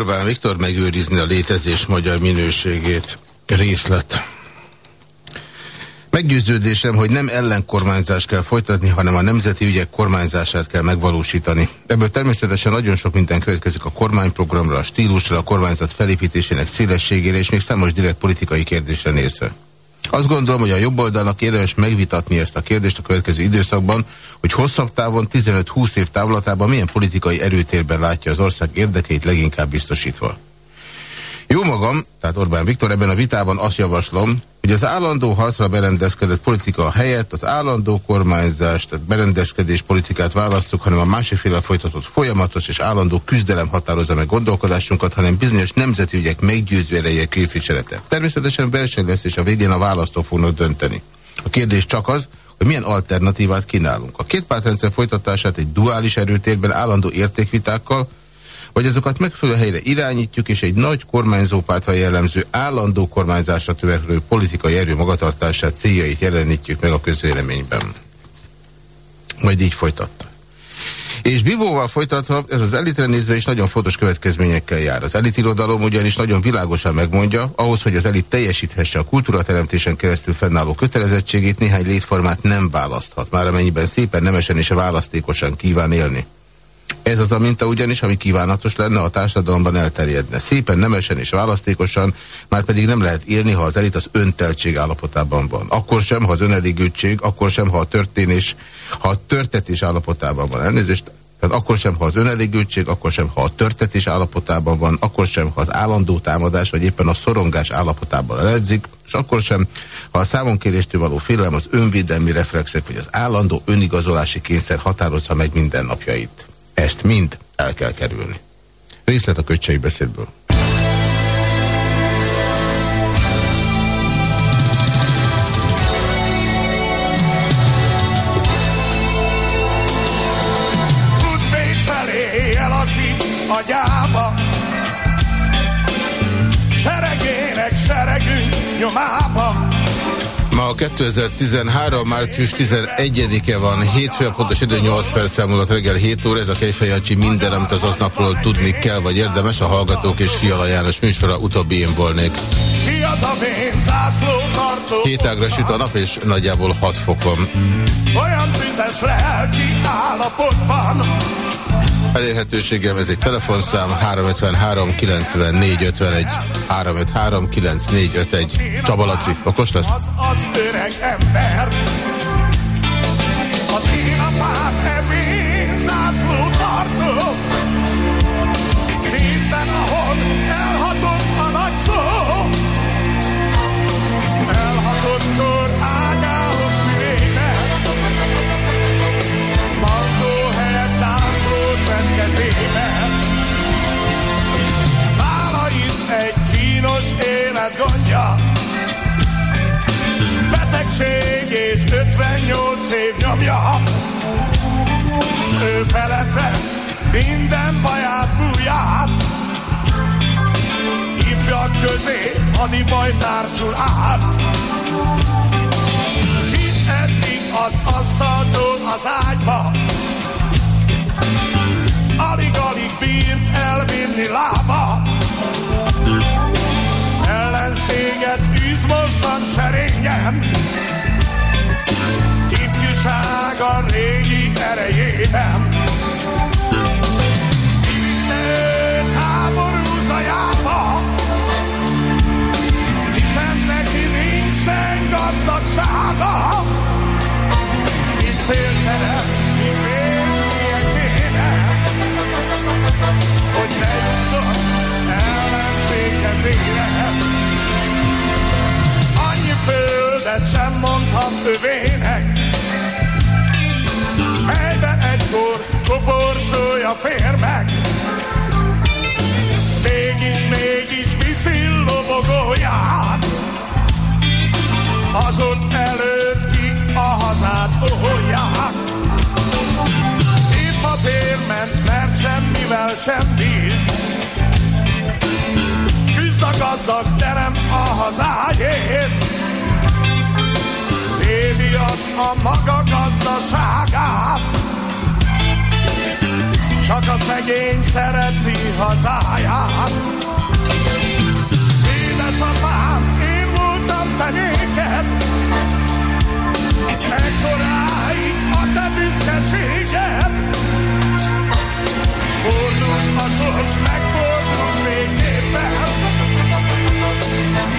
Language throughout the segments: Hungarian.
Orbán Viktor megőrizni a létezés magyar minőségét. Részlet. Meggyőződésem, hogy nem ellenkormányzást kell folytatni, hanem a nemzeti ügyek kormányzását kell megvalósítani. Ebből természetesen nagyon sok minden következik a kormányprogramra, a stílusra, a kormányzat felépítésének szélességére és még számos direkt politikai kérdésre nézve. Azt gondolom, hogy a jobb oldalnak érdemes megvitatni ezt a kérdést a következő időszakban, hogy hosszabb távon, 15-20 év távlatában milyen politikai erőtérben látja az ország érdekeit leginkább biztosítva. Jó magam, tehát Orbán Viktor, ebben a vitában azt javaslom, hogy az állandó harcra berendezkedett politika helyett az állandó kormányzást, tehát berendezkedés politikát választjuk, hanem a másikféle folytatott folyamatos és állandó küzdelem határozza meg gondolkodásunkat, hanem bizonyos nemzeti ügyek meggyőző ereje képviselete. Természetesen verseny lesz, és a végén a választók fognak dönteni. A kérdés csak az, hogy milyen alternatívát kínálunk. A két pártrendszer folytatását egy duális erőtérben állandó értékvitákkal, vagy azokat megfelelő helyre irányítjuk, és egy nagy kormányzópátra jellemző állandó kormányzásra töveklő politikai erő magatartását, céljait jelenítjük meg a közvéleményben. Majd így folytatta. És Bibóval folytatva, ez az elitre nézve is nagyon fontos következményekkel jár. Az elitirodalom ugyanis nagyon világosan megmondja, ahhoz, hogy az elit teljesíthesse a kultúrateremtésen keresztül fennálló kötelezettségét, néhány létformát nem választhat, már amennyiben szépen nemesen és választékosan kíván élni. Ez az a minta ugyanis, ami kívánatos lenne, a társadalomban elterjedne. Szépen, nemesen és választékosan, már pedig nem lehet élni, ha az elit az önteltség állapotában van. Akkor sem, ha az önelégültség, akkor sem, ha a történés, ha a törtetés állapotában van. Elnézést, tehát akkor sem, ha az önelégültség, akkor sem, ha a törtetés állapotában van, akkor sem, ha az állandó támadás, vagy éppen a szorongás állapotában ledzik, és akkor sem, ha a számonkéréstől való félelem, az önvédelmi reflexek, vagy az állandó önigazolási kényszer határozza meg mindennapjait. Ezt mind el kell kerülni. Részlet a köcsei beszédből. Ma 2013. március 11-e van, hétfő, a pontos idő 8 perc múlott reggel 7 óra. Ez a Kejfejancsi minden, amit az aznapról tudni kell, vagy érdemes. A Hallgatók és Fiala János műsora utóbbi én volnék. Két ágra süt a nap, és nagyjából 6 fokon. Olyan tüzes lelki állapotban Elérhetőségem ez egy telefonszám 353 94 51 353 9451 Csaba Laci, okos lesz? Az az öreg ember Az én apám evén zászló tartó kínos élet gondja. Betegség és 58 év nyomja. S ő feledve minden baját, búját Ifjak közé hadibaj társul át Ki eddig az asztaltól az ágyba? Alig-alig bírt elvinni lába üzmossan serényen. Ifjúsága régi erejében. Innét háború zajába Hiszen neki nincsen gazdagsága. Mint féltere, mint félnie fér meg. Mégis, mégis viszi lobogóját Azok előtt kik a hazát óhólják Épp azért ment, mert semmivel sem bír. Küzd a gazdag terem a hazájért Védi az a maga gazdaságát csak a szegény szereti hazáját. Édesapám, én voltam te néked, ekkoráig a te büszkeséged. Fordult a sors, megfordul végében,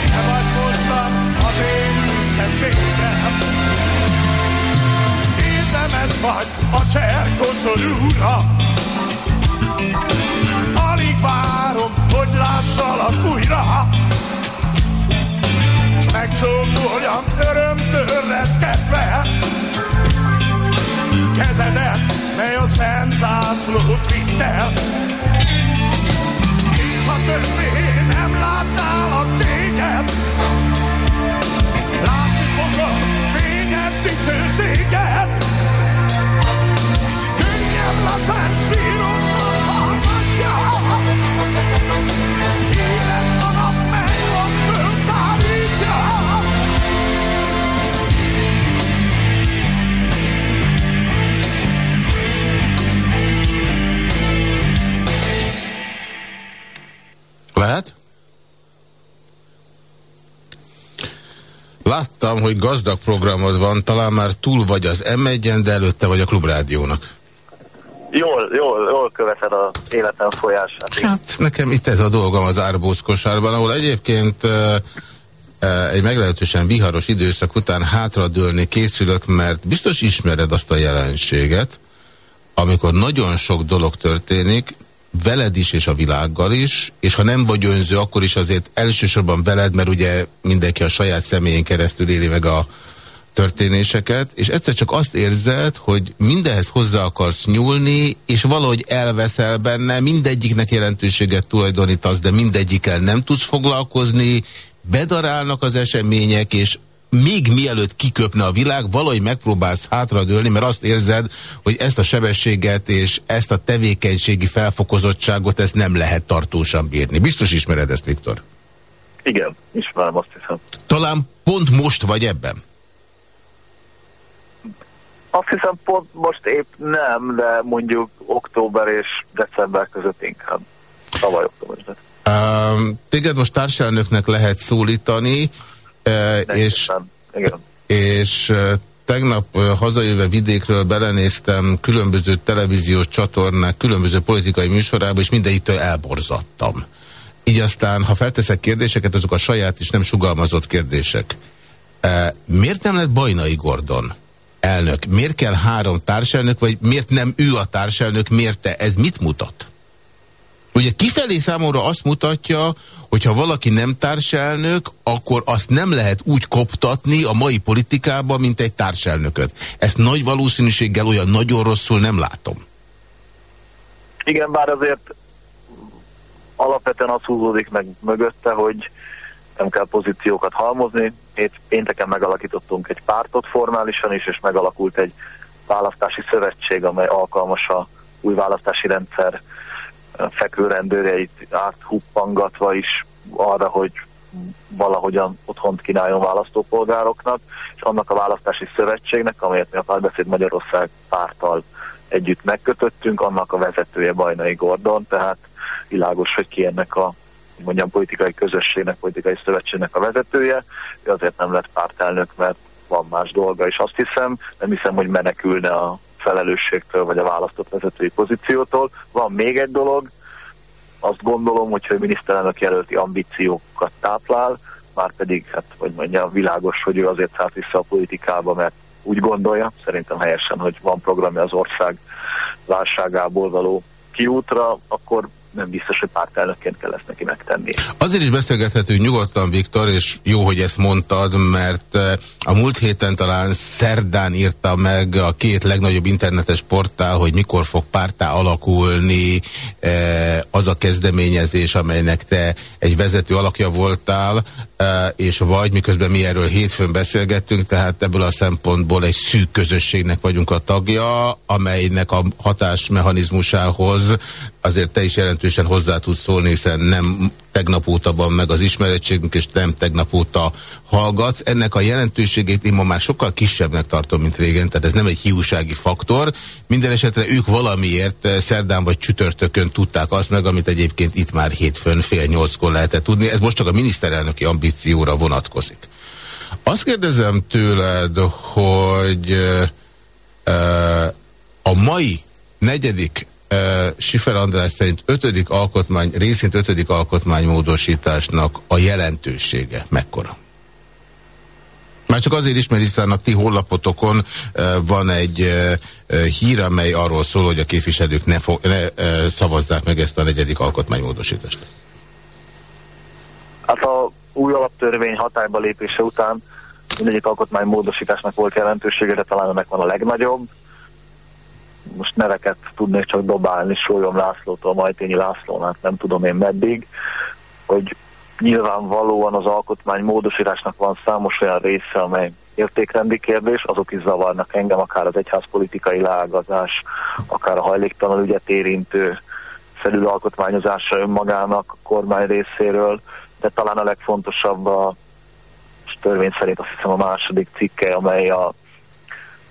te vagy voltam az én büszkeségem szemed vagy a cserkoszor úra társalak újra, s megcsókoljam örömtől reszketve, kezedet, mely a szent zászlót vitt el. Ha többé nem látnálak téged, látni fogom fényed, dicsőséged. Könnyebb lazán síromnak Láttam, hogy gazdag programod van, talán már túl vagy az M1-en, de előtte vagy a Klubrádiónak. Jól, jól, jól követed az életem folyását. Hát nekem itt ez a dolgom az árbózkosárban, ahol egyébként egy meglehetősen viharos időszak után hátradőlni készülök, mert biztos ismered azt a jelenséget, amikor nagyon sok dolog történik, veled is és a világgal is, és ha nem vagy önző, akkor is azért elsősorban veled, mert ugye mindenki a saját személyén keresztül éli meg a történéseket, és egyszer csak azt érzed, hogy mindenhez hozzá akarsz nyúlni, és valahogy elveszel benne, mindegyiknek jelentőséget tulajdonítasz, de mindegyikkel nem tudsz foglalkozni, bedarálnak az események, és még mielőtt kiköpne a világ, valahogy megpróbálsz hátradőlni, mert azt érzed, hogy ezt a sebességet és ezt a tevékenységi felfokozottságot ezt nem lehet tartósan bírni. Biztos ismered ezt, Viktor? Igen, ismerem azt hiszem. Talán pont most vagy ebben? Azt hiszem pont most épp nem, de mondjuk október és december között inkább. Tavaly október. Um, téged most társelnöknek lehet szólítani, és, Igen. és tegnap hazajöve vidékről belenéztem különböző televíziós csatornák, különböző politikai műsorába, és mindegyitől elborzattam. Így aztán, ha felteszek kérdéseket, azok a saját és nem sugalmazott kérdések. Miért nem lett Bajnai Gordon? elnök. Miért kell három társelnök, vagy miért nem ő a társelnök, miért te? Ez mit mutat? Ugye kifelé számomra azt mutatja, hogy ha valaki nem társelnök, akkor azt nem lehet úgy koptatni a mai politikában, mint egy társelnököt. Ezt nagy valószínűséggel olyan nagyon rosszul nem látom. Igen, bár azért alapvetően az húzódik meg mögötte, hogy nem kell pozíciókat halmozni. Itt pénteken megalakítottunk egy pártot formálisan is, és megalakult egy választási szövetség, amely alkalmas a új választási rendszer fekvőrendőreit áthuppangatva is arra, hogy valahogyan otthont kínáljon választópolgároknak, és annak a választási szövetségnek, amelyet mi a Párbeszéd Magyarország párttal együtt megkötöttünk, annak a vezetője Bajnai Gordon, tehát világos, hogy ki ennek a mondjam, politikai közösségnek, politikai szövetségnek a vezetője. Ő azért nem lett pártelnök, mert van más dolga, és azt hiszem, nem hiszem, hogy menekülne a felelősségtől, vagy a választott vezetői pozíciótól. Van még egy dolog, azt gondolom, hogyha a miniszterelnök jelölti ambíciókat táplál, már pedig, hát, hogy mondja, világos, hogy ő azért szállt vissza a politikába, mert úgy gondolja, szerintem helyesen, hogy van programja az ország válságából való kiútra, akkor nem biztos, hogy pártelnökként kell ezt neki megtenni. Azért is beszélgethetünk nyugodtan, Viktor, és jó, hogy ezt mondtad, mert eh, a múlt héten talán szerdán írta meg a két legnagyobb internetes portál, hogy mikor fog pártá alakulni eh, az a kezdeményezés, amelynek te egy vezető alakja voltál, eh, és vagy, miközben mi erről hétfőn beszélgettünk, tehát ebből a szempontból egy szűk közösségnek vagyunk a tagja, amelynek a hatásmechanizmusához azért te is jelentősen hozzá tudsz szólni, hiszen nem tegnap óta van meg az ismerettségünk, és nem tegnap óta hallgatsz. Ennek a jelentőségét én ma már sokkal kisebbnek tartom, mint régen, tehát ez nem egy hiúsági faktor. Minden esetre ők valamiért szerdán vagy csütörtökön tudták azt meg, amit egyébként itt már hétfőn fél nyolckor lehetett tudni. Ez most csak a miniszterelnöki ambícióra vonatkozik. Azt kérdezem tőled, hogy a mai negyedik Sifer András szerint ötödik alkotmány, részint ötödik alkotmánymódosításnak a jelentősége mekkora? Már csak azért is, mert hiszen a ti honlapotokon van egy hír, amely arról szól, hogy a képviselők ne, fog, ne szavazzák meg ezt a negyedik alkotmánymódosítást. Hát a új alaptörvény hatályba lépése után mindegyik alkotmánymódosításnak volt jelentősége, de talán ennek van a legnagyobb. Most neveket tudnék csak dobálni Sólyom Lászlótól, Majtényi Lászlón, hát nem tudom én meddig, hogy nyilvánvalóan az alkotmánymódosításnak van számos olyan része, amely értékrendi kérdés, azok is zavarnak engem, akár az egyházpolitikai leágazás, akár a hajléktalan ügyet érintő felülalkotmányozása önmagának a kormány részéről, de talán a legfontosabb a törvény szerint azt hiszem a második cikke, amely a,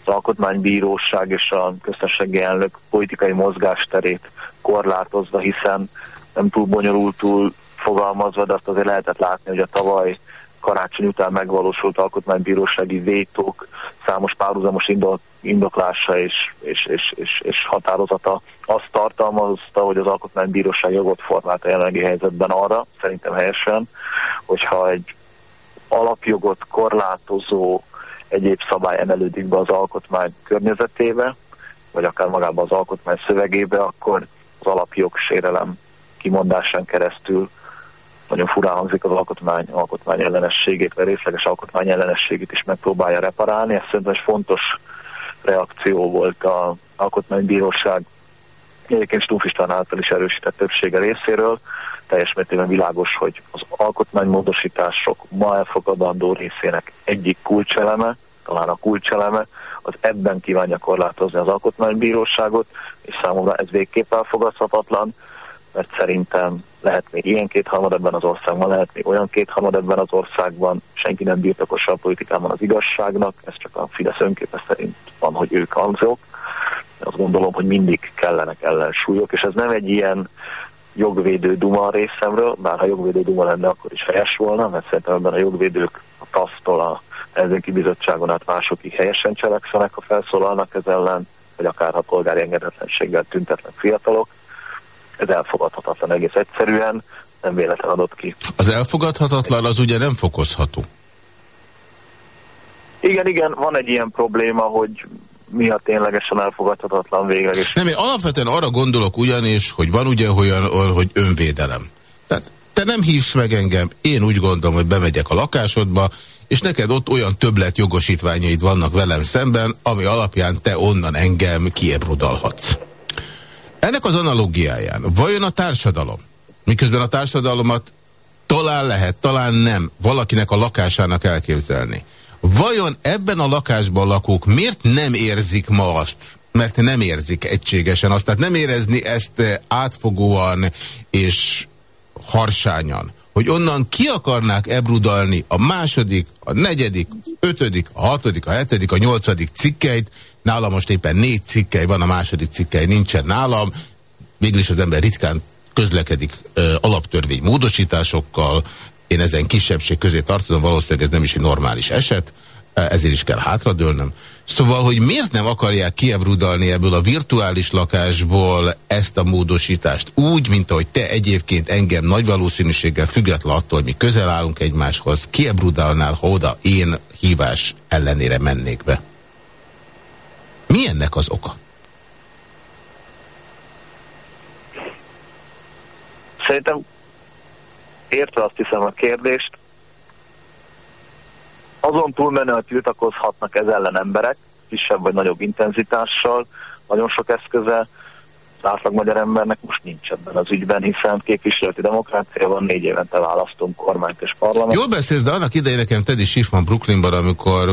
az alkotmánybíróság és a köztársasági elnök politikai mozgásterét korlátozva, hiszen nem túl bonyolultul fogalmazva, de azt azért lehetett látni, hogy a tavaly karácsony után megvalósult alkotmánybírósági vétók számos párhuzamos indok, indoklása és, és, és, és, és határozata azt tartalmazta, hogy az alkotmánybíróság jogot formált a jelenlegi helyzetben arra, szerintem helyesen, hogyha egy alapjogot korlátozó egyéb szabály emelődik be az alkotmány környezetébe, vagy akár magába az alkotmány szövegébe, akkor az alapjog sérelem kimondásán keresztül nagyon furán hangzik az alkotmány, alkotmány ellenességét, vagy részleges alkotmány ellenességét is megpróbálja reparálni. Ez szerintem egy fontos reakció volt az alkotmánybíróság egyébként Stumpf István által is erősített többsége részéről. Teljes mértékben világos, hogy az alkotmánymódosítások ma elfogadandó részének egyik kulcseleme, talán a kulcseleme, az ebben kívánja korlátozni az alkotmánybíróságot, és számomra ez végképp elfogadhatatlan, mert szerintem lehet még ilyen kétharmad ebben az országban, lehet még olyan kétharmad ebben az országban, senki nem birtokosa a politikában az igazságnak, ez csak a Fidesz önképe szerint van, hogy ők azok. Azt gondolom, hogy mindig kellenek ellensúlyok, és ez nem egy ilyen jogvédő duma a részemről, bár ha jogvédő duma lenne, akkor is helyes volna, mert szerintem ebben a jogvédők a TASZ-tól a Ellenzéki Bizottságon át másokig helyesen cselekszenek, ha felszólalnak ez ellen, vagy akár ha polgári engedetlenséggel tüntetnek fiatalok ez elfogadhatatlan egész egyszerűen, nem véletlen adott ki. Az elfogadhatatlan az ugye nem fokozható. Igen, igen, van egy ilyen probléma, hogy mi a ténylegesen elfogadhatatlan végleges. Nem, én alapvetően arra gondolok ugyanis, hogy van ugye olyan, hogy önvédelem. Tehát te nem hívsz meg engem, én úgy gondolom, hogy bemegyek a lakásodba, és neked ott olyan többlet jogosítványaid vannak velem szemben, ami alapján te onnan engem kiebrodalhatsz. Ennek az analógiáján vajon a társadalom, miközben a társadalomat talán lehet, talán nem, valakinek a lakásának elképzelni. Vajon ebben a lakásban lakók miért nem érzik ma azt, mert nem érzik egységesen azt, tehát nem érezni ezt átfogóan és harsányan, hogy onnan ki akarnák ebrudalni a második, a negyedik, ötödik, a hatodik, a hetedik, a nyolcadik cikkeit, nálam most éppen négy cikkely van, a második cikkely nincsen nálam, mégis az ember ritkán közlekedik ö, alaptörvény módosításokkal, én ezen kisebbség közé tartozom, valószínűleg ez nem is egy normális eset, ezért is kell hátradőlnöm. Szóval, hogy miért nem akarják kiebrudalni ebből a virtuális lakásból ezt a módosítást úgy, mint ahogy te egyébként engem nagy valószínűséggel független attól, hogy mi közel állunk egymáshoz, kiebrudalnál, ha oda én hívás ellenére mennék be? Mi ennek az oka? Szerintem értve azt hiszem a kérdést, azon túlmenő, hogy tiltakozhatnak ez ellen emberek, kisebb vagy nagyobb intenzitással, nagyon sok eszköze, az átlag magyar embernek most nincs ebben az ügyben, hiszen képviseleti demokrácia van, négy évente választunk kormányt és parlament. Jól beszélsz, de annak idején nekem Teddy Schiffman Brooklynban, amikor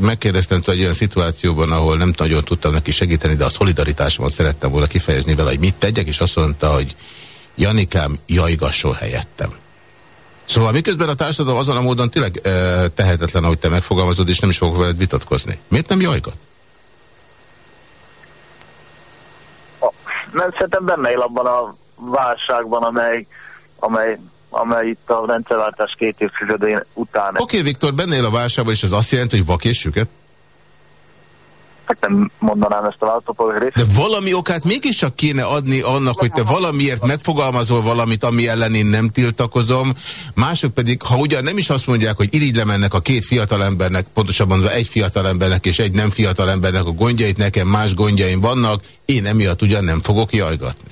megkérdeztem egy olyan szituációban, ahol nem nagyon tudtam neki segíteni, de a szolidaritásomat szerettem volna kifejezni vele, hogy mit tegyek, és azt mondta, hogy Janikám, jajgasson helyettem. Szóval miközben a társadalom azon a módon tényleg e, tehetetlen, ahogy te megfogalmazod, és nem is fogok veled vitatkozni. Miért nem jajgat? Nem szerintem benne él abban a válságban, amely, amely, amely itt a rendszerváltás két évtizedén után. Oké, okay, Viktor, benne él a válságban, és ez azt jelenti, hogy vak és süket? Hát nem mondanám ezt a váltópolgár De valami okát mégiscsak kéne adni annak, hogy te valamiért megfogalmazol valamit, ami ellen én nem tiltakozom, mások pedig, ha ugyan nem is azt mondják, hogy irigyre mennek a két fiatalembernek, pontosabban egy fiatalembernek és egy nem fiatalembernek a gondjait, nekem más gondjaim vannak, én emiatt ugyan nem fogok jajgatni.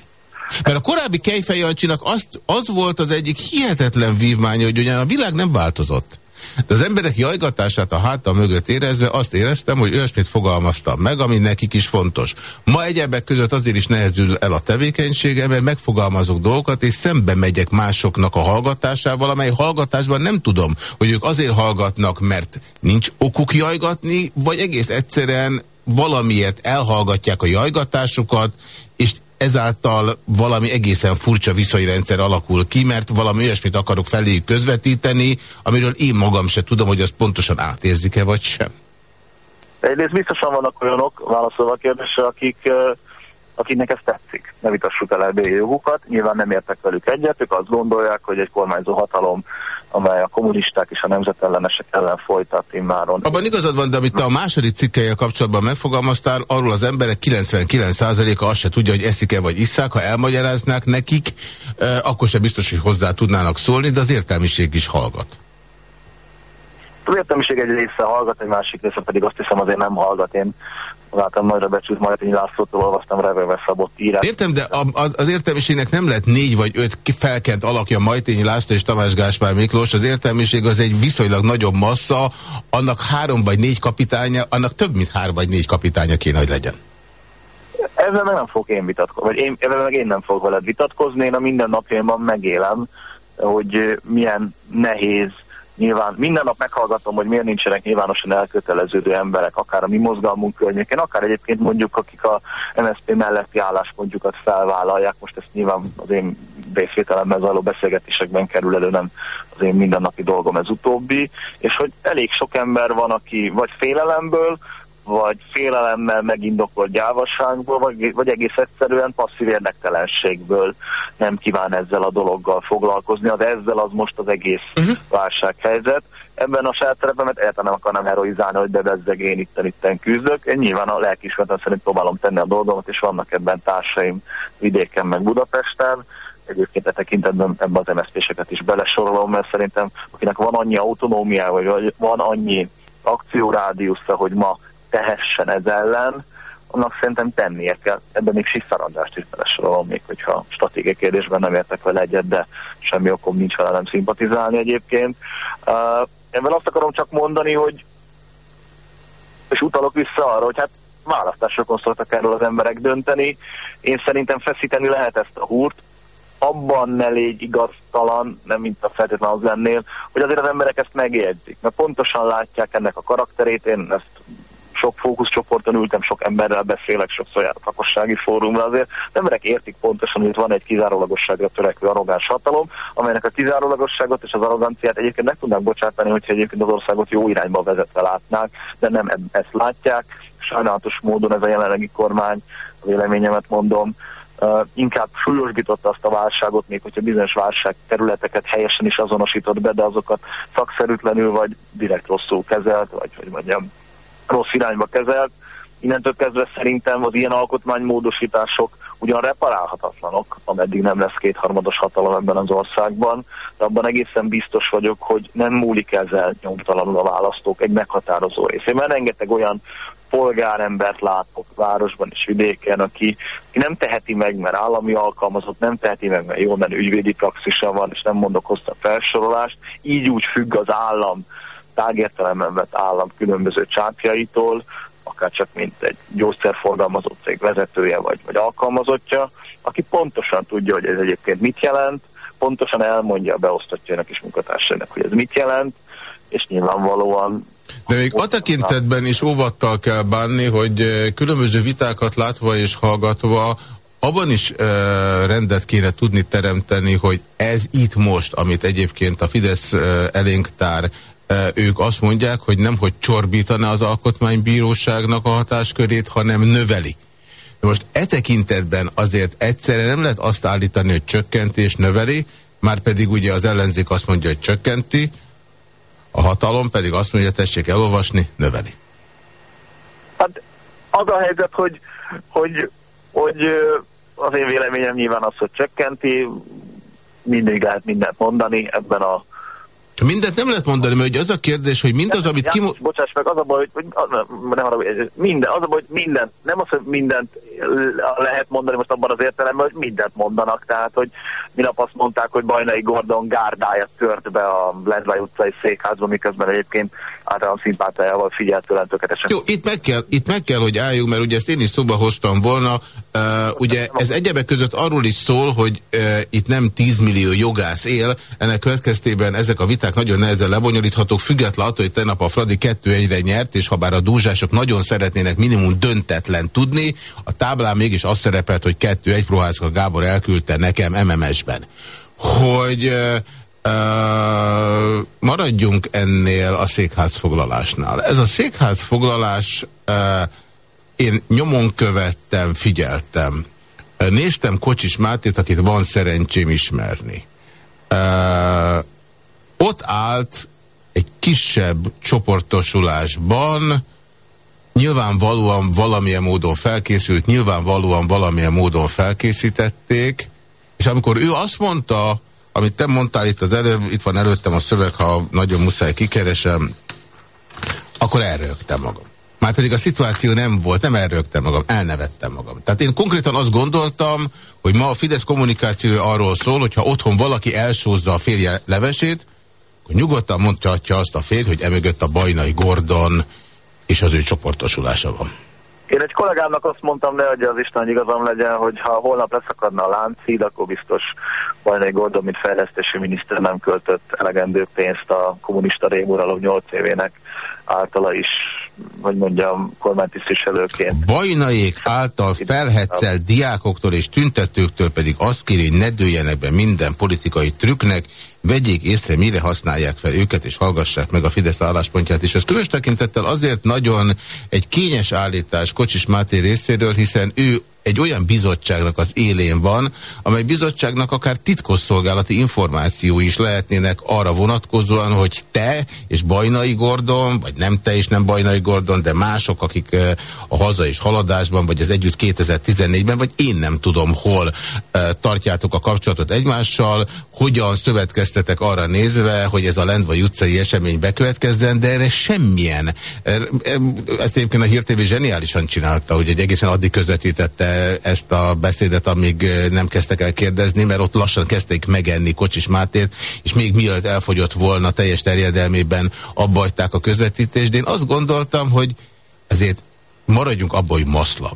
Mert a korábbi Kejfej Jancsinak az, az volt az egyik hihetetlen vívmánya, hogy ugyan a világ nem változott. De az emberek jajgatását a háta mögött érezve azt éreztem, hogy olyasmit fogalmaztam meg, ami nekik is fontos. Ma egyebek között azért is nehezül el a tevékenysége, mert megfogalmazok dolgokat, és szembe megyek másoknak a hallgatásával, amely hallgatásban nem tudom, hogy ők azért hallgatnak, mert nincs okuk jajgatni, vagy egész egyszerűen valamiért elhallgatják a jajgatásukat, ezáltal valami egészen furcsa viszonyrendszer alakul ki, mert valami olyasmit akarok feléjük közvetíteni, amiről én magam se tudom, hogy azt pontosan átérzik-e vagy sem. Egyrészt biztosan vannak olyanok, válaszolva a kérdésre, akik, akiknek ez tetszik. Ne vitassuk el ebbé jogukat. Nyilván nem értek velük egyet, ők azt gondolják, hogy egy kormányzó hatalom amely a kommunisták és a nemzetellenesek ellen folytat immáron. Abban igazad van, de amit te a második cikkeljel kapcsolatban megfogalmaztál, arról az emberek 99%-a azt se tudja, hogy eszik-e vagy isszák, ha elmagyaráznák nekik, akkor se biztos, hogy hozzá tudnának szólni, de az értelmiség is hallgat. Az értelmiség egy része hallgat, egy másik része pedig azt hiszem azért nem hallgat. Én láttam nagyra becsült Martini Lászlótól, olvastam Reverve Szabott írás. Értem, de az, az értelmiségnek nem lett négy vagy öt felkent alakja Majtényi László és Tamás Gáspár Miklós. Az értelmiség az egy viszonylag nagyobb massza, annak három vagy négy kapitánya, annak több mint három vagy négy kapitánya kéne, hogy legyen. Ezzel nem fogok én vitatkozni, vagy én, ezzel meg én nem fogok veled vitatkozni, én a mindennapjaimban megélem, hogy milyen nehéz Nyilván minden nap meghallgatom, hogy miért nincsenek nyilvánosan elköteleződő emberek, akár a mi mozgalmunk környékén, akár egyébként mondjuk, akik a MSZP melletti álláspontjukat felvállalják. Most ezt nyilván az én részvételemmel zajló beszélgetésekben kerül elő, nem az én mindennapi dolgom ez utóbbi, és hogy elég sok ember van, aki vagy félelemből, vagy félelemmel megindokolt gyávasságból, vagy, vagy egész egyszerűen passzív érdektelenségből nem kíván ezzel a dologgal foglalkozni. Az ezzel az most az egész uh-huh. válsághelyzet. Ebben a saját szerepemet egyáltalán nem akarnám heroizálni, hogy bevezzeg én itten, itten küzdök. Én nyilván a lelkismeretem szerint próbálom tenni a dolgomat, és vannak ebben társaim vidéken meg Budapesten egyébként e tekintetben ebben az MSZP-seket is belesorolom, mert szerintem akinek van annyi autonómia, vagy van annyi akciórádiusza, hogy ma tehessen ez ellen, annak szerintem tennie kell. Ebben még Siffer is belesorolom, még hogyha stratégiai kérdésben nem értek vele egyet, de semmi okom nincs vele nem szimpatizálni egyébként. Uh, ebben azt akarom csak mondani, hogy és utalok vissza arra, hogy hát választásokon szoktak erről az emberek dönteni. Én szerintem feszíteni lehet ezt a húrt, abban ne légy igaztalan, nem mint a feltétlen az lennél, hogy azért az emberek ezt megjegyzik, mert pontosan látják ennek a karakterét, én ezt sok fókuszcsoporton ültem, sok emberrel beszélek, sokszor járok lakossági fórumra, azért az emberek értik pontosan, hogy van egy kizárólagosságra törekvő arrogáns hatalom, amelynek a kizárólagosságot és az arroganciát egyébként meg tudnak bocsátani, hogyha egyébként az országot jó irányba vezetve látnák, de nem ezt látják. Sajnálatos módon ez a jelenlegi kormány, a véleményemet mondom, Uh, inkább súlyosbította azt a válságot, még hogyha bizonyos válság területeket helyesen is azonosított be, de azokat szakszerűtlenül vagy direkt rosszul kezelt, vagy hogy mondjam, rossz irányba kezelt. Innentől kezdve szerintem az ilyen alkotmánymódosítások ugyan reparálhatatlanok, ameddig nem lesz kétharmados hatalom ebben az országban, de abban egészen biztos vagyok, hogy nem múlik ezzel nyomtalanul a választók egy meghatározó részében. Rengeteg olyan polgárembert látok városban és vidéken, aki, nem teheti meg, mert állami alkalmazott, nem teheti meg, mert jól menő ügyvédi praxisa van, és nem mondok hosszabb felsorolást, így úgy függ az állam tágértelemben vett állam különböző csápjaitól, akár csak mint egy gyógyszerforgalmazó cég vezetője vagy, vagy alkalmazottja, aki pontosan tudja, hogy ez egyébként mit jelent, pontosan elmondja a beosztottjának és munkatársainak, hogy ez mit jelent, és nyilvánvalóan de még a tekintetben is óvattal kell bánni, hogy eh, különböző vitákat látva és hallgatva abban is e, rendet kéne tudni teremteni, hogy ez itt most, amit egyébként a Fidesz e, elénk tár, ők azt mondják, hogy nem, hogy csorbítaná az alkotmánybíróságnak a hatáskörét, hanem növeli. Most e tekintetben azért egyszerre nem lehet azt állítani, hogy csökkenti és növeli, már pedig ugye az ellenzék azt mondja, hogy csökkenti, a hatalom pedig azt mondja, tessék elolvasni, növeli. Hát az a helyzet, hogy, hogy, hogy az én véleményem nyilván az, hogy csökkenti, mindig lehet mindent mondani ebben a Mindent nem lehet mondani, mert az a kérdés, hogy mindaz, amit ki... Bocsáss meg, az a baj, hogy, nem arra, minden, az a baj, hogy mindent, nem az, hogy mindent lehet mondani most abban az értelemben, hogy mindent mondanak, tehát hogy minap azt mondták, hogy Bajnai Gordon gárdája tört be a Lendvai utcai székházba, miközben egyébként általán szimpátiával figyelt tőlem tökéletesen. Jó, itt meg, kell, itt meg kell, hogy álljunk, mert ugye ezt én is szóba hoztam volna. Uh, ugye ez egyebek között arról is szól, hogy uh, itt nem 10 millió jogász él, ennek következtében ezek a viták nagyon nehezen lebonyolíthatók, független attól, hogy tegnap a Fradi 2-1-re nyert, és ha bár a dúzsások nagyon szeretnének minimum döntetlen tudni, a táblán mégis azt szerepelt, hogy 2-1 Prohászka Gábor elküldte nekem MMS-ben. Hogy uh, Maradjunk ennél a székházfoglalásnál. Ez a székházfoglalás uh, én nyomon követtem, figyeltem. Néztem Kocsis Mátét, akit van szerencsém ismerni. Ott állt egy kisebb csoportosulásban, nyilvánvalóan valamilyen módon felkészült, nyilvánvalóan valamilyen módon felkészítették, és amikor ő azt mondta, amit te mondtál itt az előbb, itt van előttem a szöveg, ha nagyon muszáj kikeresem, akkor elrögtem magam. Márpedig a szituáció nem volt, nem elrögtem magam, elnevettem magam. Tehát én konkrétan azt gondoltam, hogy ma a Fidesz kommunikációja arról szól, hogyha otthon valaki elsózza a férje levesét, akkor nyugodtan mondhatja azt a férj, hogy emögött a Bajnai Gordon és az ő csoportosulása van. Én egy kollégámnak azt mondtam, ne adja az Isten, hogy igazam legyen, hogy ha holnap leszakadna a láncid, akkor biztos Bajnai Gordon, mint fejlesztési miniszter nem költött elegendő pénzt a kommunista rémuralom 8 évének általa is, hogy mondjam, kormánytisztviselőként. Bajnaiék által felhetszel diákoktól és tüntetőktől pedig azt kéri, hogy ne dőljenek be minden politikai trükknek, vegyék észre, mire használják fel őket, és hallgassák meg a Fidesz álláspontját. És ez különös tekintettel azért nagyon egy kényes állítás Kocsis Máté részéről, hiszen ő egy olyan bizottságnak az élén van, amely bizottságnak akár titkosszolgálati információi is lehetnének arra vonatkozóan, hogy te és Bajnai Gordon, vagy nem te és nem Bajnai Gordon, de mások, akik a haza és haladásban, vagy az együtt 2014-ben, vagy én nem tudom hol tartjátok a kapcsolatot egymással, hogyan szövetkeztetek arra nézve, hogy ez a Lendvai utcai esemény bekövetkezzen, de erre semmilyen. Ezt egyébként a Hír TV zseniálisan csinálta, hogy egy egészen addig közvetítette ezt a beszédet, amíg nem kezdtek el kérdezni, mert ott lassan kezdték megenni Kocsis Mátét, és még mielőtt elfogyott volna teljes terjedelmében, abba a közvetítést. De én azt gondoltam, hogy ezért maradjunk abban, hogy maszlag.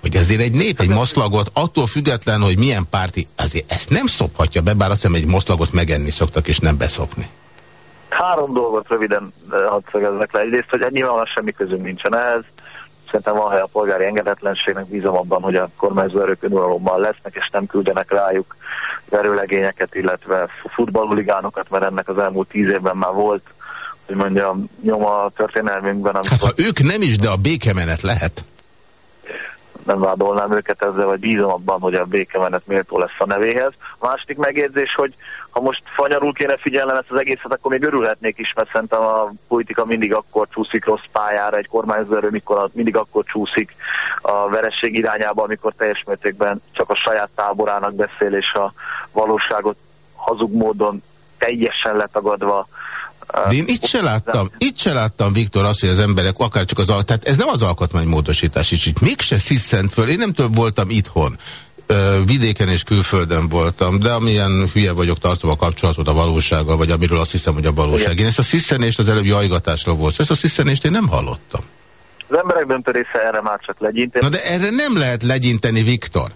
Hogy ezért egy nép egy maszlagot, attól független, hogy milyen párti, azért ezt nem szophatja be, bár azt hiszem, egy maszlagot megenni szoktak, és nem beszopni. Három dolgot röviden hadd szögezzek le. Egyrészt, hogy nyilvánvalóan semmi közünk nincsen ehhez Szerintem van hely a polgári engedetlenségnek, bízom abban, hogy a kormányzó erők önuralommal lesznek, és nem küldenek rájuk verőlegényeket, illetve futballhuligánokat, mert ennek az elmúlt tíz évben már volt, hogy mondjam, nyoma a történelmünkben. Amikor... Hát ha ők nem is, de a békemenet lehet nem vádolnám őket ezzel, vagy bízom abban, hogy a békemenet méltó lesz a nevéhez. A második megjegyzés, hogy ha most fanyarul kéne figyelnem ezt az egészet, akkor még örülhetnék is, mert szerintem a politika mindig akkor csúszik rossz pályára, egy kormányzó mikor mindig akkor csúszik a veresség irányába, amikor teljes mértékben csak a saját táborának beszél, és a valóságot hazug módon teljesen letagadva de én itt se láttam, itt se láttam, Viktor, azt, hogy az emberek akár csak az, tehát ez nem az alkotmánymódosítás, és itt mégse sziszent föl, én nem több voltam itthon, vidéken és külföldön voltam, de amilyen hülye vagyok tartom a kapcsolatot a valósággal, vagy amiről azt hiszem, hogy a valóság. Én ezt a sziszenést az előbb jajgatásra volt. Ezt a sziszenést én nem hallottam. Az emberek döntő része erre már csak legyinteni. Na de erre nem lehet legyinteni, Viktor.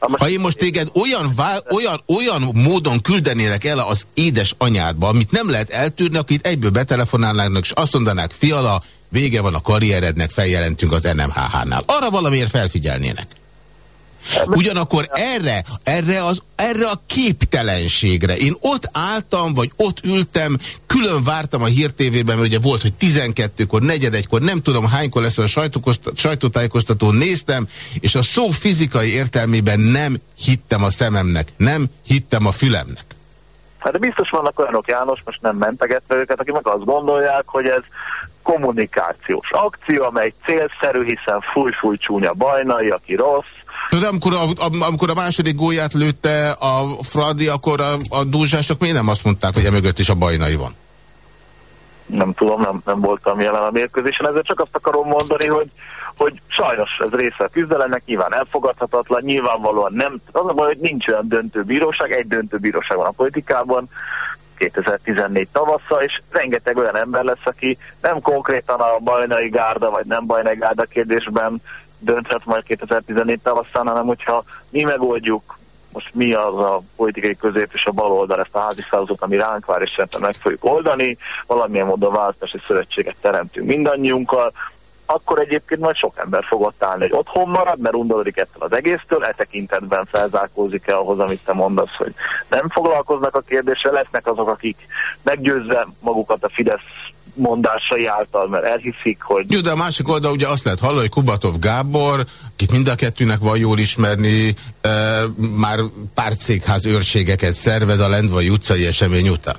Ha én most téged olyan, olyan, olyan módon küldenélek el az édes anyádba, amit nem lehet eltűrni, akit egyből betelefonálnának, és azt mondanák, fiala, vége van a karrierednek, feljelentünk az NMHH-nál. Arra valamiért felfigyelnének. Ugyanakkor erre, erre, az, erre a képtelenségre, én ott álltam, vagy ott ültem, külön vártam a hírtévében, mert ugye volt, hogy 12-kor, negyedegykor, nem tudom hánykor lesz a sajtótájékoztatón néztem, és a szó fizikai értelmében nem hittem a szememnek, nem hittem a fülemnek. Hát de biztos vannak olyanok, János, most nem mentegetve őket, akik meg azt gondolják, hogy ez kommunikációs akció, amely célszerű, hiszen fúj-fúj csúnya bajnai, aki rossz, de amikor a, amikor a második gólját lőtte a Fradi, akkor a, a dúzsások miért nem azt mondták, hogy emögött is a bajnai van? Nem tudom, nem, nem voltam jelen a mérkőzésen, ezzel csak azt akarom mondani, hogy, hogy sajnos ez része a küzdelemnek, nyilván elfogadhatatlan, nyilvánvalóan nem, az a baj, hogy nincs olyan döntő bíróság, egy döntő bíróság van a politikában, 2014 tavasza, és rengeteg olyan ember lesz, aki nem konkrétan a bajnai gárda, vagy nem bajnai gárda kérdésben dönthet majd 2014 tavasszán, hanem hogyha mi megoldjuk, most mi az a politikai közép és a bal oldal ezt a házi feladatot, ami ránk vár, és szerintem meg fogjuk oldani, valamilyen módon választási szövetséget teremtünk mindannyiunkkal, akkor egyébként majd sok ember fog ott állni, hogy otthon marad, mert undorodik ettől az egésztől, e tekintetben felzárkózik el ahhoz, amit te mondasz, hogy nem foglalkoznak a kérdéssel, lesznek azok, akik meggyőzve magukat a Fidesz mondásai által, mert elhiszik, hogy... Jó, de a másik oldal ugye azt lehet hallani, hogy Kubatov Gábor, akit mind a kettőnek van jól ismerni, e, már pártszékház őrségeket szervez a Lendvai utcai esemény után.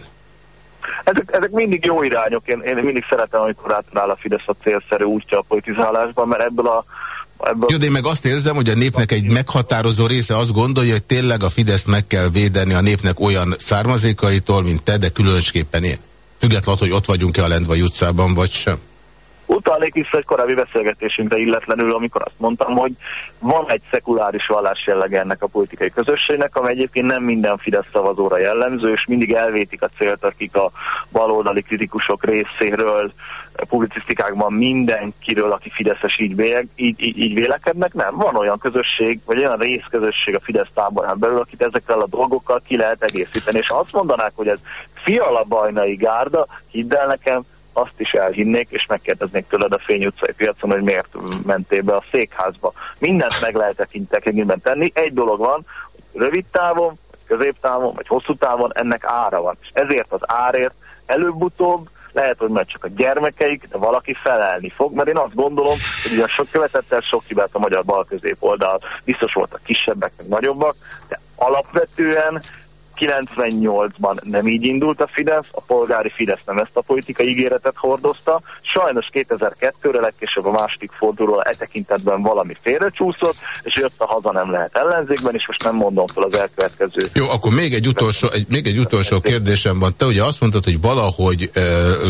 Ezek, ezek mindig jó irányok, én, én mindig szeretem, amikor átáll a Fidesz a célszerű útja a politizálásban, mert ebből a Ebből... Jó, de én meg azt érzem, hogy a népnek egy meghatározó része azt gondolja, hogy tényleg a Fideszt meg kell védeni a népnek olyan származékaitól, mint te, de különösképpen én. Függetlenül, hogy ott vagyunk-e a Lendvai utcában, vagy sem. Utalnék vissza egy korábbi beszélgetésünkre illetlenül, amikor azt mondtam, hogy van egy szekuláris vallás jellege ennek a politikai közösségnek, ami egyébként nem minden Fidesz szavazóra jellemző, és mindig elvétik a célt, akik a baloldali kritikusok részéről publicisztikákban mindenkiről, aki Fideszes így, bélyeg, így, így, így vélekednek, nem. Van olyan közösség, vagy olyan részközösség a Fidesz táborán belül, akit ezekkel a dolgokkal ki lehet egészíteni. És azt mondanák, hogy ez fiala bajnai gárda, hidd el nekem, azt is elhinnék, és megkérdeznék tőled a Fény utcai piacon, hogy miért mentél be a székházba. Mindent meg lehet tekintetben tenni. Egy dolog van, hogy rövid távon, középtávon, vagy hosszú távon ennek ára van. És ezért az árért előbb-utóbb lehet, hogy majd csak a gyermekeik, de valaki felelni fog, mert én azt gondolom, hogy ugyan sok követett sok hibát a magyar bal közép oldal, biztos voltak kisebbek, meg nagyobbak, de alapvetően 98-ban nem így indult a Fidesz, a polgári Fidesz nem ezt a politikai ígéretet hordozta. Sajnos 2002-re legkésőbb a második fordulóra e tekintetben valami félrecsúszott, és jött a haza nem lehet ellenzékben, és most nem mondom fel az elkövetkező. Jó, akkor még egy utolsó, egy, még egy utolsó kérdésem van. Te ugye azt mondtad, hogy valahogy e,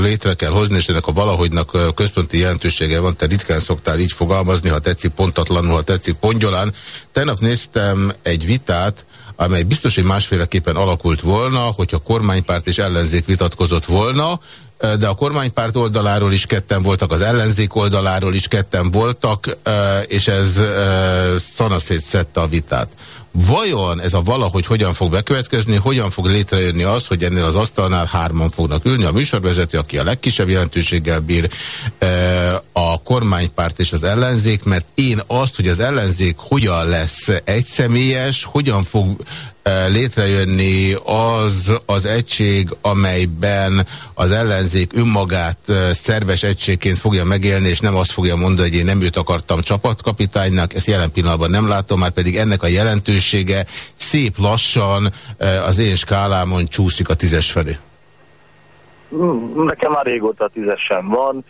létre kell hozni, és ennek a valahogynak központi jelentősége van, te ritkán szoktál így fogalmazni, ha tetszik pontatlanul, ha tetszik pongyolán. Tegnap néztem egy vitát, amely biztos, hogy másféleképpen alakult volna, hogyha kormánypárt és ellenzék vitatkozott volna, de a kormánypárt oldaláról is ketten voltak, az ellenzék oldaláról is ketten voltak, és ez szanaszét szedte a vitát. Vajon ez a valahogy hogyan fog bekövetkezni, hogyan fog létrejönni az, hogy ennél az asztalnál hárman fognak ülni, a műsorvezető, aki a legkisebb jelentőséggel bír, a kormánypárt és az ellenzék, mert én azt, hogy az ellenzék hogyan lesz egyszemélyes, hogyan fog létrejönni az az egység, amelyben az ellenzék önmagát szerves egységként fogja megélni, és nem azt fogja mondani, hogy én nem őt akartam csapatkapitánynak, ezt jelen pillanatban nem látom, már pedig ennek a jelentősége szép lassan az én skálámon csúszik a tízes felé. Nekem már régóta tízesen van,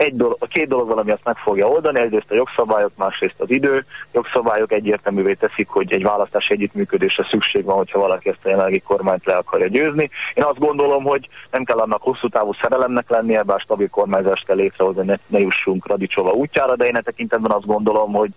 egy dolog, a két dolog van, ami azt meg fogja oldani, egyrészt a jogszabályok, másrészt az idő. Jogszabályok egyértelművé teszik, hogy egy választási együttműködésre szükség van, hogyha valaki ezt a jelenlegi kormányt le akarja győzni. Én azt gondolom, hogy nem kell annak hosszú távú szerelemnek lennie, bár stabil kormányzást kell létrehozni, ne, ne jussunk Radicsova útjára, de én e tekintetben azt gondolom, hogy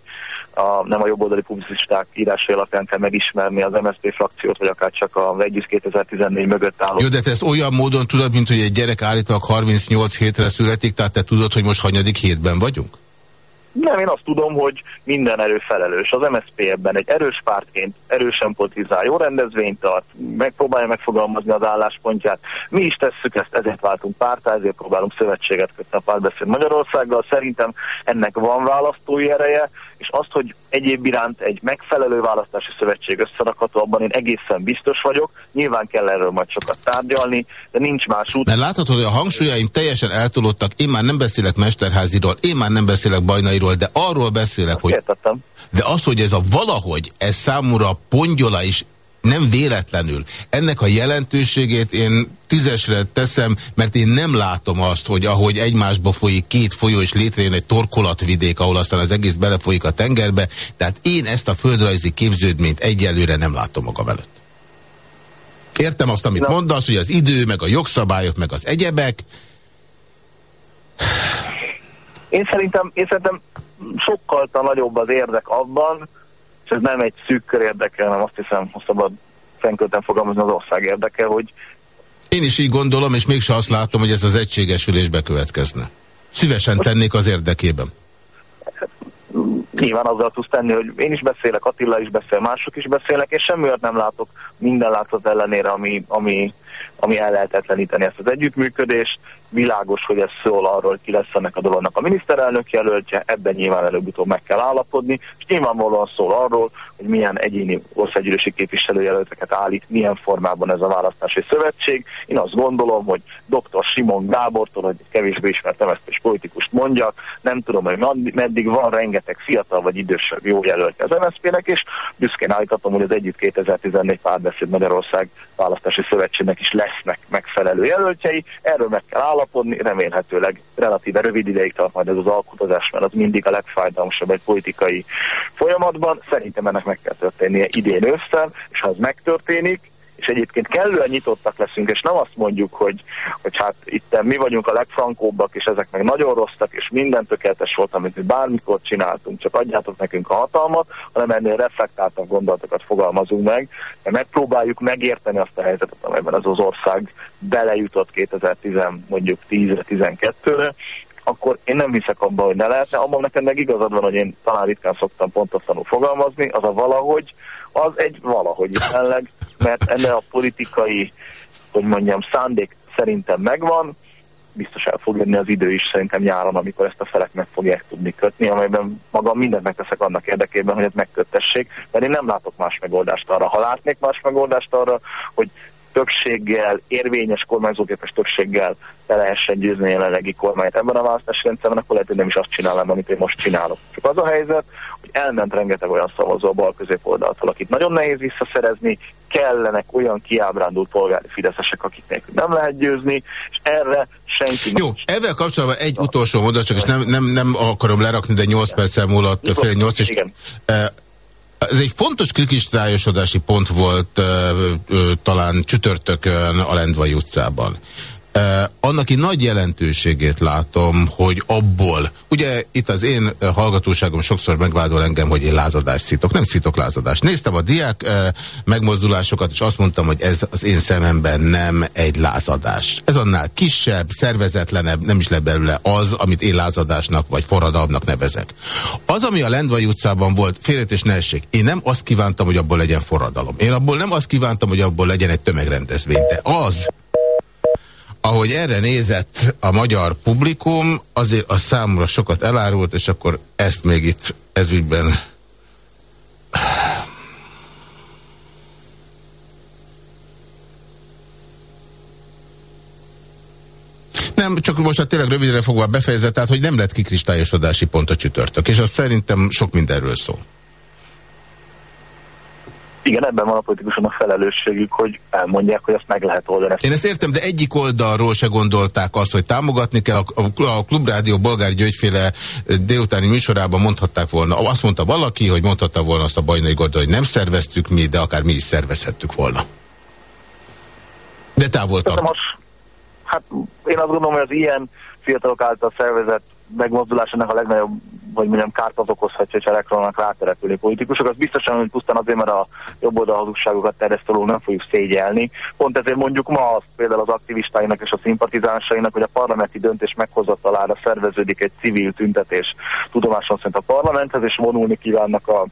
a, nem a jobboldali publicisták írásai alapján kell megismerni az MSZP frakciót, vagy akár csak a Vegyüsz 2014 mögött álló. Jó, de te ezt olyan módon tudod, mint hogy egy gyerek állítólag 38 hétre születik, tehát te tudod, hogy most hanyadik hétben vagyunk? Nem, én azt tudom, hogy minden erő felelős. Az MSZP ebben egy erős pártként erősen politizál, jó rendezvényt tart, megpróbálja megfogalmazni az álláspontját. Mi is tesszük ezt, ezért váltunk pártá, ezért próbálunk szövetséget kötni a párbeszéd Magyarországgal. Szerintem ennek van választói ereje, és azt, hogy egyéb iránt egy megfelelő választási szövetség összerakható, abban én egészen biztos vagyok. Nyilván kell erről majd sokat tárgyalni, de nincs más út. Mert láthatod, hogy a hangsúlyaim teljesen eltolódtak. Én már nem beszélek Mesterháziról, én már nem beszélek Bajnairól, de arról beszélek, hogy... Értettem. De az, hogy ez a valahogy, ez számomra pongyola is nem véletlenül. Ennek a jelentőségét én tízesre teszem, mert én nem látom azt, hogy ahogy egymásba folyik két folyó, és létrejön egy torkolatvidék, ahol aztán az egész belefolyik a tengerbe, tehát én ezt a földrajzi képződményt egyelőre nem látom maga előtt. Értem azt, amit mondasz, hogy az idő, meg a jogszabályok, meg az egyebek. Én szerintem, én szerintem sokkal nagyobb az érdek abban, és ez nem egy szűk kör érdeke, hanem azt hiszem, hogy szabad fennkölten fogalmazni az ország érdeke, hogy én is így gondolom, és mégse azt látom, hogy ez az egységesülésbe következne. Szívesen tennék az érdekében. Nyilván azzal tudsz tenni, hogy én is beszélek, Attila is beszél, mások is beszélnek, és semmiért nem látok minden látszat ellenére, ami, ami, ami el lehetetleníteni ezt az együttműködést világos, hogy ez szól arról, hogy ki lesz ennek a dolognak a miniszterelnök jelöltje, ebben nyilván előbb-utóbb meg kell állapodni, és nyilvánvalóan szól arról, hogy milyen egyéni országgyűlési képviselőjelölteket állít, milyen formában ez a választási szövetség. Én azt gondolom, hogy dr. Simon Gábortól, hogy kevésbé ismert MSZP politikus mondjak, nem tudom, hogy meddig van rengeteg fiatal vagy idősebb jó jelöltje az MSZP-nek, és büszkén állítatom, hogy az Együtt 2014 párbeszéd Magyarország választási szövetségnek is lesznek megfelelő jelöltjei. Erről meg kell állapodni állapodni, remélhetőleg relatíve rövid ideig tart majd ez az alkotozás, mert az mindig a legfájdalmasabb egy politikai folyamatban. Szerintem ennek meg kell történnie idén ősszel, és ha ez megtörténik, és egyébként kellően nyitottak leszünk, és nem azt mondjuk, hogy, hogy hát itt mi vagyunk a legfrankóbbak, és ezek meg nagyon rosszak, és minden tökéletes volt, amit mi bármikor csináltunk, csak adjátok nekünk a hatalmat, hanem ennél reflektáltabb gondolatokat fogalmazunk meg, de megpróbáljuk megérteni azt a helyzetet, amelyben ez az ország belejutott 2010, mondjuk 10-12-re, akkor én nem hiszek abban, hogy ne lehetne. Abban neked meg igazad van, hogy én talán ritkán szoktam pontosan fogalmazni, az a valahogy, az egy valahogy jelenleg mert ennek a politikai, hogy mondjam, szándék szerintem megvan, biztos el fog jönni az idő is szerintem nyáron, amikor ezt a felek meg fogják tudni kötni, amelyben magam mindent megteszek annak érdekében, hogy ezt megköttessék, mert én nem látok más megoldást arra. Ha látnék más megoldást arra, hogy többséggel, érvényes kormányzóképes többséggel le lehessen győzni a jelenlegi kormányt ebben a választási rendszerben, akkor lehet, hogy nem is azt csinálom, amit én most csinálok. Csak az a helyzet, hogy elment rengeteg olyan szavazó a bal középoldaltól, akit nagyon nehéz visszaszerezni, kellenek olyan kiábrándult polgári fideszesek, akik nem lehet győzni, és erre senki Jó, nincs. ezzel kapcsolatban egy utolsó mondat, csak és nem, nem, nem akarom lerakni, de 8 perccel múlott, fél 8 és igen. Ez egy fontos krikistályosodási pont volt talán csütörtökön a Lendvai utcában. Annak én nagy jelentőségét látom, hogy abból, ugye itt az én hallgatóságom sokszor megvádol engem, hogy én lázadást szítok. Nem szítok lázadást. Néztem a diák megmozdulásokat, és azt mondtam, hogy ez az én szememben nem egy lázadás. Ez annál kisebb, szervezetlenebb, nem is le az, amit én lázadásnak vagy forradalmnak nevezek. Az, ami a Lendvai utcában volt, félretés ne essék. Én nem azt kívántam, hogy abból legyen forradalom. Én abból nem azt kívántam, hogy abból legyen egy tömegrendezvény. De az, ahogy erre nézett a magyar publikum, azért a számomra sokat elárult, és akkor ezt még itt ezügyben... Nem, csak most a tényleg rövidre fogva befejezve, tehát hogy nem lett kikristályosodási pont a csütörtök, és azt szerintem sok mindenről szól. Igen, ebben van a politikusoknak felelősségük, hogy elmondják, hogy azt meg lehet oldani. Én ezt értem, de egyik oldalról se gondolták azt, hogy támogatni kell. A, a Klubrádió Bolgár Györgyféle délutáni műsorában mondhatták volna, azt mondta valaki, hogy mondhatta volna azt a Bajnai Gordon, hogy nem szerveztük mi, de akár mi is szervezhettük volna. De távol tart. Hát én azt gondolom, hogy az ilyen fiatalok által szervezett megmozdulásának a legnagyobb vagy mondjam, kárt az okozhatja, hogy akarnak rátelepülni politikusok. Az biztosan, hogy pusztán azért, mert a jobb oldal hazugságokat terjesztő nem fogjuk szégyelni. Pont ezért mondjuk ma azt például az aktivistáinak és a szimpatizánsainak, hogy a parlamenti döntés meghozatalára szerveződik egy civil tüntetés tudomáson szerint a parlamenthez, és vonulni kívánnak a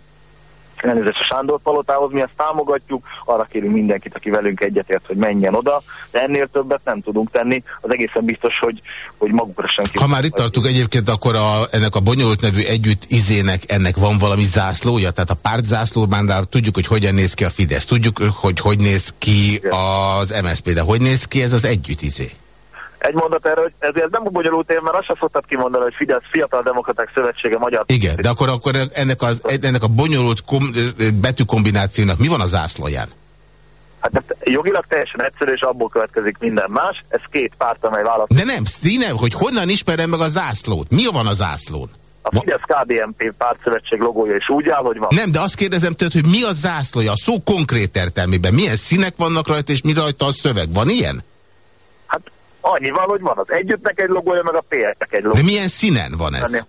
elnézést a Sándor palotához, mi ezt támogatjuk, arra kérünk mindenkit, aki velünk egyetért, hogy menjen oda, de ennél többet nem tudunk tenni, az egészen biztos, hogy, hogy magukra sem Ha már itt tartunk egyébként, akkor a, ennek a bonyolult nevű együtt izének ennek van valami zászlója, tehát a pártzászlómánál tudjuk, hogy hogyan néz ki a Fidesz, tudjuk, hogy hogy néz ki az MSZP, de hogy néz ki ez az együtt izé? Egy mondat erre, hogy ezért nem bonyolult év, mert azt sem szoktad kimondani, hogy Fidesz Fiatal Demokraták Szövetsége Magyar. Igen, de akkor, akkor ennek, az, ennek a bonyolult kom, betűkombinációnak mi van a zászlóján? Hát jogilag teljesen egyszerű, és abból következik minden más. Ez két párt, amely választ. De nem, színe, hogy honnan ismerem meg a zászlót? Mi van a zászlón? A Fidesz KDNP pártszövetség logója is úgy áll, hogy van. Nem, de azt kérdezem tőled, hogy mi a zászlója, a szó konkrét értelmében. Milyen színek vannak rajta, és mi rajta a szöveg? Van ilyen? Annyi van, hogy van az együttnek egy logója, meg a PR-nek egy logója. De milyen színen van ez?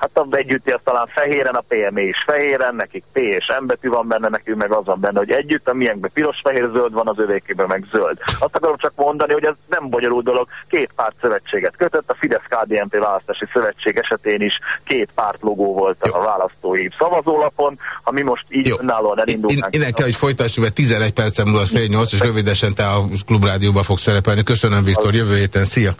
Hát a együtti az talán fehéren, a PME is fehéren, nekik P és M betű van benne, nekünk meg az van benne, hogy együtt, a miénkben piros-fehér-zöld van, az övékében meg zöld. Azt akarom csak mondani, hogy ez nem bonyolult dolog, két párt szövetséget kötött, a Fidesz-KDNP választási szövetség esetén is két párt logó volt Jó. a választói szavazólapon, ha mi most így önállóan elindulnánk. Innen kell, hogy folytassuk, mert 11 percen múlva fél nyolc, és rövidesen te a klubrádióba fog szerepelni. Köszönöm, Viktor, jövő héten, szia!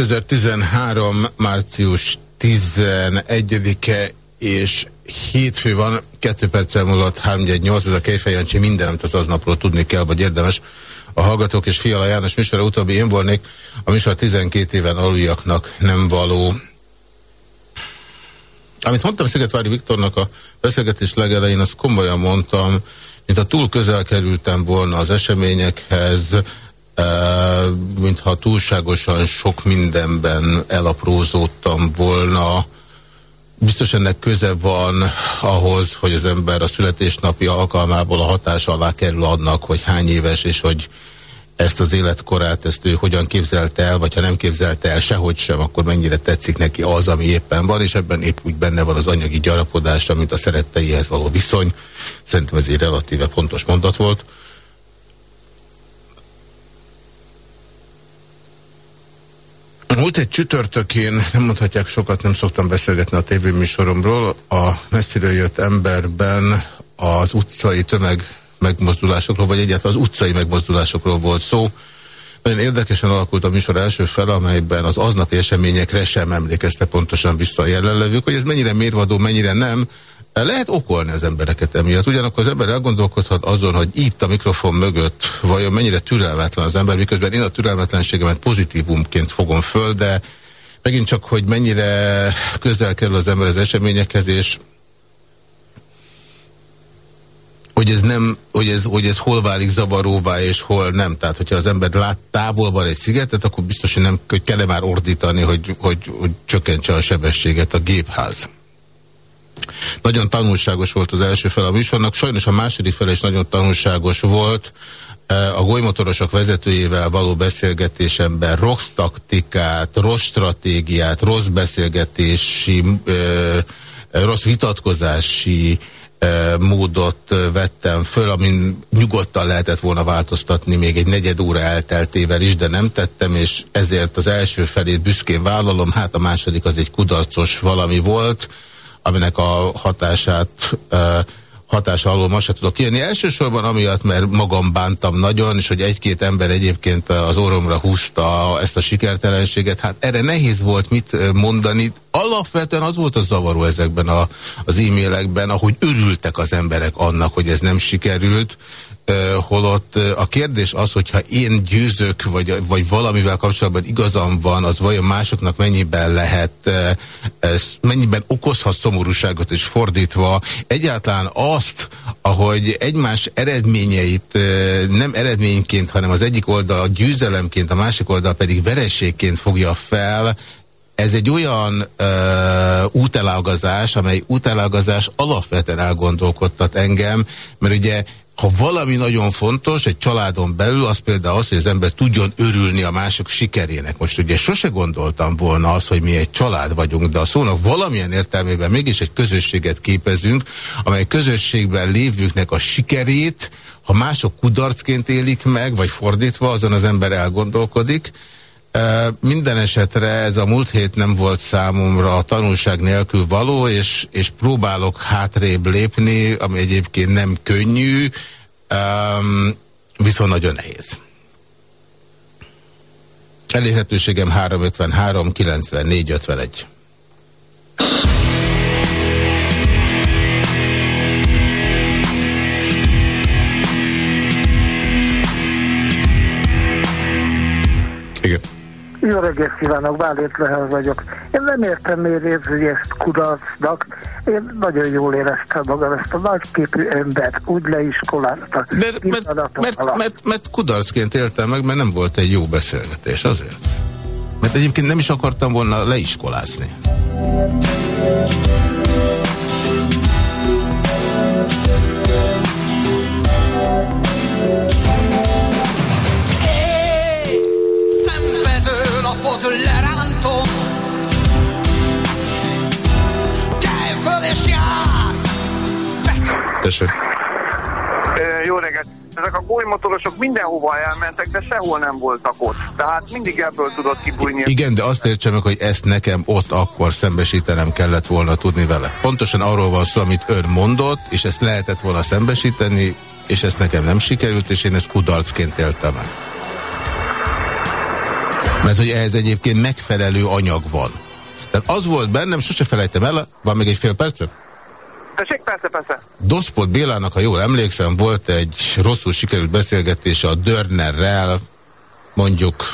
2013. március 11-e és hétfő van, 2 perccel múlott 318, ez a Kejfej Jancsi, minden, amit az aznapról tudni kell, vagy érdemes. A Hallgatók és Fiala János műsora utóbbi én volnék, a műsor 12 éven aluljaknak nem való. Amit mondtam Szigetvári Viktornak a beszélgetés legelején, azt komolyan mondtam, mint a túl közel kerültem volna az eseményekhez, mintha túlságosan sok mindenben elaprózódtam volna. Biztos ennek köze van ahhoz, hogy az ember a születésnapi alkalmából a hatás alá kerül annak, hogy hány éves, és hogy ezt az életkorát, ezt ő hogyan képzelte el, vagy ha nem képzelte el sehogy sem, akkor mennyire tetszik neki az, ami éppen van, és ebben épp úgy benne van az anyagi gyarapodása, mint a szeretteihez való viszony. Szerintem ez egy relatíve pontos mondat volt. Múlt egy csütörtökén, nem mondhatják sokat, nem szoktam beszélgetni a tévéműsoromról, a messziről jött emberben az utcai tömeg megmozdulásokról, vagy egyáltalán az utcai megmozdulásokról volt szó. Nagyon érdekesen alakult a műsor első fel, amelyben az aznapi eseményekre sem emlékezte pontosan vissza a jelenlevők, hogy ez mennyire mérvadó, mennyire nem, lehet okolni az embereket emiatt. Ugyanakkor az ember elgondolkodhat azon, hogy itt a mikrofon mögött vajon mennyire türelmetlen az ember, miközben én a türelmetlenségemet pozitívumként fogom föl, de megint csak, hogy mennyire közel kerül az ember az eseményekhez, és hogy ez nem, hogy ez, hogy ez hol válik zavaróvá, és hol nem. Tehát, hogyha az ember lát távolban egy szigetet, akkor biztos, hogy nem hogy kell -e már ordítani, hogy, hogy, hogy csökkentse a sebességet a gépház. Nagyon tanulságos volt az első fel a műsornak, sajnos a második fel is nagyon tanulságos volt. E, a golymotorosok vezetőjével való beszélgetésemben rossz taktikát, rossz stratégiát, rossz beszélgetési, e, rossz vitatkozási e, módot vettem föl, amin nyugodtan lehetett volna változtatni még egy negyed óra elteltével is, de nem tettem, és ezért az első felét büszkén vállalom, hát a második az egy kudarcos valami volt, aminek a hatását hatása alól ma se tudok kijönni. Elsősorban amiatt, mert magam bántam nagyon, és hogy egy-két ember egyébként az orromra húzta ezt a sikertelenséget. Hát erre nehéz volt mit mondani. Alapvetően az volt a zavaró ezekben a, az e-mailekben, ahogy örültek az emberek annak, hogy ez nem sikerült, holott a kérdés az, hogyha én győzök, vagy, vagy valamivel kapcsolatban igazam van, az vajon másoknak mennyiben lehet, mennyiben okozhat szomorúságot és fordítva. Egyáltalán azt, ahogy egymás eredményeit nem eredményként, hanem az egyik oldal győzelemként, a másik oldal pedig vereségként fogja fel, ez egy olyan ö, útelágazás, amely útelágazás alapvetően elgondolkodtat engem, mert ugye ha valami nagyon fontos egy családon belül, az például az, hogy az ember tudjon örülni a mások sikerének. Most ugye sose gondoltam volna azt, hogy mi egy család vagyunk, de a szónak valamilyen értelmében mégis egy közösséget képezünk, amely közösségben lévőknek a sikerét, ha mások kudarcként élik meg, vagy fordítva, azon az ember elgondolkodik, minden esetre ez a múlt hét nem volt számomra tanulság nélkül való, és, és próbálok hátrébb lépni, ami egyébként nem könnyű, viszont nagyon nehéz. Elérhetőségem 353 94 51. Jó reggelt kívánok, Bálint Lehel vagyok. Én nem értem, miért érzi ezt kudarcnak. Én nagyon jól éreztem magam, ezt a nagyképű embert úgy leiskolázta. De, mert, mert, mert, mert kudarcként éltem meg, mert nem volt egy jó beszélgetés, azért. Mert egyébként nem is akartam volna leiskolázni. Tessék. Jó reggelt! Ezek a bolymotorosok mindenhova elmentek, de sehol nem voltak ott. Tehát mindig ebből tudott kibújni. Igen, de azt értsem meg, hogy ezt nekem ott akkor szembesítenem kellett volna tudni vele. Pontosan arról van szó, amit ön mondott, és ezt lehetett volna szembesíteni, és ezt nekem nem sikerült, és én ezt kudarcként éltem meg. Mert hogy ehhez egyébként megfelelő anyag van. Tehát az volt bennem, sose felejtem el, van még egy fél percet? Tessék, persze, persze. Doszpot Bélának, ha jól emlékszem, volt egy rosszul sikerült beszélgetése a Dörnerrel, mondjuk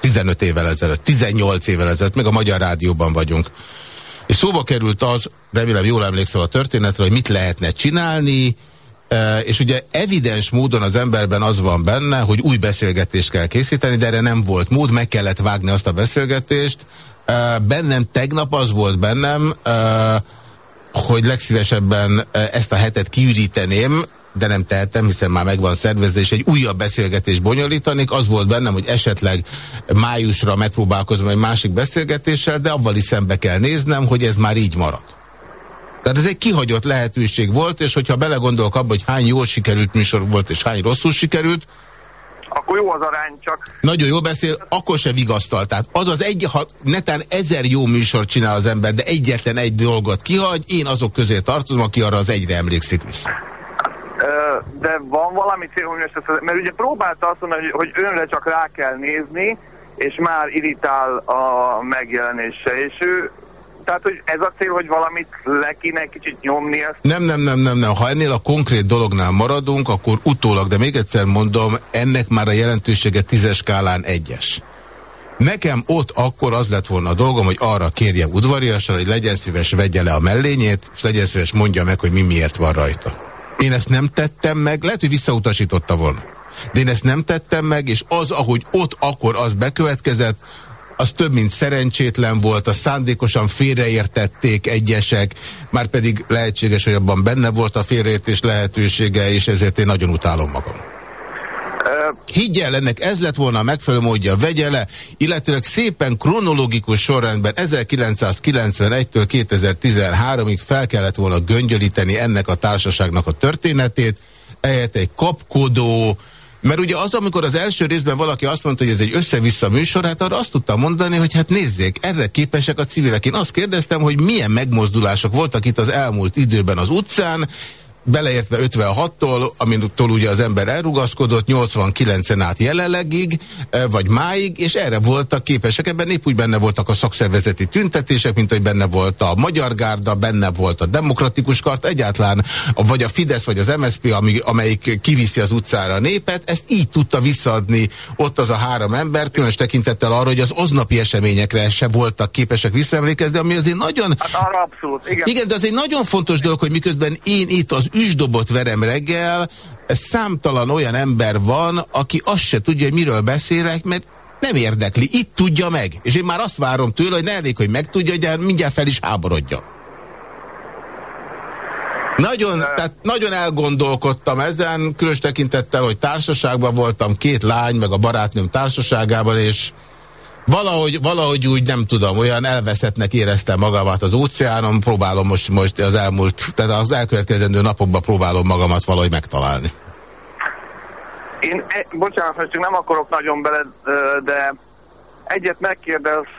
15 évvel ezelőtt, 18 évvel ezelőtt, meg a Magyar Rádióban vagyunk. És szóba került az, remélem jól emlékszem a történetre, hogy mit lehetne csinálni, e, és ugye evidens módon az emberben az van benne, hogy új beszélgetést kell készíteni, de erre nem volt mód, meg kellett vágni azt a beszélgetést. Bennem tegnap az volt bennem, hogy legszívesebben ezt a hetet kiüríteném, de nem tehetem, hiszen már megvan szervezve, és egy újabb beszélgetés bonyolítanék. Az volt bennem, hogy esetleg májusra megpróbálkozom egy másik beszélgetéssel, de avval is szembe kell néznem, hogy ez már így marad. Tehát ez egy kihagyott lehetőség volt, és hogyha belegondolok abba, hogy hány jól sikerült műsor volt, és hány rosszul sikerült, akkor jó az arány csak. Nagyon jó beszél, akkor se vigasztal. Tehát az az egy, ha netán ezer jó műsor csinál az ember, de egyetlen egy dolgot kihagy, én azok közé tartozom, aki arra az egyre emlékszik vissza. De van valami cél, mert ugye próbálta azt mondani, hogy önre csak rá kell nézni, és már irritál a megjelenése, és ő tehát, hogy ez a cél, hogy valamit le kéne kicsit nyomni ezt? Nem, nem, nem, nem, nem. Ha ennél a konkrét dolognál maradunk, akkor utólag, de még egyszer mondom, ennek már a jelentősége tízes skálán egyes. Nekem ott akkor az lett volna a dolgom, hogy arra kérjem udvariasan, hogy legyen szíves, vegye le a mellényét, és legyen szíves, mondja meg, hogy mi miért van rajta. Én ezt nem tettem meg, lehet, hogy visszautasította volna. De én ezt nem tettem meg, és az, ahogy ott akkor az bekövetkezett, az több mint szerencsétlen volt, a szándékosan félreértették egyesek, már pedig lehetséges, hogy abban benne volt a félreértés lehetősége, és ezért én nagyon utálom magam. Higgyel, ennek ez lett volna a megfelelő módja, vegye le, illetőleg szépen kronológikus sorrendben 1991-től 2013-ig fel kellett volna göngyölíteni ennek a társaságnak a történetét, ehhez egy kapkodó, mert ugye az, amikor az első részben valaki azt mondta, hogy ez egy össze-vissza műsor, hát arra azt tudtam mondani, hogy hát nézzék, erre képesek a civilek. Én azt kérdeztem, hogy milyen megmozdulások voltak itt az elmúlt időben az utcán, beleértve 56-tól, amitől ugye az ember elrugaszkodott, 89-en át jelenlegig, eh, vagy máig, és erre voltak képesek. Ebben épp úgy benne voltak a szakszervezeti tüntetések, mint hogy benne volt a Magyar Gárda, benne volt a Demokratikus Kart, egyáltalán vagy a Fidesz, vagy az MSZP, amelyik kiviszi az utcára a népet, ezt így tudta visszaadni ott az a három ember, különös tekintettel arra, hogy az aznapi eseményekre se voltak képesek visszaemlékezni, ami azért nagyon... Hát arra abszolút, igen. Igen, de az egy nagyon fontos dolog, hogy miközben én itt az üsdobot verem reggel, számtalan olyan ember van, aki azt se tudja, hogy miről beszélek, mert nem érdekli. Itt tudja meg. És én már azt várom tőle, hogy ne elég, hogy megtudja, hogy mindjárt fel is háborodja. Nagyon, tehát nagyon elgondolkodtam ezen, különös tekintettel, hogy társaságban voltam, két lány, meg a barátnőm társaságában, és Valahogy, valahogy úgy nem tudom, olyan elveszettnek éreztem magamat az óceánon, próbálom most, most az elmúlt, tehát az elkövetkezendő napokban próbálom magamat valahogy megtalálni. Én, e, bocsánat, csak nem akarok nagyon bele, de egyet megkérdezhetek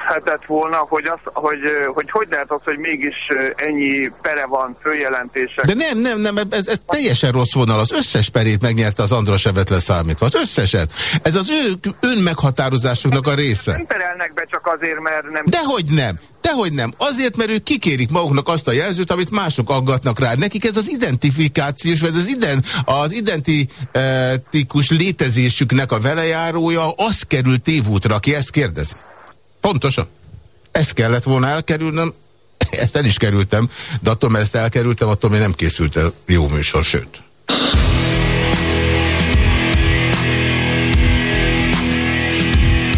kérdezhetett volna, hogy, az, hogy, hogy hogy lehet az, hogy mégis ennyi pere van, följelentések. De nem, nem, nem, ez, ez teljesen rossz vonal. Az összes perét megnyerte az Andrasevet leszámítva. Az összeset. Ez az ő önmeghatározásuknak a része. Nem perelnek be csak azért, mert nem... Dehogy nem. Dehogy nem. Azért, mert ők kikérik maguknak azt a jelzőt, amit mások aggatnak rá. Nekik ez az identifikációs, vagy az, ident, az identitikus létezésüknek a velejárója, az kerül tévútra, aki ezt kérdezi. Pontosan. Ezt kellett volna elkerülnöm, ezt el is kerültem, de attól, mert ezt elkerültem, attól még nem készült el jó műsor, sőt.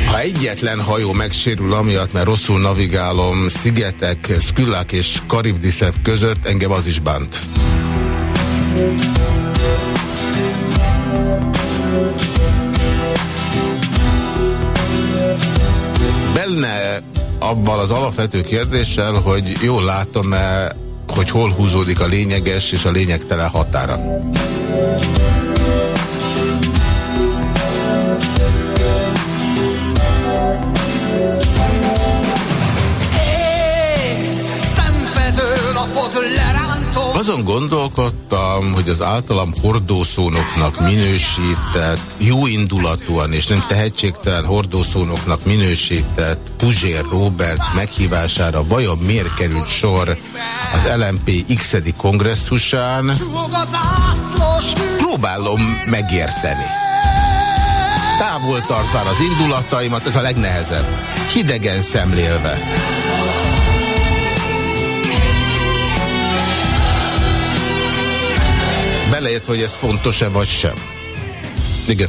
Ha egyetlen hajó megsérül amiatt, mert rosszul navigálom szigetek, Skülák és Karibdiszep között, engem az is bánt. Benne abban az alapvető kérdéssel, hogy jól látom-e, hogy hol húzódik a lényeges és a lényegtelen határa. Azon gondolkodtam, hogy az általam hordószónoknak minősített, jóindulatúan és nem tehetségtelen hordószónoknak minősített Puzsér Robert meghívására vajon miért került sor az LMP x kongresszusán? Próbálom megérteni. Távol tartván az indulataimat, ez a legnehezebb. Hidegen szemlélve. Beleért, hogy ez fontos-e vagy sem. Igen.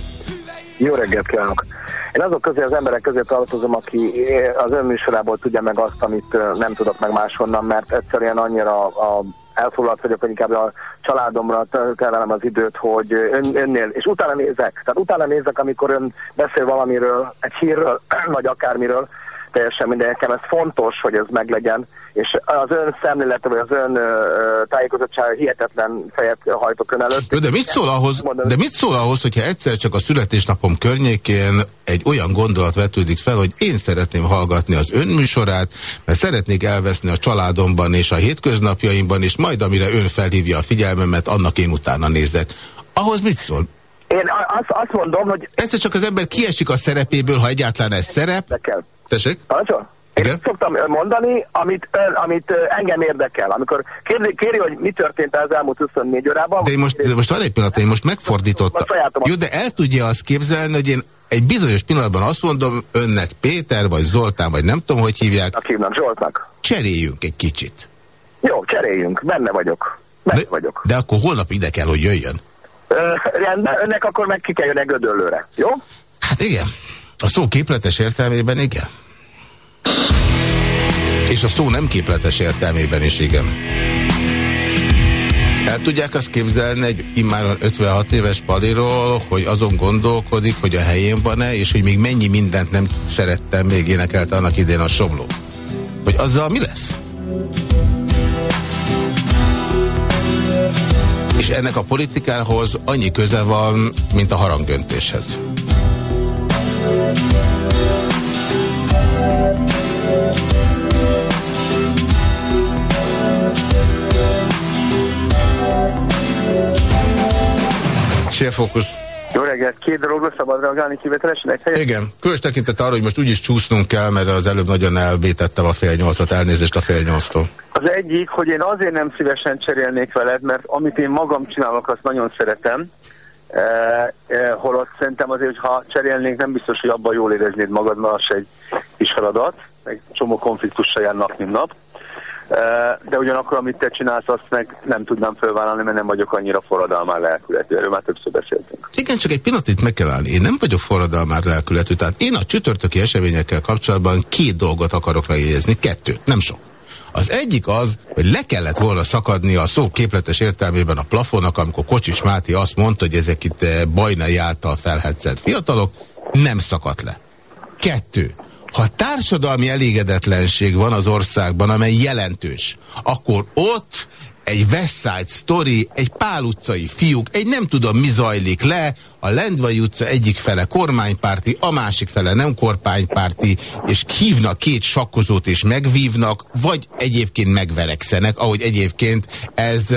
Jó reggelt kívánok! Én azok közé az emberek közé tartozom, aki az önműsorából tudja meg azt, amit nem tudok meg máshonnan, mert egyszerűen annyira a elfoglalt vagyok, hogy inkább a családomra terelem az időt, hogy ön, önnél, és utána nézek. Tehát utána nézek, amikor ön beszél valamiről, egy hírről, vagy akármiről, teljesen minden nekem ez fontos, hogy ez meglegyen, és az ön szemlélete, vagy az ön tájékozottsága hihetetlen fejet hajtok ön előtt. De mit szól ahhoz, de mit szól ahhoz, hogyha egyszer csak a születésnapom környékén egy olyan gondolat vetődik fel, hogy én szeretném hallgatni az ön műsorát, mert szeretnék elveszni a családomban és a hétköznapjaimban, és majd amire ön felhívja a figyelmemet, annak én utána nézek. Ahhoz mit szól? Én azt, azt mondom, hogy... Egyszer csak az ember kiesik a szerepéből, ha egyáltalán ez szerep. Tessék? Parancol? Én Igen? szoktam mondani, amit, amit engem érdekel. Amikor kéri, kéri, hogy mi történt az elmúlt 24 órában. De én most, de most van egy pillanat, én most megfordítottam. Jó, de el tudja azt képzelni, hogy én egy bizonyos pillanatban azt mondom önnek Péter, vagy Zoltán, vagy nem tudom, hogy hívják. Aki hívnak Zsoltnak. Cseréljünk egy kicsit. Jó, cseréljünk. Benne vagyok. Benne de, vagyok. De akkor holnap ide kell, hogy jöjjön. Ö, rendben, önnek akkor meg ki kell jönni Gödöllőre, jó? Hát igen. A szó képletes értelmében igen. És a szó nem képletes értelmében is igen. El tudják azt képzelni egy immáron 56 éves paliról, hogy azon gondolkodik, hogy a helyén van-e, és hogy még mennyi mindent nem szerettem, még énekelt annak idén a somló. Hogy azzal mi lesz? És ennek a politikához annyi köze van, mint a harangöntéshez. Célfókusz. Jó reggelt, két dologra szabad reagálni kivételesen egy helyen? Igen, különös tekintet arra, hogy most úgyis csúsznunk kell, mert az előbb nagyon elvétettem a fél nyolcot, elnézést a fél nyolctól. Az egyik, hogy én azért nem szívesen cserélnék veled, mert amit én magam csinálok, azt nagyon szeretem, Eh, eh, holott szerintem azért, ha cserélnénk, nem biztos, hogy abban jól éreznéd magad, mert az egy kis feladat, meg csomó konfliktussal jár nap, mint nap. De ugyanakkor, amit te csinálsz, azt meg nem tudnám felvállalni, mert nem vagyok annyira forradalmár lelkületű. Erről már többször beszéltünk. Igen, csak egy pillanatot meg kell állni. Én nem vagyok forradalmár lelkületű. Tehát én a csütörtöki eseményekkel kapcsolatban két dolgot akarok megjegyezni. Kettőt, nem sok. Az egyik az, hogy le kellett volna szakadni a szó képletes értelmében a plafonnak, amikor Kocsis Máté azt mondta, hogy ezek itt eh, bajnai által felhetszelt fiatalok, nem szakadt le. Kettő. Ha társadalmi elégedetlenség van az országban, amely jelentős, akkor ott egy West Side Story, egy Pál utcai fiúk, egy nem tudom mi zajlik le, a Lendvai utca egyik fele kormánypárti, a másik fele nem kormánypárti, és hívnak két sakkozót és megvívnak, vagy egyébként megverekszenek, ahogy egyébként ez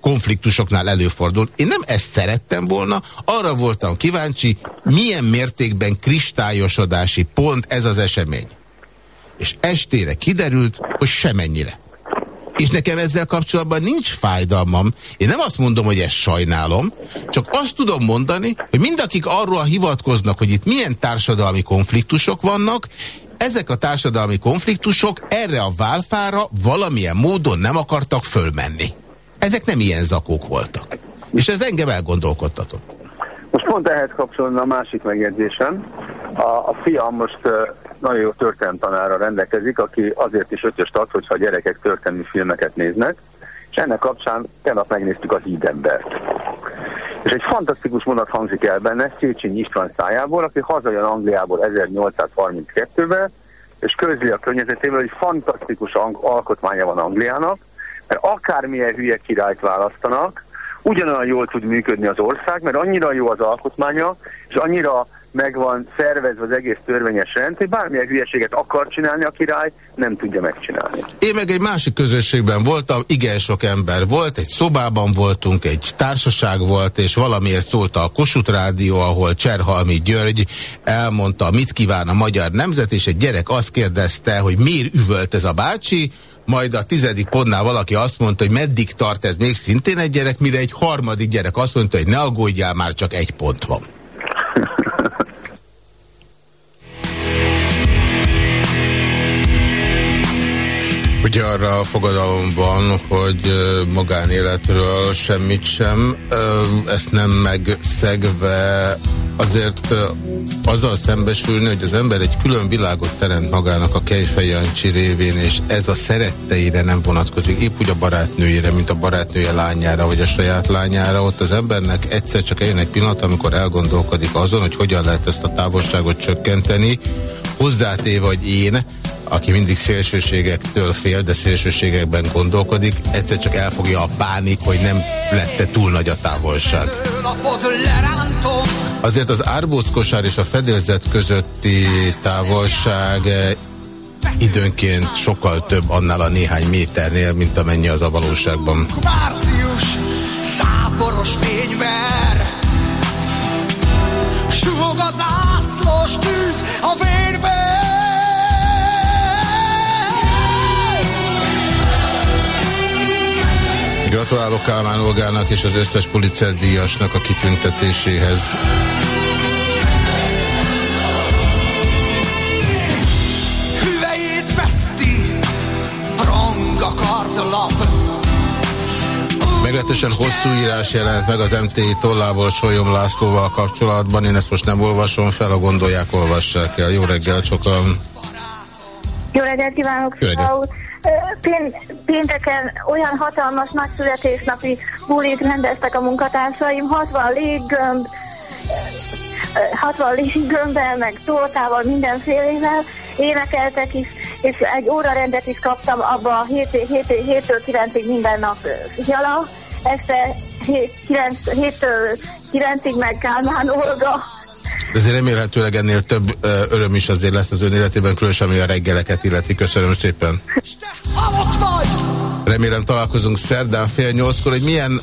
konfliktusoknál előfordul. Én nem ezt szerettem volna, arra voltam kíváncsi, milyen mértékben kristályosodási pont ez az esemény. És estére kiderült, hogy semennyire. És nekem ezzel kapcsolatban nincs fájdalmam. Én nem azt mondom, hogy ezt sajnálom, csak azt tudom mondani, hogy mindakik arról hivatkoznak, hogy itt milyen társadalmi konfliktusok vannak, ezek a társadalmi konfliktusok erre a válfára valamilyen módon nem akartak fölmenni. Ezek nem ilyen zakók voltak. És ez engem elgondolkodtatott. Most pont ehhez kapcsolódna a másik megjegyzésem. A, a fiam most nagyon jó tanára rendelkezik, aki azért is ötöst ad, hogyha a gyerekek történelmi filmeket néznek, és ennek kapcsán tegnap megnéztük a hídembert. És egy fantasztikus mondat hangzik el benne Széchenyi István szájából, aki hazajön Angliából 1832-ben, és közli a környezetében, hogy fantasztikus alkotmánya van Angliának, mert akármilyen hülye királyt választanak, ugyanolyan jól tud működni az ország, mert annyira jó az alkotmánya, és annyira meg van szervezve az egész törvényes rend, hogy bármilyen hülyeséget akar csinálni a király, nem tudja megcsinálni. Én meg egy másik közösségben voltam, igen sok ember volt, egy szobában voltunk, egy társaság volt, és valamiért szólt a Kossuth Rádió, ahol Cserhalmi György elmondta, mit kíván a magyar nemzet, és egy gyerek azt kérdezte, hogy miért üvölt ez a bácsi, majd a tizedik pontnál valaki azt mondta, hogy meddig tart ez még szintén egy gyerek, mire egy harmadik gyerek azt mondta, hogy ne aggódjál, már csak egy pont van. Ugye arra a fogadalomban, hogy magánéletről semmit sem, ezt nem megszegve azért azzal szembesülni, hogy az ember egy külön világot teremt magának a Kejfejancsi révén, és ez a szeretteire nem vonatkozik, épp úgy a barátnőjére, mint a barátnője lányára, vagy a saját lányára, ott az embernek egyszer csak eljön egy pillanat, amikor elgondolkodik azon, hogy hogyan lehet ezt a távolságot csökkenteni, hozzátéve, hogy én, aki mindig szélsőségektől fél, de szélsőségekben gondolkodik, egyszer csak elfogja a pánik, hogy nem lette túl nagy a távolság. Azért az árbózkosár és a fedélzet közötti távolság eh, időnként sokkal több annál a néhány méternél, mint amennyi az a valóságban. Március, száporos fényver, az ászlós tűz a Gratulálok Kálmán Olgának és az összes Pulitzer díjasnak a kitüntetéséhez. Hüvejét veszti, rong a kardlap. Meglehetősen hosszú írás jelent meg az MTI tollából Solyom Lászlóval kapcsolatban. Én ezt most nem olvasom fel, a gondolják, olvassák el. Jó reggel, sokan. Jó reggelt kívánok, Jó reggelt. Pénteken olyan hatalmas nagy születésnapi bulit rendeztek a munkatársaim, 60 léggömb, 60 léggömbbel, meg tortával, mindenfélével énekeltek is, és egy órarendet is kaptam abba a 7-től 9-ig minden nap fiala, este 7-től 9-ig meg Kálmán Olga, de azért remélhetőleg ennél több öröm is azért lesz az ön életében, különösen ami a reggeleket illeti. Köszönöm szépen. Remélem találkozunk szerdán fél nyolckor, hogy milyen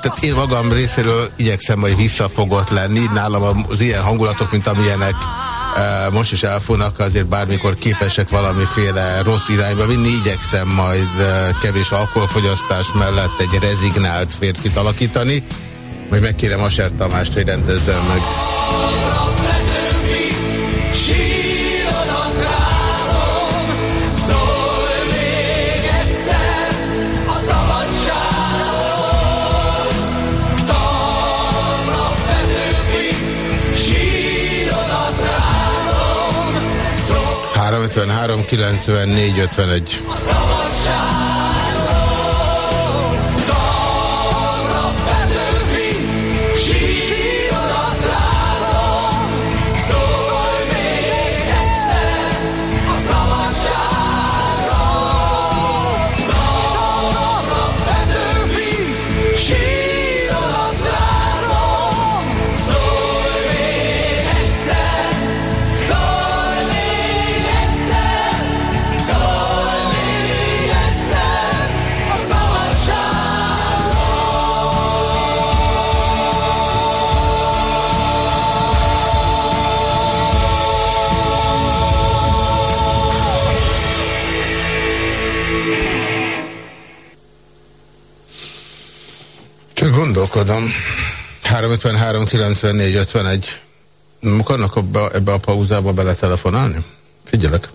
tehát én magam részéről igyekszem majd visszafogott lenni. Nálam az ilyen hangulatok, mint amilyenek most is elfognak, azért bármikor képesek valamiféle rossz irányba vinni, igyekszem majd kevés alkoholfogyasztás mellett egy rezignált férfit alakítani. Majd megkérem Aser Tamást, hogy rendezzen meg. Három 54 51. gondolkodom. 353 94 51. Nem akarnak ebbe, ebbe a pauzába beletelefonálni? Figyelek.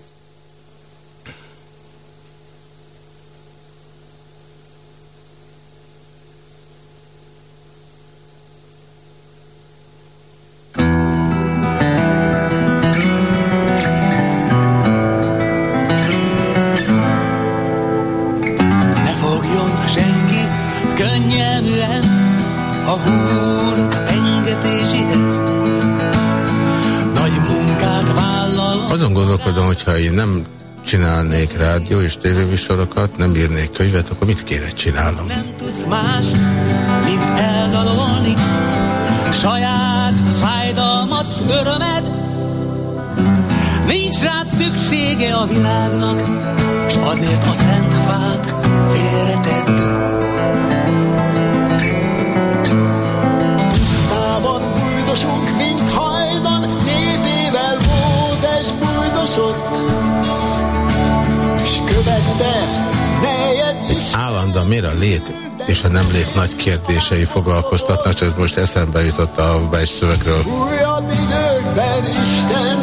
Nem lét nagy kérdései foglalkoztatnak, ez most eszembe jutott a szövegről. Újabb időkben Isten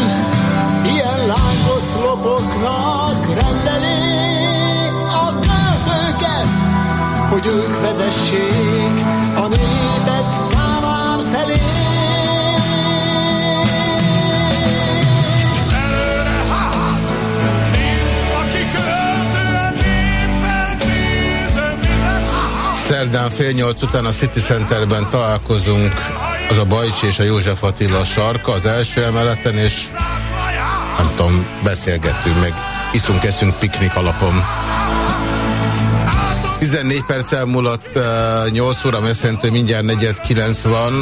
ilyen lángoszlopoknak rendeli a költőket, hogy ők vezessék Szerdán fél nyolc után a City Centerben találkozunk, az a Bajcsi és a József Attila sarka az első emeleten, és nem tudom, beszélgettünk meg, iszunk, eszünk piknik alapon. 14 perc elmúlott 8 óra, mert mindjárt negyed 9 van.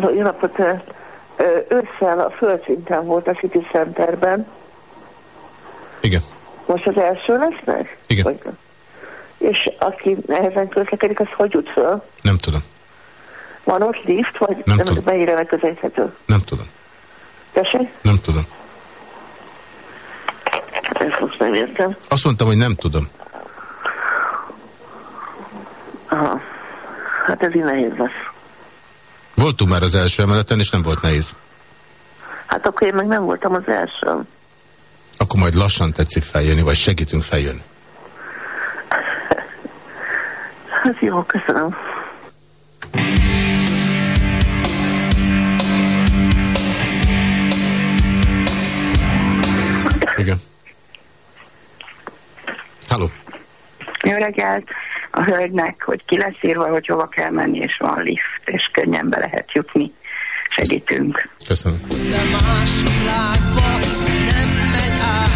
Háló, napot! Ősszel a földszinten volt a City Centerben. Igen. Most az első lesz meg? Igen. Vagy, és aki nehezen közlekedik, az hogy jut föl? Nem tudom. Van ott lift, vagy nem, nem tudom. mennyire megközelíthető? Nem tudom. Tessék? Nem tudom. Ezt most nem értem. Azt mondtam, hogy nem tudom. Aha. Hát ez így nehéz lesz. Voltunk már az első emeleten, és nem volt nehéz. Hát akkor én meg nem voltam az első. Akkor majd lassan tetszik feljönni, vagy segítünk feljönni. Hát jó, köszönöm. Igen. Halló. Jó reggelt! a hölgynek, hogy ki lesz írva, hogy hova kell menni, és van lift, és könnyen be lehet jutni. Segítünk. Köszönöm. De más világba nem megy át,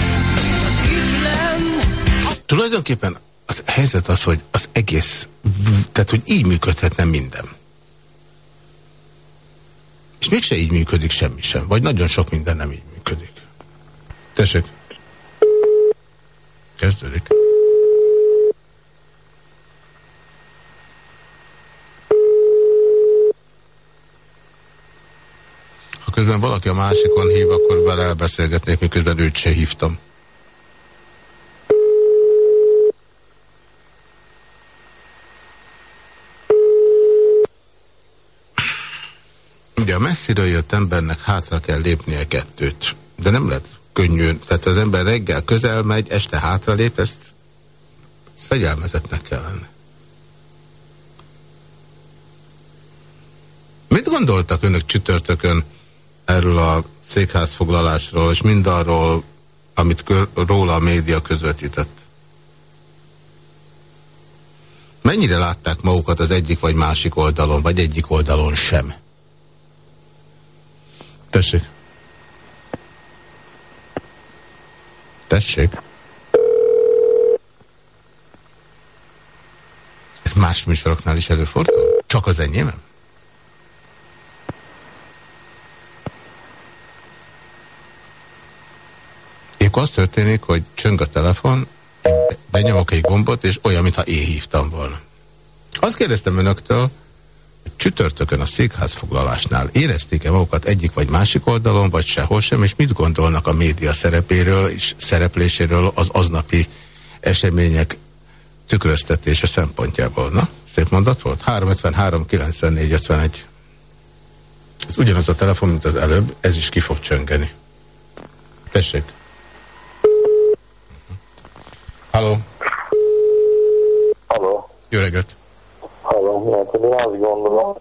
Tulajdonképpen az helyzet az, hogy az egész, tehát hogy így működhetne minden. És mégse így működik semmi sem, vagy nagyon sok minden nem így működik. Tessék. Kezdődik. Közben valaki a másikon hív, akkor vele elbeszélgetnék, miközben őt se hívtam. Ugye a messziről jött embernek hátra kell lépnie kettőt, de nem lehet könnyű. Tehát az ember reggel közel megy, este hátra lép, ezt, ezt fegyelmezetnek kellene. Mit gondoltak önök csütörtökön erről a székházfoglalásról, és mindarról, amit róla a média közvetített. Mennyire látták magukat az egyik vagy másik oldalon, vagy egyik oldalon sem? Tessék. Tessék. Ez más műsoroknál is előfordul? Csak az enyémem? Ilyenkor az történik, hogy csöng a telefon, benyomok egy gombot, és olyan, mintha én hívtam volna. Azt kérdeztem önöktől, hogy csütörtökön a székházfoglalásnál érezték-e magukat egyik vagy másik oldalon, vagy sehol sem, és mit gondolnak a média szerepéről és szerepléséről az aznapi események tükröztetése szempontjából. Na, szép mondat volt? 353 94 51. Ez ugyanaz a telefon, mint az előbb, ez is ki fog csöngeni. Tessék. Halló. Halló. Jó reggelt. Halló, hát én azt gondolom,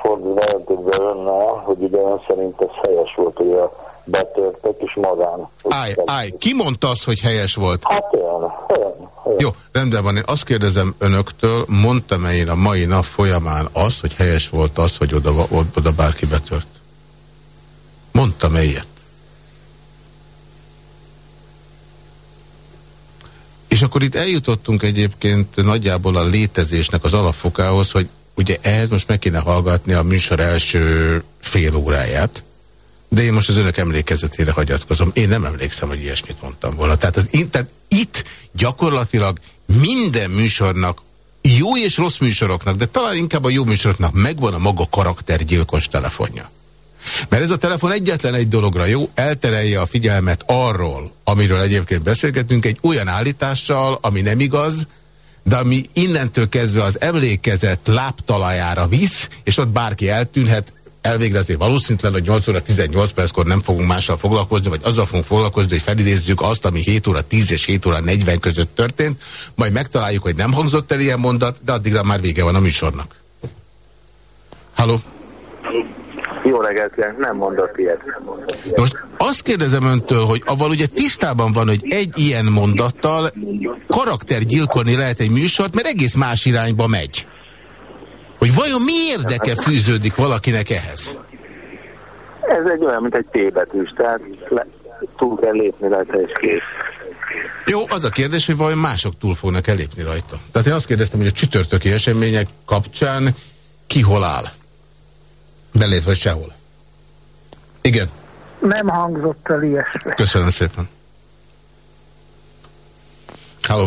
fordulva be önnel, hogy ugye ön szerint ez helyes volt, hogy a betörtek, és magán. Állj, állj, ki mondta azt, hogy helyes volt? Hát olyan, olyan, olyan. Jó, rendben van. Én azt kérdezem önöktől, mondtam-e én a mai nap folyamán azt, hogy helyes volt az, hogy oda, oda bárki betört? Mondtam-e ilyet? És akkor itt eljutottunk egyébként nagyjából a létezésnek az alapfokához, hogy ugye ehhez most meg kéne hallgatni a műsor első fél óráját, de én most az önök emlékezetére hagyatkozom. Én nem emlékszem, hogy ilyesmit mondtam volna. Tehát, az, tehát itt gyakorlatilag minden műsornak, jó és rossz műsoroknak, de talán inkább a jó műsoroknak megvan a maga karaktergyilkos telefonja. Mert ez a telefon egyetlen egy dologra jó, elterelje a figyelmet arról, amiről egyébként beszélgetünk, egy olyan állítással, ami nem igaz, de ami innentől kezdve az emlékezet láptalajára visz, és ott bárki eltűnhet, elvégre azért valószínűtlen, hogy 8 óra 18 perckor nem fogunk mással foglalkozni, vagy azzal fogunk foglalkozni, hogy felidézzük azt, ami 7 óra 10 és 7 óra 40 között történt, majd megtaláljuk, hogy nem hangzott el ilyen mondat, de addigra már vége van a műsornak. Halló? Jó reggelt, nem mondott ilyet. Most azt kérdezem öntől, hogy avval ugye tisztában van, hogy egy ilyen mondattal karaktergyilkolni lehet egy műsort, mert egész más irányba megy. Hogy vajon mi érdeke fűződik valakinek ehhez? Ez egy olyan, mint egy T betűs, tehát le, túl kell lépni rajta, és kész. Jó, az a kérdés, hogy vajon mások túl fognak elépni rajta. Tehát én azt kérdeztem, hogy a csütörtöki események kapcsán ki hol áll? Belét vagy sehol? Igen. Nem hangzott el ilyesmi. Köszönöm szépen. Halló.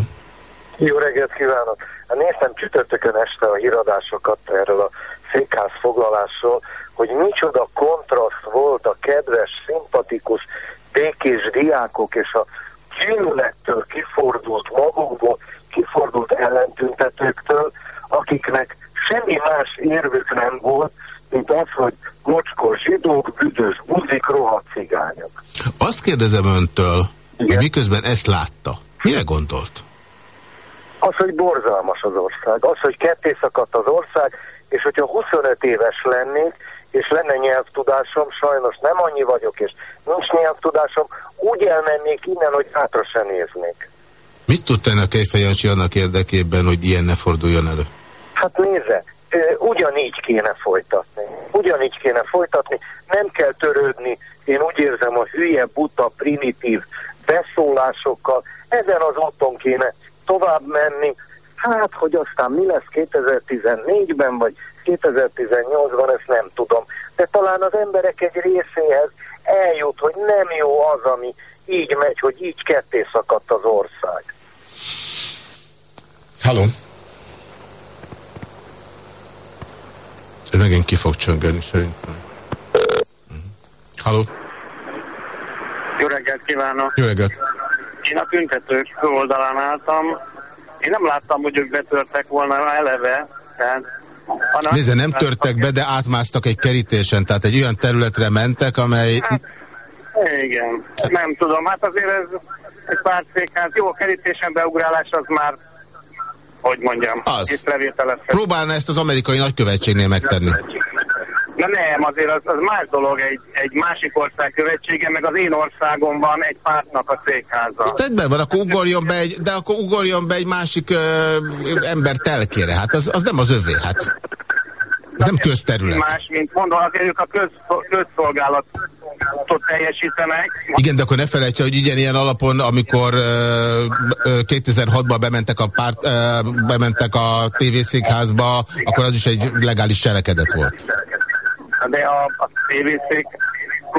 Jó reggelt kívánok! Néztem csütörtökön este a híradásokat erről a székház foglalásról, hogy micsoda kontraszt volt a kedves, szimpatikus, békés diákok és a gyűlölettől kifordult magukból, kifordult ellentüntetőktől, akiknek semmi más érvük nem volt, mint az, hogy mocskos zsidók, büdös buzik, rohadt cigányok. Azt kérdezem öntől, Igen? hogy miközben ezt látta, mire gondolt? Az, hogy borzalmas az ország, az, hogy ketté szakadt az ország, és hogyha 25 éves lennék, és lenne nyelvtudásom, sajnos nem annyi vagyok, és nincs nyelvtudásom, úgy elmennék innen, hogy hátra se néznék. Mit tud tenni a Kejfejancsi annak érdekében, hogy ilyen ne forduljon elő? Hát nézze, ugyanígy kéne folytatni. Ugyanígy kéne folytatni, nem kell törődni, én úgy érzem a hülye, buta, primitív beszólásokkal, ezen az úton kéne tovább menni, hát, hogy aztán mi lesz 2014-ben, vagy 2018-ban, ezt nem tudom. De talán az emberek egy részéhez eljut, hogy nem jó az, ami így megy, hogy így ketté szakadt az ország. Halló! Megint ki fog csöngeni szerintem. Halló! Jó reggelt kívánok! Jó reggelt! Én a tüntetők oldalán álltam. Én nem láttam, hogy ők betörtek volna eleve. Tehát, Nézze, nem törtek be, de átmásztak egy kerítésen, tehát egy olyan területre mentek, amely... Hát, igen, nem tudom, hát azért ez, ez pár székház. Jó, a kerítésen beugrálás az már, hogy mondjam, az. Próbálna ezt az amerikai nagykövetségnél megtenni. Na nem, azért az, az más dolog, egy, egy másik ország követsége, meg az én országomban egy pártnak a székháza. Tedd be van, akkor ugorjon be egy, de akkor ugorjon be egy másik ö, ember telkére, hát az, az nem az övé, hát. Ez nem közterület. Más, mint mondom, azért ők a köz, közszolgálat teljesítenek. Igen, de akkor ne felejtse, hogy ugyanilyen alapon, amikor uh, 2006-ban bementek a párt, uh, bementek a tévészékházba, akkor az is egy legális cselekedet volt de a, a tévészék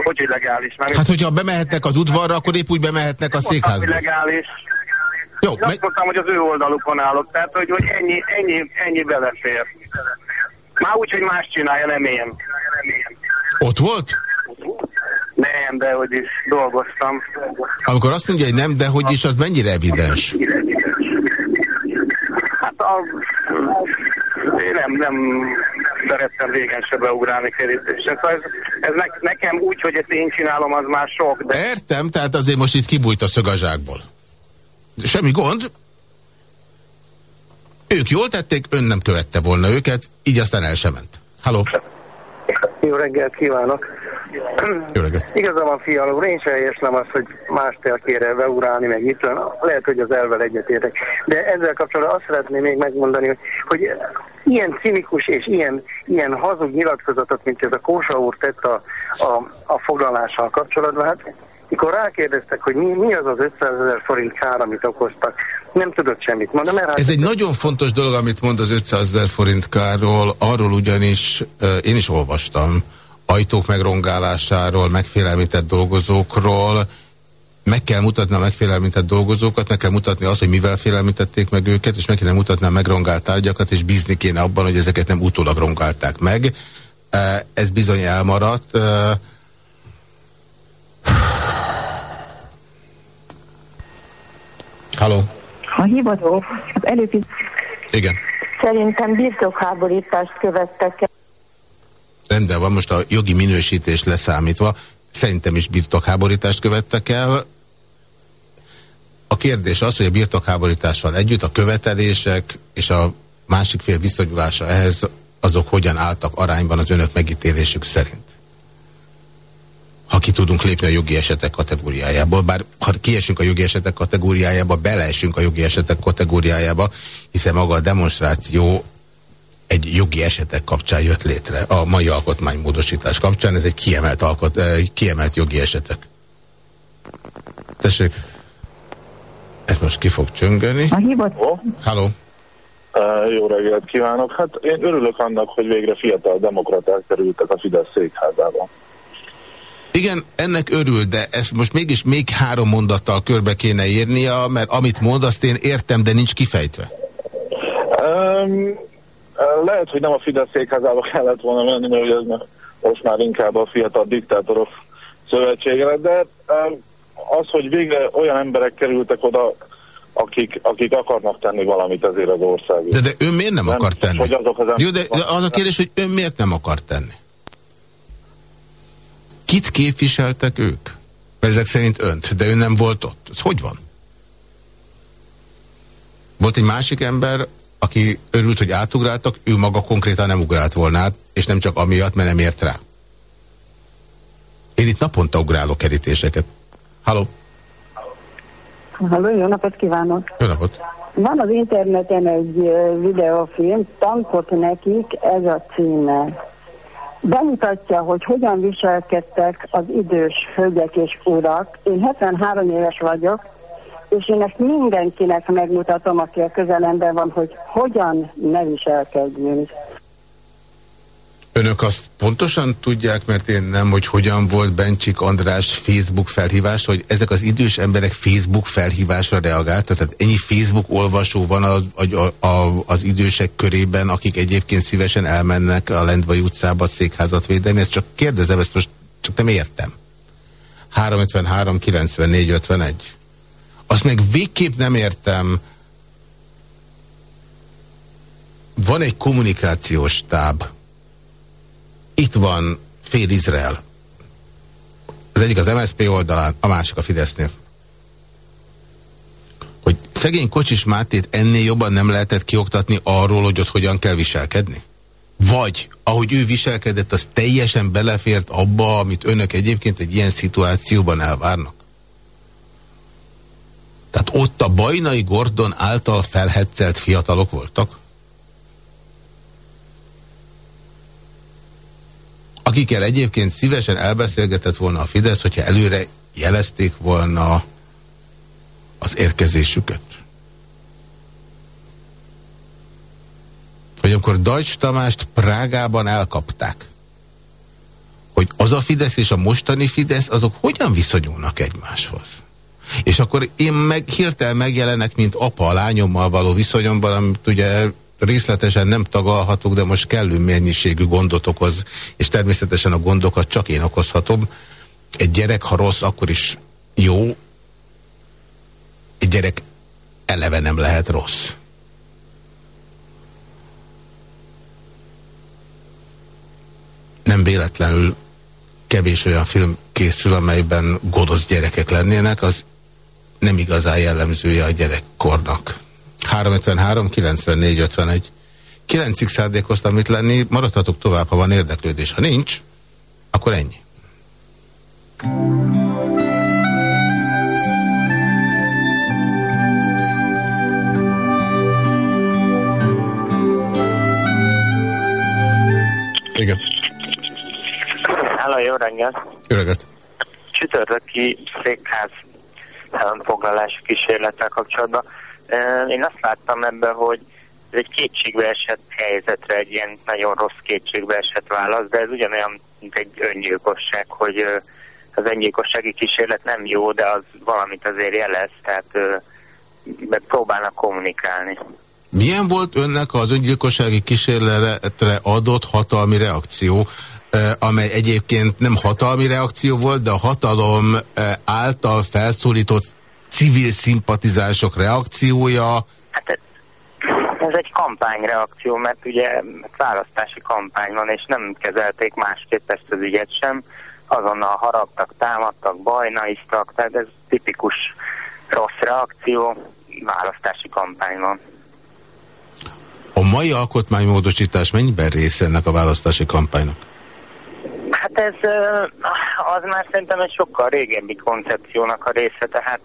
hogy illegális? Mert hát, hogyha bemehetnek az udvarra, akkor épp úgy bemehetnek a székházba. Illegális. Jó, Én azt mondtam, hogy az ő oldalukon állok, tehát hogy, hogy ennyi, ennyi, ennyi belefér. Már úgy, hogy más csinálja, nem én. Ott volt? Nem, de hogy is dolgoztam. Amikor azt mondja, hogy nem, de hogy is, az mennyire evidens? Hát a, én nem, nem szerettem régen se beugrálni kerítésre. Szóval ez, ez ne, nekem úgy, hogy ezt én csinálom, az már sok, de Értem, tehát azért most itt kibújt a szög a zsákból. Semmi gond. Ők jól tették, ön nem követte volna őket, így aztán el sem ment. Halló, Jó reggelt kívánok! jó reggelt. Igaza van, fiala úr, én sem helyeslem azt, hogy más telkére beurálni, meg itt. Lehet, hogy az elvel egyetértek. De ezzel kapcsolatban azt szeretném még megmondani, hogy, hogy ilyen cinikus és ilyen, ilyen hazug nyilatkozatot, mint ez a Kósa úr tett a, a, a foglalással kapcsolatban, hát mikor rákérdeztek, hogy mi, mi az az 500 ezer forint kár, amit okoztak, nem tudott semmit mondani. Mert hát Ez egy nagyon fontos dolog, amit mond az 500 ezer forint kárról, arról ugyanis én is olvastam, ajtók megrongálásáról, megfélelmített dolgozókról, meg kell mutatni a megfélelmített dolgozókat, meg kell mutatni azt, hogy mivel félelmítették meg őket, és meg kéne mutatni a megrongált tárgyakat, és bízni kéne abban, hogy ezeket nem utólag rongálták meg. Ez bizony elmaradt. Halló? A hivató az előfiz... Igen. Szerintem birtokháborítást követtek el. Rendben van, most a jogi minősítés leszámítva, szerintem is birtokháborítást követtek el. A kérdés az, hogy a birtokháborítással együtt a követelések és a másik fél viszonyulása ehhez, azok hogyan álltak arányban az önök megítélésük szerint. Ha ki tudunk lépni a jogi esetek kategóriájából, bár ha kiesünk a jogi esetek kategóriájába, beleesünk a jogi esetek kategóriájába, hiszen maga a demonstráció egy jogi esetek kapcsán jött létre, a mai alkotmánymódosítás kapcsán, ez egy kiemelt, alkot, eh, egy kiemelt jogi esetek. Tessék, ez most ki fog csöngeni. A. Halló, Uh, jó reggelt kívánok! Hát én örülök annak, hogy végre fiatal demokraták kerültek a Fidesz székházába. Igen, ennek örül, de ezt most mégis még három mondattal körbe kéne írnia, mert amit mond, azt én értem, de nincs kifejtve. Um, lehet, hogy nem a Fidesz székházába kellett volna menni, mert ez már- most már inkább a fiatal diktátorok szövetségre, de um, az, hogy végre olyan emberek kerültek oda, akik, akik akarnak tenni valamit ezért az országért. De, de ön miért nem, akar tenni? Hogy azok az Jó, de de az a kérdés, hogy ön miért nem akar tenni? Kit képviseltek ők? Ezek szerint önt, de ő nem volt ott. Ez hogy van? Volt egy másik ember, aki örült, hogy átugráltak, ő maga konkrétan nem ugrált volna át, és nem csak amiatt, mert nem ért rá. Én itt naponta ugrálok kerítéseket. Halló, Halló, jó napot kívánok! jó napot! Van az interneten egy videófilm, Tankot nekik, ez a címe. Bemutatja, hogy hogyan viselkedtek az idős hölgyek és urak. Én 73 éves vagyok, és én ezt mindenkinek megmutatom, aki a közelemben van, hogy hogyan ne viselkedjünk. Önök azt pontosan tudják, mert én nem, hogy hogyan volt Bencsik András Facebook felhívás, hogy ezek az idős emberek Facebook felhívásra reagáltak, tehát ennyi Facebook olvasó van az, a, a, az idősek körében, akik egyébként szívesen elmennek a Lendvai utcába székházat védeni, ezt csak kérdezem, ezt most csak nem értem. 353 94 51. Azt meg végképp nem értem, van egy kommunikációs táb, itt van fél Izrael. Az egyik az MSZP oldalán, a másik a Fidesznél. Hogy szegény Kocsis Mátét ennél jobban nem lehetett kioktatni arról, hogy ott hogyan kell viselkedni? Vagy, ahogy ő viselkedett, az teljesen belefért abba, amit önök egyébként egy ilyen szituációban elvárnak? Tehát ott a Bajnai Gordon által felhetszelt fiatalok voltak? Akikkel egyébként szívesen elbeszélgetett volna a Fidesz, hogyha előre jelezték volna az érkezésüket. Hogy amikor Dajcs Tamást Prágában elkapták, hogy az a Fidesz és a mostani Fidesz, azok hogyan viszonyulnak egymáshoz? És akkor én meg hirtelen megjelenek, mint apa a lányommal való viszonyomban, amit ugye részletesen nem tagalhatok, de most kellő mennyiségű gondot okoz, és természetesen a gondokat csak én okozhatom. Egy gyerek, ha rossz, akkor is jó. Egy gyerek eleve nem lehet rossz. Nem véletlenül kevés olyan film készül, amelyben gonosz gyerekek lennének, az nem igazán jellemzője a gyerekkornak. 353 94 51 9 szándékoztam itt lenni, maradhatok tovább, ha van érdeklődés. Ha nincs, akkor ennyi. Igen. Hello, jó reggelt! Jó reggelt! Csütörtöki székház foglalási kísérlettel kapcsolatban. Én azt láttam ebben, hogy ez egy kétségbe esett helyzetre, egy ilyen nagyon rossz kétségbe esett válasz, de ez ugyanolyan, mint egy öngyilkosság, hogy az öngyilkossági kísérlet nem jó, de az valamit azért jelez, tehát próbálnak kommunikálni. Milyen volt önnek az öngyilkossági kísérletre adott hatalmi reakció, amely egyébként nem hatalmi reakció volt, de a hatalom által felszólított civil szimpatizások reakciója? Hát ez egy kampányreakció, mert ugye választási kampány van, és nem kezelték másképp ezt az ügyet sem. Azonnal haragtak, támadtak, bajnaiztak, tehát ez tipikus rossz reakció, választási kampány van. A mai alkotmánymódosítás mennyiben része ennek a választási kampánynak? Hát ez az már szerintem egy sokkal régebbi koncepciónak a része, tehát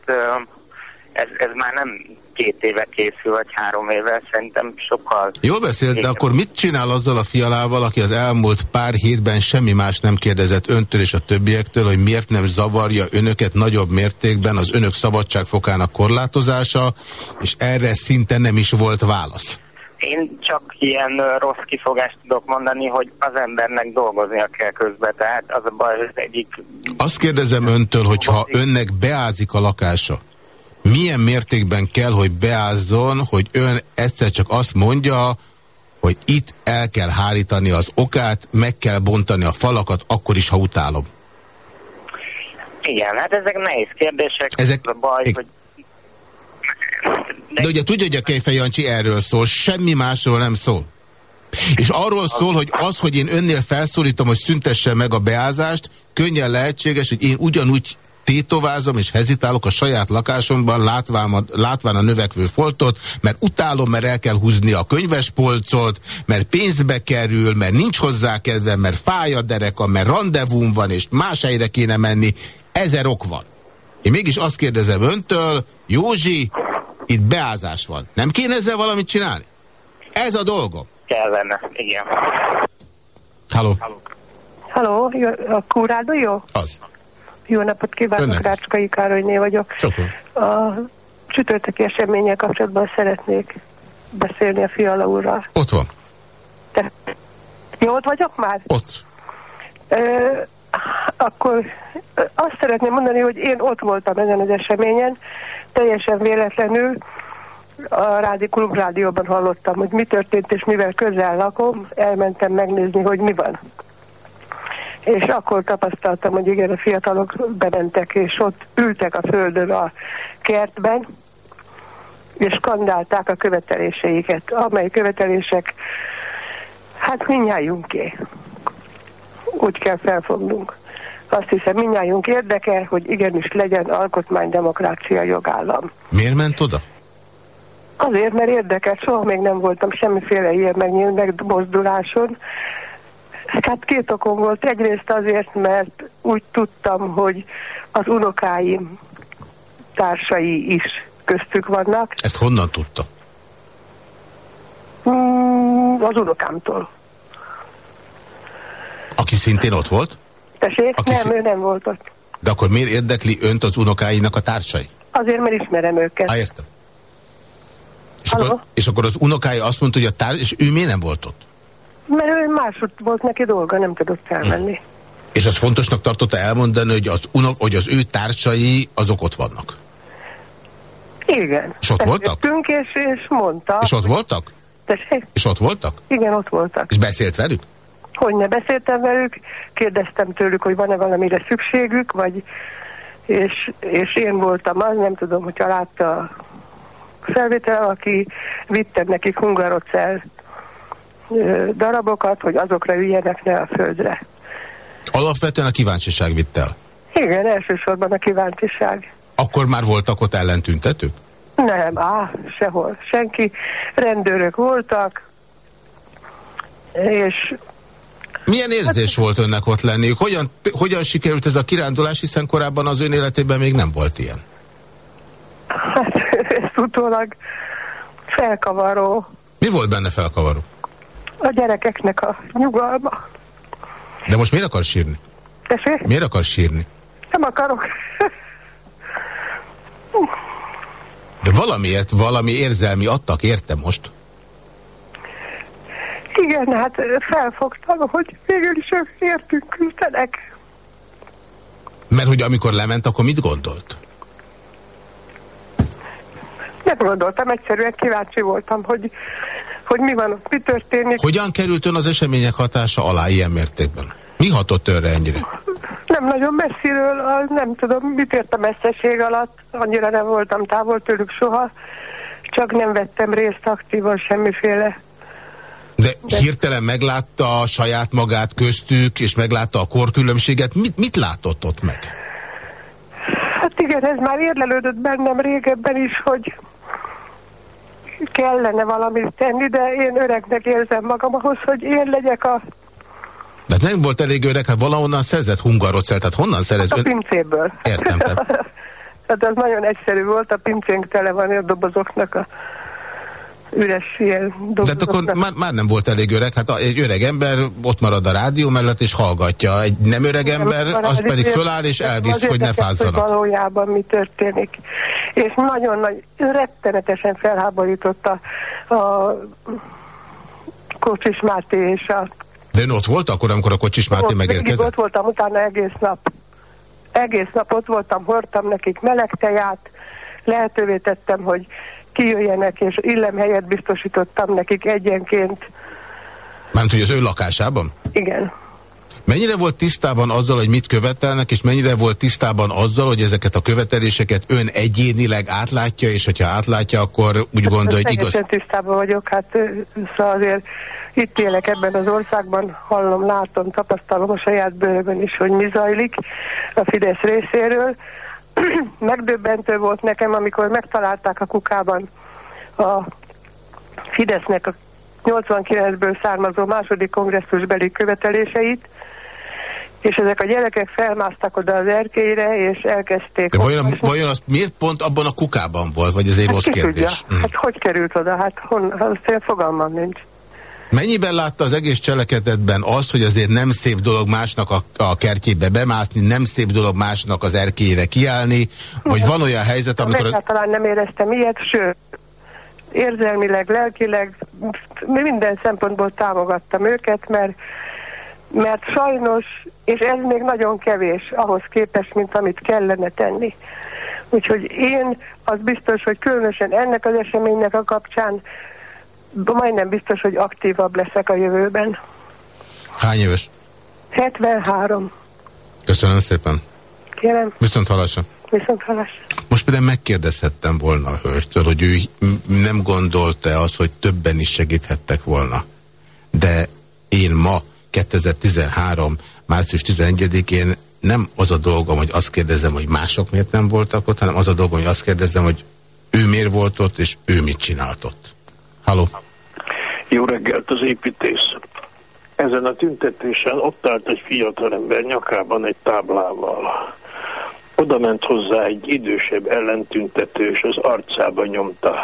ez, ez már nem két éve készül, vagy három éve, szerintem sokkal... Jól beszélt, de akkor mit csinál azzal a fialával, aki az elmúlt pár hétben semmi más nem kérdezett öntől és a többiektől, hogy miért nem zavarja önöket nagyobb mértékben az önök szabadságfokának korlátozása, és erre szinte nem is volt válasz? Én csak ilyen rossz kifogást tudok mondani, hogy az embernek dolgoznia kell közben, tehát az a baj, hogy egyik... Azt kérdezem öntől, hogy ha önnek beázik a lakása, milyen mértékben kell, hogy beázzon, hogy ön egyszer csak azt mondja, hogy itt el kell hárítani az okát, meg kell bontani a falakat, akkor is, ha utálom. Igen, hát ezek nehéz kérdések. Ezek... Az a baj, hogy de ugye tudja, hogy a Kejfej Jancsi erről szól, semmi másról nem szól. És arról szól, hogy az, hogy én önnél felszólítom, hogy szüntesse meg a beázást, könnyen lehetséges, hogy én ugyanúgy tétovázom és hezitálok a saját lakásomban, látván a, látván a növekvő foltot, mert utálom, mert el kell húzni a könyvespolcot, mert pénzbe kerül, mert nincs hozzá kedve, mert fáj a dereka, mert rendezvún van, és más helyre kéne menni. Ezer ok van. Én mégis azt kérdezem öntől, Józsi, itt beázás van. Nem kéne ezzel valamit csinálni? Ez a dolgom. Kellene, igen. Halló. Halló, a kúrádó jó? Az. Jó napot kívánok, Önnek. Rácskai Károlyné vagyok. Csokol. A csütörtöki események kapcsolatban szeretnék beszélni a Fiala úrral. Ott van. Te, jó, ott vagyok már? Ott. Ö, akkor azt szeretném mondani, hogy én ott voltam ezen az eseményen, teljesen véletlenül a Rádi Klub rádióban hallottam, hogy mi történt, és mivel közel lakom, elmentem megnézni, hogy mi van. És akkor tapasztaltam, hogy igen, a fiatalok bementek, és ott ültek a földön a kertben, és skandálták a követeléseiket, amely követelések, hát minnyájunké. Úgy kell felfognunk. Azt hiszem, minnyájunk érdeke, hogy igenis legyen alkotmánydemokrácia jogállam. Miért ment oda? Azért, mert érdekel, soha még nem voltam semmiféle ilyen megnyílt megmozduláson. Hát két okom volt. Egyrészt azért, mert úgy tudtam, hogy az unokáim társai is köztük vannak. Ezt honnan tudta? Mm, az unokámtól. Aki szintén ott volt? Tessék? Aki nem, ő nem volt ott. De akkor miért érdekli önt az unokáinak a társai? Azért, mert ismerem őket. Há, értem. És akkor, és akkor az unokái azt mondta, hogy a társ, és ő miért nem volt ott? Mert ő máshogy volt neki dolga, nem tudott elmenni. És az fontosnak tartotta elmondani, hogy az, unok, hogy az ő társai azok ott vannak. Igen. És ott voltak? És, és mondta. És ott voltak? Tessék? És ott voltak? Igen, ott voltak. És beszélt velük? Hogy ne beszéltem velük, kérdeztem tőlük, hogy van-e valamire szükségük, vagy és, és én voltam az, nem tudom, hogyha látta a felvétel, aki vittem nekik hungarocel darabokat, hogy azokra üljenek ne a földre. Alapvetően a kíváncsiság vitt el. Igen, elsősorban a kíváncsiság. Akkor már voltak ott ellentüntetők? Nem, á, sehol, senki. Rendőrök voltak, és Milyen érzés volt önnek ott lenniük? Hogyan, hogyan sikerült ez a kirándulás, hiszen korábban az ön életében még nem volt ilyen? hát ez utólag felkavaró Mi volt benne felkavaró? a gyerekeknek a nyugalma. De most miért akar sírni? Tessék? Miért akar sírni? Nem akarok. De valamiért, valami érzelmi adtak, érte most? Igen, hát felfogtam, hogy végül is értünk küzdenek. Mert hogy amikor lement, akkor mit gondolt? Nem gondoltam, egyszerűen kíváncsi voltam, hogy, hogy mi van ott, mi történik. Hogyan került ön az események hatása alá ilyen mértékben? Mi hatott önre ennyire? Nem nagyon messziről, nem tudom, mit ért a messzeség alatt, annyira nem voltam távol tőlük soha, csak nem vettem részt aktívan semmiféle. De hirtelen meglátta saját magát köztük, és meglátta a korkülönbséget. Mit, mit látott ott meg? Hát igen, ez már érlelődött bennem régebben is, hogy kellene valamit tenni, de én öregnek érzem magam ahhoz, hogy én legyek a, De hát nem volt elég öreg, hát valahonnan szerzett hungarocel, tehát honnan szerez a ön? pincéből. Értem, tehát Hát az nagyon egyszerű volt, a pincénk tele van a dobozoknak a üres ilyen De hát akkor már, már nem volt elég öreg, hát a- egy öreg ember ott marad a rádió mellett és hallgatja. Egy nem öreg ember, az pedig föláll és elvisz, hogy ne fázzanak. Hogy valójában mi történik. És nagyon nagy, rettenetesen felháborította a Kocsis Máté és a De ön ott volt akkor, amikor a Kocsis Máté ott, megérkezett? ott voltam utána egész nap. Egész nap ott voltam, hordtam nekik meleg teját, lehetővé tettem, hogy kijöjjenek, és illemhelyet biztosítottam nekik egyenként. Mármint, hogy az ő lakásában? Igen. Mennyire volt tisztában azzal, hogy mit követelnek, és mennyire volt tisztában azzal, hogy ezeket a követeléseket ön egyénileg átlátja, és hogyha átlátja, akkor úgy gondolja, hogy igaz... Teljesen tisztában vagyok, hát szóval azért itt élek ebben az országban, hallom, látom, tapasztalom a saját bőrömön is, hogy mi zajlik a Fidesz részéről. Megdöbbentő volt nekem, amikor megtalálták a kukában a Fidesznek a 89-ből származó második kongresszusbeli követeléseit, és ezek a gyerekek felmásztak oda az erkélyre, és elkezdték... De vajon, vajon az miért pont abban a kukában volt, vagy ez egy rossz ki tudja? kérdés? Hm. Hát hogy került oda? Hát hon, azt én fogalmam nincs. Mennyiben látta az egész cselekedetben azt, hogy azért nem szép dolog másnak a, a kertjébe bemászni, nem szép dolog másnak az erkélyre kiállni, vagy van olyan helyzet, amikor az... Egyáltalán nem éreztem ilyet, sőt, érzelmileg, lelkileg, minden szempontból támogattam őket, mert, mert sajnos, és ez még nagyon kevés ahhoz képest, mint amit kellene tenni. Úgyhogy én az biztos, hogy különösen ennek az eseménynek a kapcsán majdnem biztos, hogy aktívabb leszek a jövőben. Hány éves? 73. Köszönöm szépen. Kérem, Viszont hallásra. viszont hallás. Most például megkérdezhettem volna a hölgytől, hogy ő nem gondolta azt, hogy többen is segíthettek volna. De én ma, 2013. március 11-én nem az a dolgom, hogy azt kérdezem, hogy mások miért nem voltak ott, hanem az a dolgom, hogy azt kérdezem, hogy ő miért volt ott, és ő mit csinált ott. Halló? Jó reggelt az építész. Ezen a tüntetésen ott állt egy fiatalember nyakában egy táblával. Oda ment hozzá egy idősebb ellentüntető, és az arcába nyomta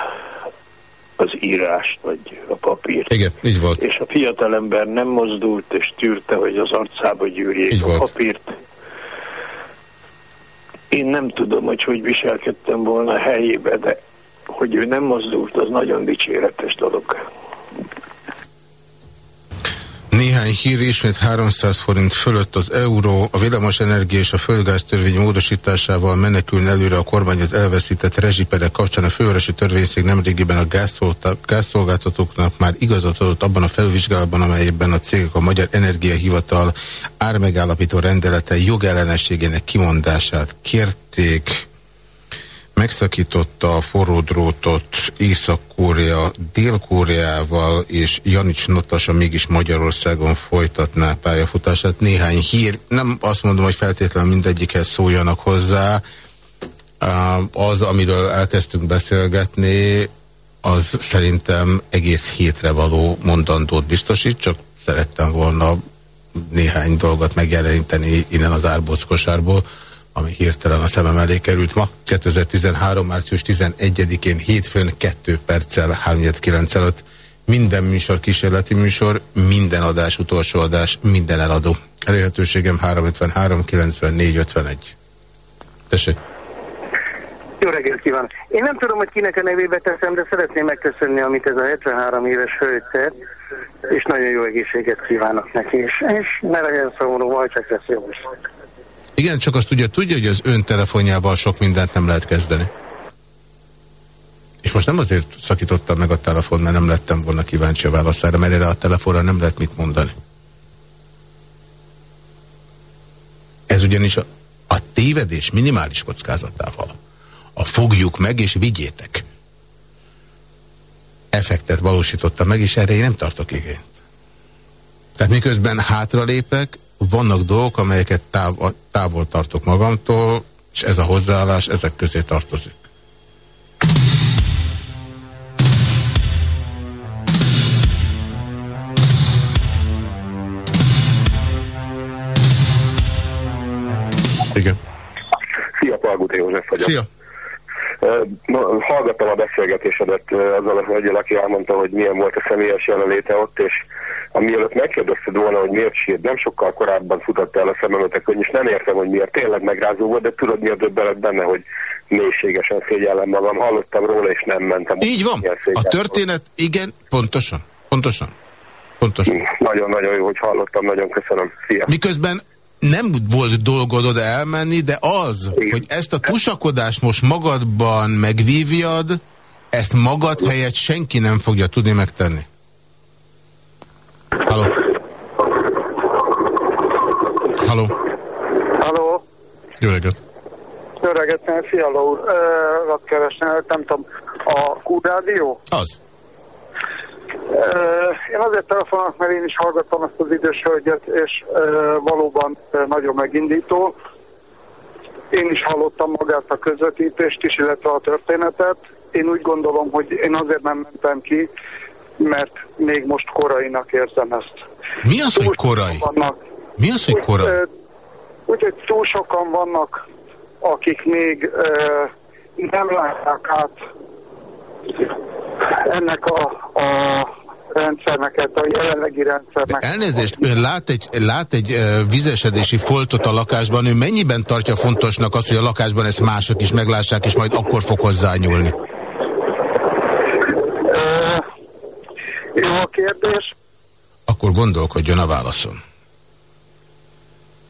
az írást, vagy a papírt. Igen, így volt. És a fiatalember nem mozdult, és tűrte, hogy az arcába gyűrjék Így a volt. papírt. Én nem tudom, hogy hogy viselkedtem volna helyébe, de hogy ő nem mozdult, az nagyon dicséretes dolog. Néhány hír ismét 300 forint fölött az euró. A villamos energia és a földgáz törvény módosításával menekülne előre a kormány az elveszített rezsiperek kapcsán. A fővárosi törvényszék nemrégiben a gázszolgáltatóknak már igazat adott abban a felvizsgálatban, amelyben a cégek a Magyar Energiahivatal ármegállapító rendelete jogellenességének kimondását kérték megszakította a forró drótot Észak-Korea Dél-Koreával, és Janics Notasa mégis Magyarországon folytatná pályafutását. Néhány hír, nem azt mondom, hogy feltétlenül mindegyikhez szóljanak hozzá. Az, amiről elkezdtünk beszélgetni, az szerintem egész hétre való mondandót biztosít, csak szerettem volna néhány dolgot megjeleníteni innen az árbockosárból ami hirtelen a szemem elé került ma. 2013. március 11-én hétfőn 2 perccel 39 előtt minden műsor kísérleti műsor, minden adás utolsó adás, minden eladó. Elérhetőségem 353 94 51. Tessék. Jó reggelt kívánok! Én nem tudom, hogy kinek a nevébe teszem, de szeretném megköszönni, amit ez a 73 éves hölgy tett, és nagyon jó egészséget kívánok neki, és, és ne legyen szomorú, majd csak lesz jó. Igen, csak azt ugye tudja, hogy az ön telefonjával sok mindent nem lehet kezdeni. És most nem azért szakítottam meg a telefon, mert nem lettem volna kíváncsi a válaszára, mert erre a telefonra nem lehet mit mondani. Ez ugyanis a, a tévedés minimális kockázatával. A fogjuk meg és vigyétek. Effektet valósította meg, és erre én nem tartok igényt. Tehát miközben hátralépek, vannak dolgok, amelyeket táv, távol tartok magamtól, és ez a hozzáállás ezek közé tartozik. Igen. Szia, Palgut József vagyok. Szia. Hallgattam a beszélgetésedet azzal a hölgyel, aki elmondta, hogy milyen volt a személyes jelenléte ott, és amielőtt megkérdezted volna, hogy miért sírt, nem sokkal korábban futott el a szememet a könyv, és nem értem, hogy miért tényleg megrázó volt, de tudod mi a döbbenet benne, hogy mélységesen szégyellem magam, hallottam róla, és nem mentem. Így van, a történet, igen, pontosan, pontosan. Pontosan. Nagyon-nagyon jó, hogy hallottam, nagyon köszönöm. Szia. Miközben nem volt dolgod oda elmenni, de az, Igen. hogy ezt a tusakodást most magadban megvívjad, ezt magad helyett senki nem fogja tudni megtenni. Halló. Halló. Halló. Jó reggelt. Jó reggelt, Fiala úr. Uh, keresni, nem tudom, a Q-rádió? Az. Én azért telefonálok, mert én is hallgattam ezt az idős hölgyet, és valóban nagyon megindító. Én is hallottam magát a közvetítést is, illetve a történetet. Én úgy gondolom, hogy én azért nem mentem ki, mert még most korainak érzem ezt. Mi az, hogy korai? Vannak, Mi az, hogy korai? Úgyhogy úgy, túl sokan vannak, akik még uh, nem látják át ennek a, a rendszernek, a jelenlegi rendszernek. Elnézést, ön lát egy, lát egy vizesedési foltot a lakásban, ő mennyiben tartja fontosnak azt, hogy a lakásban ezt mások is meglássák, és majd akkor fog hozzányúlni? Jó a kérdés. Akkor gondolkodjon a válaszon.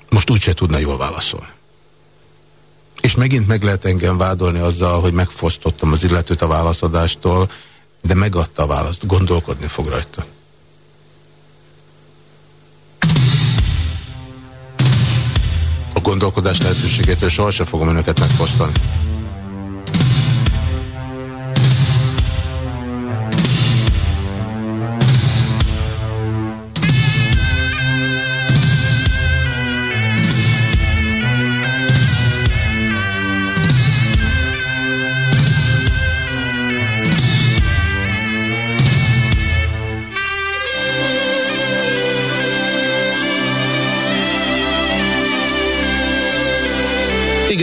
Most úgyse tudna jól válaszolni. És megint meg lehet engem vádolni azzal, hogy megfosztottam az illetőt a válaszadástól, de megadta a választ, gondolkodni fog rajta. A gondolkodás lehetőségétől sohasem fogom önöket megfosztani.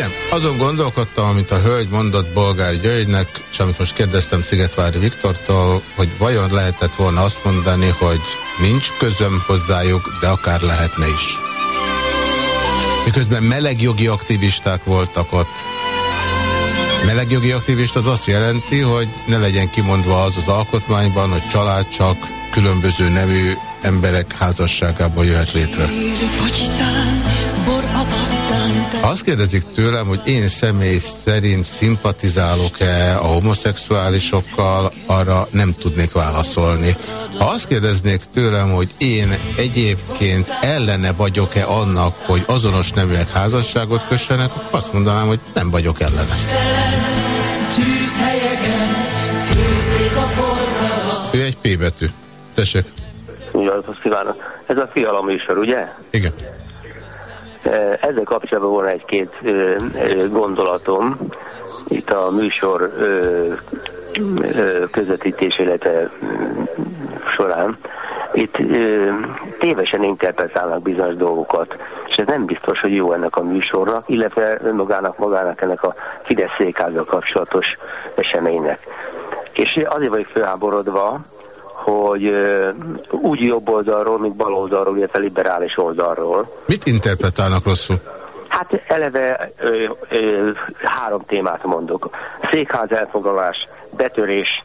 Igen, azon gondolkodtam, amit a hölgy mondott Bolgár Györgynek, és amit most kérdeztem Szigetvári Viktortól, hogy vajon lehetett volna azt mondani, hogy nincs közöm hozzájuk, de akár lehetne is. Miközben melegjogi aktivisták voltak ott. Melegjogi aktivist az azt jelenti, hogy ne legyen kimondva az az alkotmányban, hogy család csak különböző nevű emberek házasságából jöhet létre. Ha azt kérdezik tőlem, hogy én személy szerint szimpatizálok-e a homoszexuálisokkal, arra nem tudnék válaszolni. Ha azt kérdeznék tőlem, hogy én egyébként ellene vagyok-e annak, hogy azonos neműek házasságot kössenek, akkor azt mondanám, hogy nem vagyok ellene. Ő egy P betű. Tessék. Jó, azt kívánok. Ez a fiala műsor, ugye? Igen. Ezzel kapcsolatban volna egy-két gondolatom. Itt a műsor közvetítés, illetve során. Itt tévesen interpretálnak bizonyos dolgokat, és ez nem biztos, hogy jó ennek a műsornak, illetve önmagának magának ennek a Fidesz kapcsolatos eseménynek. És azért vagyok fölháborodva, hogy úgy jobb oldalról, mint bal oldalról, illetve liberális oldalról. Mit interpretálnak rosszul? Hát eleve ö, ö, három témát mondok. Székház elfoglalás, betörés,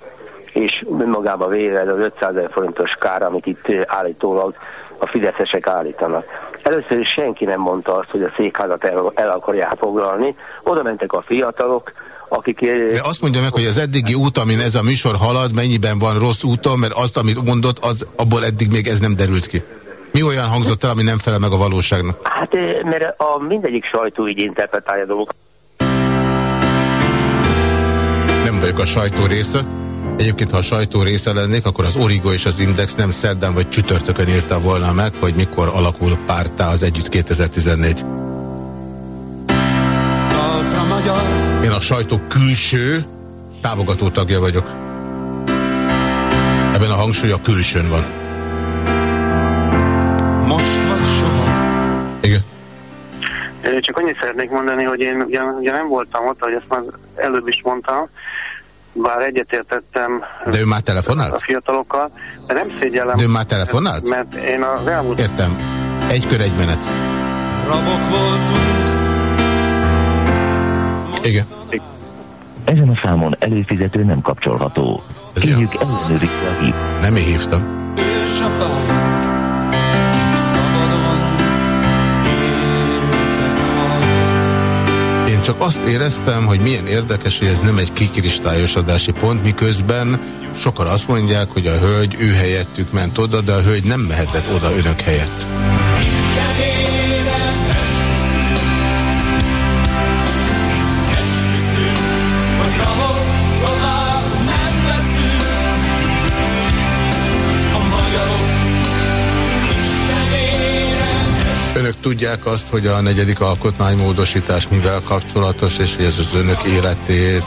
és magába véve az 500 ezer forintos kár, amit itt állítólag a fideszesek állítanak. Először is senki nem mondta azt, hogy a székházat el, el akarják foglalni. Oda mentek a fiatalok, akik... De azt mondja meg, hogy az eddigi út, amin ez a műsor halad, mennyiben van rossz úton, mert azt, amit mondott, az, abból eddig még ez nem derült ki. Mi olyan hangzott el, ami nem felel meg a valóságnak? Hát, mert a mindegyik sajtó így interpretálja dolgokat. Nem vagyok a sajtó része. Egyébként, ha a sajtó része lennék, akkor az Origo és az Index nem szerdán vagy csütörtökön írta volna meg, hogy mikor alakul pártá az Együtt 2014. Én a sajtó külső támogató tagja vagyok. Ebben a hangsúly a külsőn van. Most vagy soha. Igen. Csak annyit szeretnék mondani, hogy én ugye, ugye nem voltam ott, hogy ezt már előbb is mondtam, bár egyetértettem De ő már telefonált? a fiatalokkal, de nem szégyellem. De ő már telefonált? Mert én az elmúlt... Értem. Egy kör, egy menet. Rabok voltunk. Igen. Ezen a számon előfizető nem kapcsolható. Kérjük ellenőrizze a hív. Nem én hívtam. Én csak azt éreztem, hogy milyen érdekes, hogy ez nem egy kikristályosodási pont, miközben sokan azt mondják, hogy a hölgy ő helyettük ment oda, de a hölgy nem mehetett oda önök helyett. Hogy Önök tudják azt, hogy a negyedik alkotmánymódosítás mivel kapcsolatos, és hogy ez az önök életét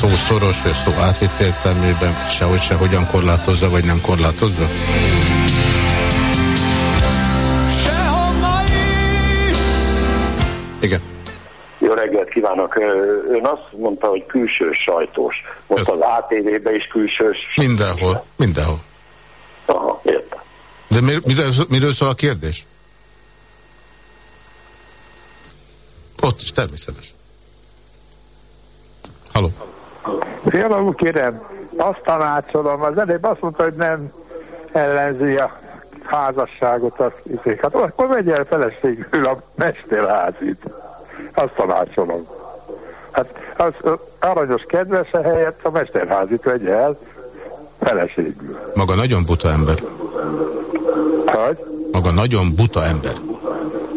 szó szoros, vagy szó átvitt értelmében sehogy se hogyan korlátozza, vagy nem korlátozza? Igen. Jó reggelt kívánok! Ön azt mondta, hogy külső sajtós. Most az ATV-be is külsős. Mindenhol. Mindenhol. Aha, értem. De mir, miről, miről szól a kérdés? Ott is természetes. Halló. Fiala úr, kérem, azt tanácsolom, az előbb azt mondta, hogy nem ellenzi a házasságot, az, izé. hát akkor vegye el feleségül a mesterházit. Azt tanácsolom. Hát az ö, aranyos kedvese helyett a mesterházit vegye el feleségül. Maga nagyon buta ember. Hogy? Maga nagyon buta ember.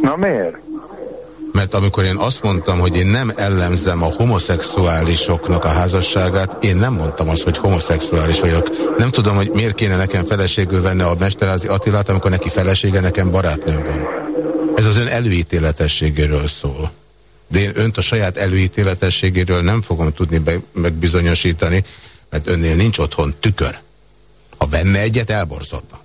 Na miért? Mert amikor én azt mondtam, hogy én nem ellenzem a homoszexuálisoknak a házasságát, én nem mondtam azt, hogy homoszexuális vagyok. Nem tudom, hogy miért kéne nekem feleségül venni a Mesterházi Attilát, amikor neki felesége, nekem barátnőm van. Ez az ön előítéletességéről szól. De én önt a saját előítéletességéről nem fogom tudni megbizonyosítani, mert önnél nincs otthon tükör. Ha benne egyet, elborzodna.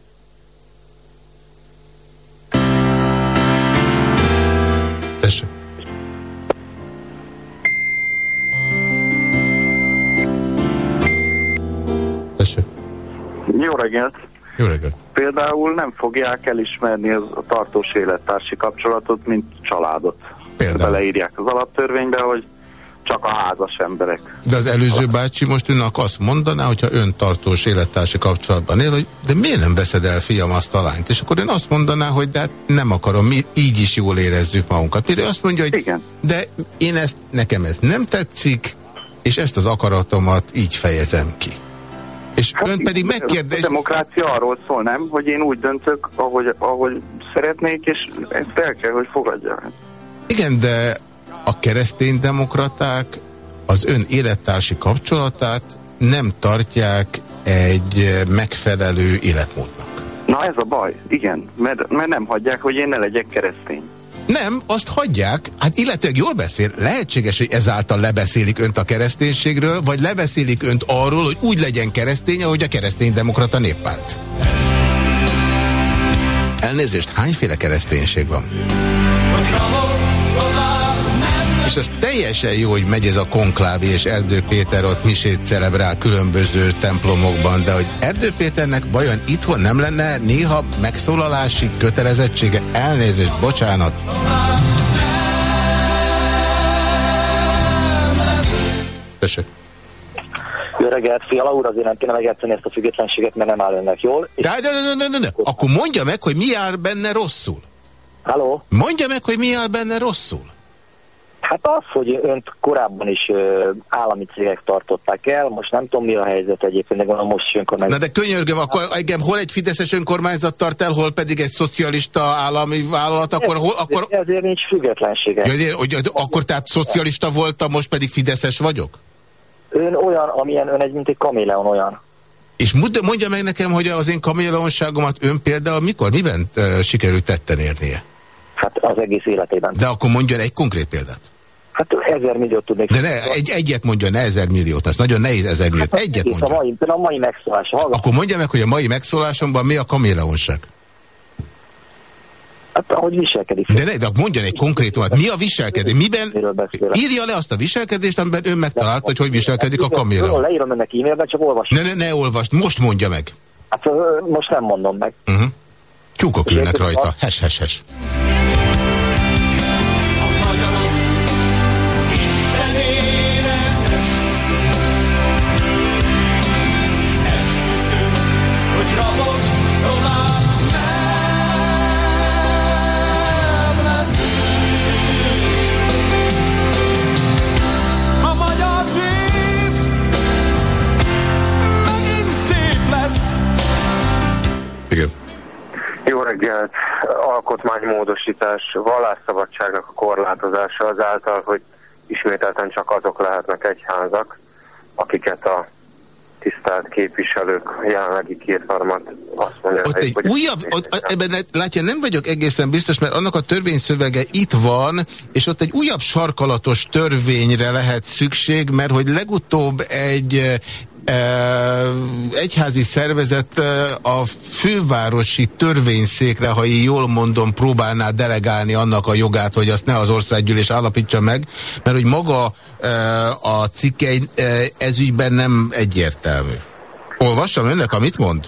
Tessék. Jó reggelt! Jó reggelt! Például nem fogják elismerni az a tartós élettársi kapcsolatot, mint családot. Például. Beleírják az alaptörvénybe, hogy csak a házas emberek. De az előző bácsi most önnek azt mondaná, hogyha ön tartós élettársi kapcsolatban él, hogy de miért nem veszed el, fiam, azt a lányt? És akkor ön azt mondaná, hogy de hát nem akarom, mi így is jól érezzük magunkat. Mire azt mondja, hogy Igen. de én ezt, nekem ez nem tetszik, és ezt az akaratomat így fejezem ki. És ön pedig megkérdez... A demokrácia arról szól, nem? Hogy én úgy döntök, ahogy, ahogy szeretnék, és ezt el kell, hogy fogadja. Igen, de a kereszténydemokraták az ön élettársi kapcsolatát nem tartják egy megfelelő életmódnak. Na ez a baj, igen, mert, mert nem hagyják, hogy én ne legyek keresztény. Nem, azt hagyják, hát illetőleg jól beszél, lehetséges, hogy ezáltal lebeszélik önt a kereszténységről, vagy lebeszélik önt arról, hogy úgy legyen keresztény, ahogy a kereszténydemokrata néppárt. Elnézést, hányféle kereszténység van? És az teljesen jó, hogy megy ez a konklávi, és Erdő Péter ott misét celebrál különböző templomokban, de hogy Erdő Péternek vajon itthon nem lenne néha megszólalási kötelezettsége? Elnézést, bocsánat. Tessék. Jó reggelt, Fiala úr, azért nem kéne megjátszani ezt a függetlenséget, mert nem áll önnek jól. De, de, de, de, de, de. Akkor mondja meg, hogy mi áll benne rosszul. Halló? Mondja meg, hogy mi áll benne rosszul. Hát az, hogy önt korábban is állami cégek tartották el, most nem tudom mi a helyzet egyébként, de gondolom most jön meg. Na de könyörgöm, akkor engem hol egy fideszes önkormányzat tart el, hol pedig egy szocialista állami vállalat, akkor hol, akkor... Ezért nincs függetlensége. Ja, de- hogy, akkor tehát szocialista voltam, most pedig fideszes vagyok? Ön olyan, amilyen ön egy, mint egy kaméleon olyan. És mondja meg nekem, hogy az én kaméleonságomat ön például mikor, miben sikerült tetten érnie? Hát az egész életében. De akkor mondjon egy konkrét példát. Hát ezer milliót tudnék. De ne, egy, egyet mondjon, ne ezer milliót, ez nagyon nehéz ezer milliót. Egyet Egész mondjon. a mai, a mai megszólás. Hallgat, Akkor mondja meg, hogy a mai megszólásomban mi a kaméleonság. hát ahogy viselkedik. De, ne, de mondjon egy konkrétumot. Mi a viselkedés? Miben? Írja le azt a viselkedést, amiben ön megtalálta, hogy hogy viselkedik a Tudom, kaméleon. Leírom önnek e-mailben, csak olvas. Ne, ne, ne olvast, most mondja meg. Hát most nem mondom meg. Uh-huh. Tyúkok ülnek rajta. Hes, hes, hes. Alkotmánymódosítás, vallásszabadságnak a korlátozása azáltal, hogy ismételten csak azok lehetnek egyházak, akiket a tisztelt képviselők jelenlegi kétharmad azt mondja, Ott egy hogy újabb, ott, ebben látja, nem vagyok egészen biztos, mert annak a törvényszövege itt van, és ott egy újabb sarkalatos törvényre lehet szükség, mert hogy legutóbb egy egyházi szervezet a fővárosi törvényszékre, ha én jól mondom, próbálná delegálni annak a jogát, hogy azt ne az országgyűlés állapítsa meg, mert hogy maga a cikkei e, ezügyben nem egyértelmű. Olvassam önnek, amit mond?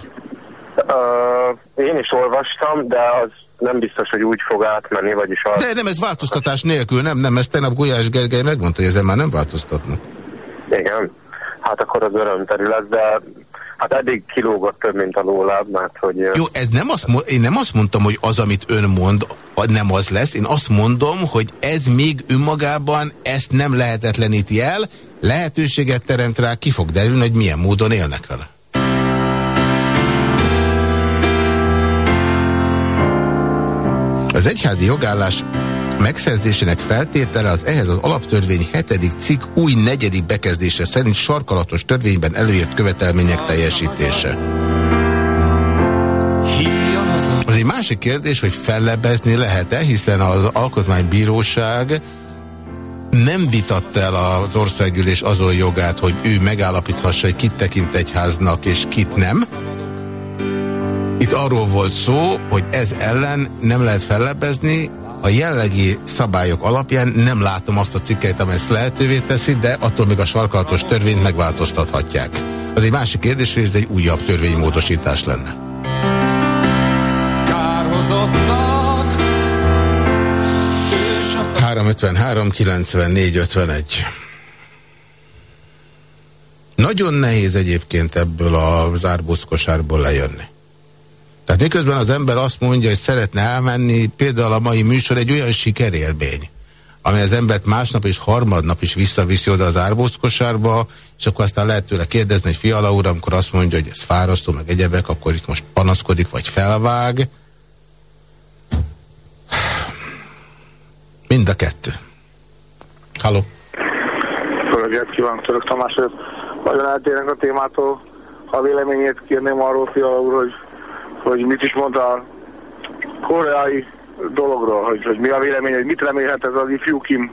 Uh, én is olvastam, de az nem biztos, hogy úgy fog átmenni, vagyis az... De nem, ez változtatás nélkül, nem, nem, ezt tegnap Gulyás Gergely megmondta, hogy ezen már nem változtatnak. Igen, hát akkor az öröm terület, de hát eddig kilógott több, mint a lóláb, mert hogy... Jó, ez nem azt, én nem azt mondtam, hogy az, amit ön mond, nem az lesz. Én azt mondom, hogy ez még önmagában ezt nem lehetetleníti el, lehetőséget teremt rá, ki fog derülni, hogy milyen módon élnek vele. Az egyházi jogállás megszerzésének feltétele az ehhez az alaptörvény hetedik cikk új negyedik bekezdése szerint sarkalatos törvényben előírt követelmények teljesítése. Az egy másik kérdés, hogy fellebezni lehet-e, hiszen az Alkotmánybíróság nem vitatta el az országgyűlés azon jogát, hogy ő megállapíthassa, hogy kit tekint egyháznak és kit nem. Itt arról volt szó, hogy ez ellen nem lehet fellebbezni, a jellegi szabályok alapján nem látom azt a cikkeit, amely ezt lehetővé teszi, de attól még a sarkalatos törvényt megváltoztathatják. Az egy másik kérdés, hogy ez egy újabb törvénymódosítás lenne. Kárhozottak, 353 94 51. Nagyon nehéz egyébként ebből a zárbózkosárból lejönni. Tehát miközben az ember azt mondja, hogy szeretne elmenni, például a mai műsor egy olyan sikerélmény, ami az embert másnap és harmadnap is visszaviszi oda az árbózkosárba, és akkor aztán lehet tőle kérdezni, hogy fiala úr, amikor azt mondja, hogy ez fárasztó, meg egyebek, akkor itt most panaszkodik, vagy felvág. Mind a kettő. Halló. Fölöget kívánok, Török Tamás. Nagyon eltérnek a témától. A véleményét kérném arról, Fiala úr, hogy, hogy mit is mondta a koreai dologról, hogy, hogy mi a vélemény, hogy mit remélhet ez az ifjú Kim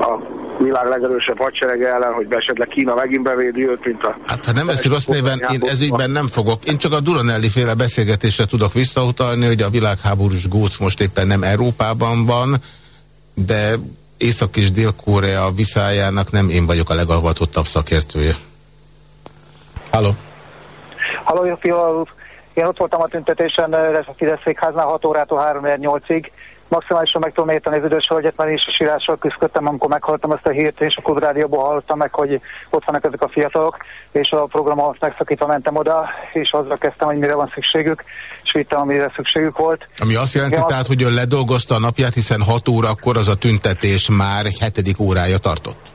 a világ legerősebb hadserege ellen, hogy esetleg Kína megint bevédi őt, mint a... Hát ha nem veszi rossz néven, én ezügyben nem fogok. Én csak a Duranelli féle beszélgetésre tudok visszautalni, hogy a világháborús góc most éppen nem Európában van, de Észak- és Dél-Korea viszájának nem én vagyok a legalvatottabb szakértője. Halló? Halló, jó fiú, én ott voltam a tüntetésen, ez a Fidesz székháznál 6 órától 3-8-ig. Maximálisan meg tudom érteni az idős hölgyet, mert én is a sírással küzdöttem, amikor meghallottam ezt a hírt, és a klubrádióból hallottam meg, hogy ott vannak ezek a fiatalok, és a programot megszakítva mentem oda, és azzal kezdtem, hogy mire van szükségük, és vittem, amire szükségük volt. Ami azt jelenti Igen, tehát, hogy ön ledolgozta a napját, hiszen 6 órakor az a tüntetés már hetedik órája tartott.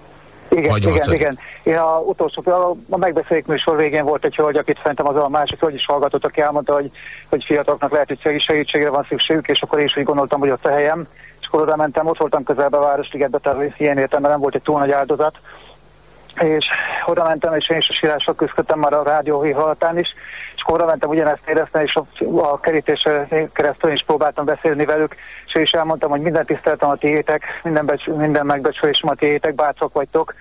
Igen, Vagy igen, igen. Én a utolsó, a, a műsor végén volt egy hölgy, akit fentem az a másik hölgy is hallgatott, aki elmondta, hogy, hogy fiataloknak lehet, hogy segítségre van szükségük, és akkor én is úgy gondoltam, hogy ott a helyem, és akkor oda mentem, ott voltam közelben a Városligetbe, tehát ilyen értelemben nem volt egy túl nagy áldozat, és oda mentem, és én is a sírással küzdöttem már a rádió hallatán is, és akkor oda mentem ugyanezt éreztem, és a, a kerítésen keresztül is próbáltam beszélni velük, és én is elmondtam, hogy minden tiszteltem a tiétek, minden, becs, minden megbecsülésem a tiétek, bátrak vagytok,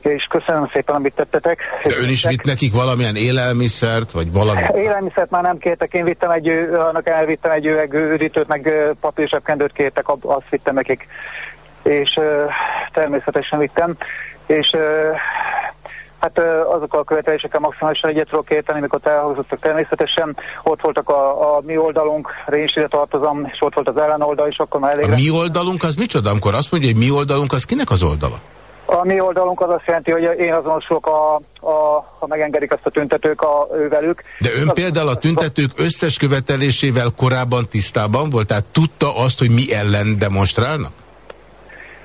és köszönöm szépen, amit tettetek. De ön is vitt nekik valamilyen élelmiszert, vagy valami? Élelmiszert már nem kértek, én vittem egy, annak elvittem egy üveg üdítőt, meg papírsebkendőt kértek, azt vittem nekik, és természetesen vittem, és hát ö, azokkal a követelésekkel maximálisan egyet tudok érteni, amikor elhangzottak természetesen, ott voltak a, a mi oldalunk, én is ide tartozom, és ott volt az ellenoldal, és akkor már elég A mi oldalunk az micsoda? Amikor azt mondja, hogy mi oldalunk, az kinek az oldala? A mi oldalunk az azt jelenti, hogy én azonosulok, a, a, ha megengedik azt a tüntetők a, ővelük. De ön például a tüntetők összes követelésével korábban tisztában volt? Tehát tudta azt, hogy mi ellen demonstrálnak?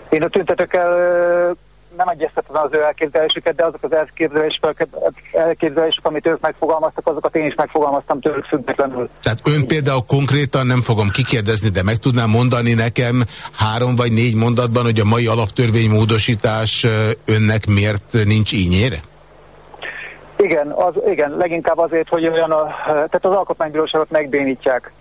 Én a tüntetőkkel nem egyeztetem az ő elképzelésüket, de azok az elképzelések, elképzelések, amit ők megfogalmaztak, azokat én is megfogalmaztam tőlük függetlenül. Tehát ön például konkrétan nem fogom kikérdezni, de meg tudnám mondani nekem három vagy négy mondatban, hogy a mai alaptörvénymódosítás önnek miért nincs ínyére? Igen, az, igen, leginkább azért, hogy olyan a, tehát az alkotmánybíróságot megbénítják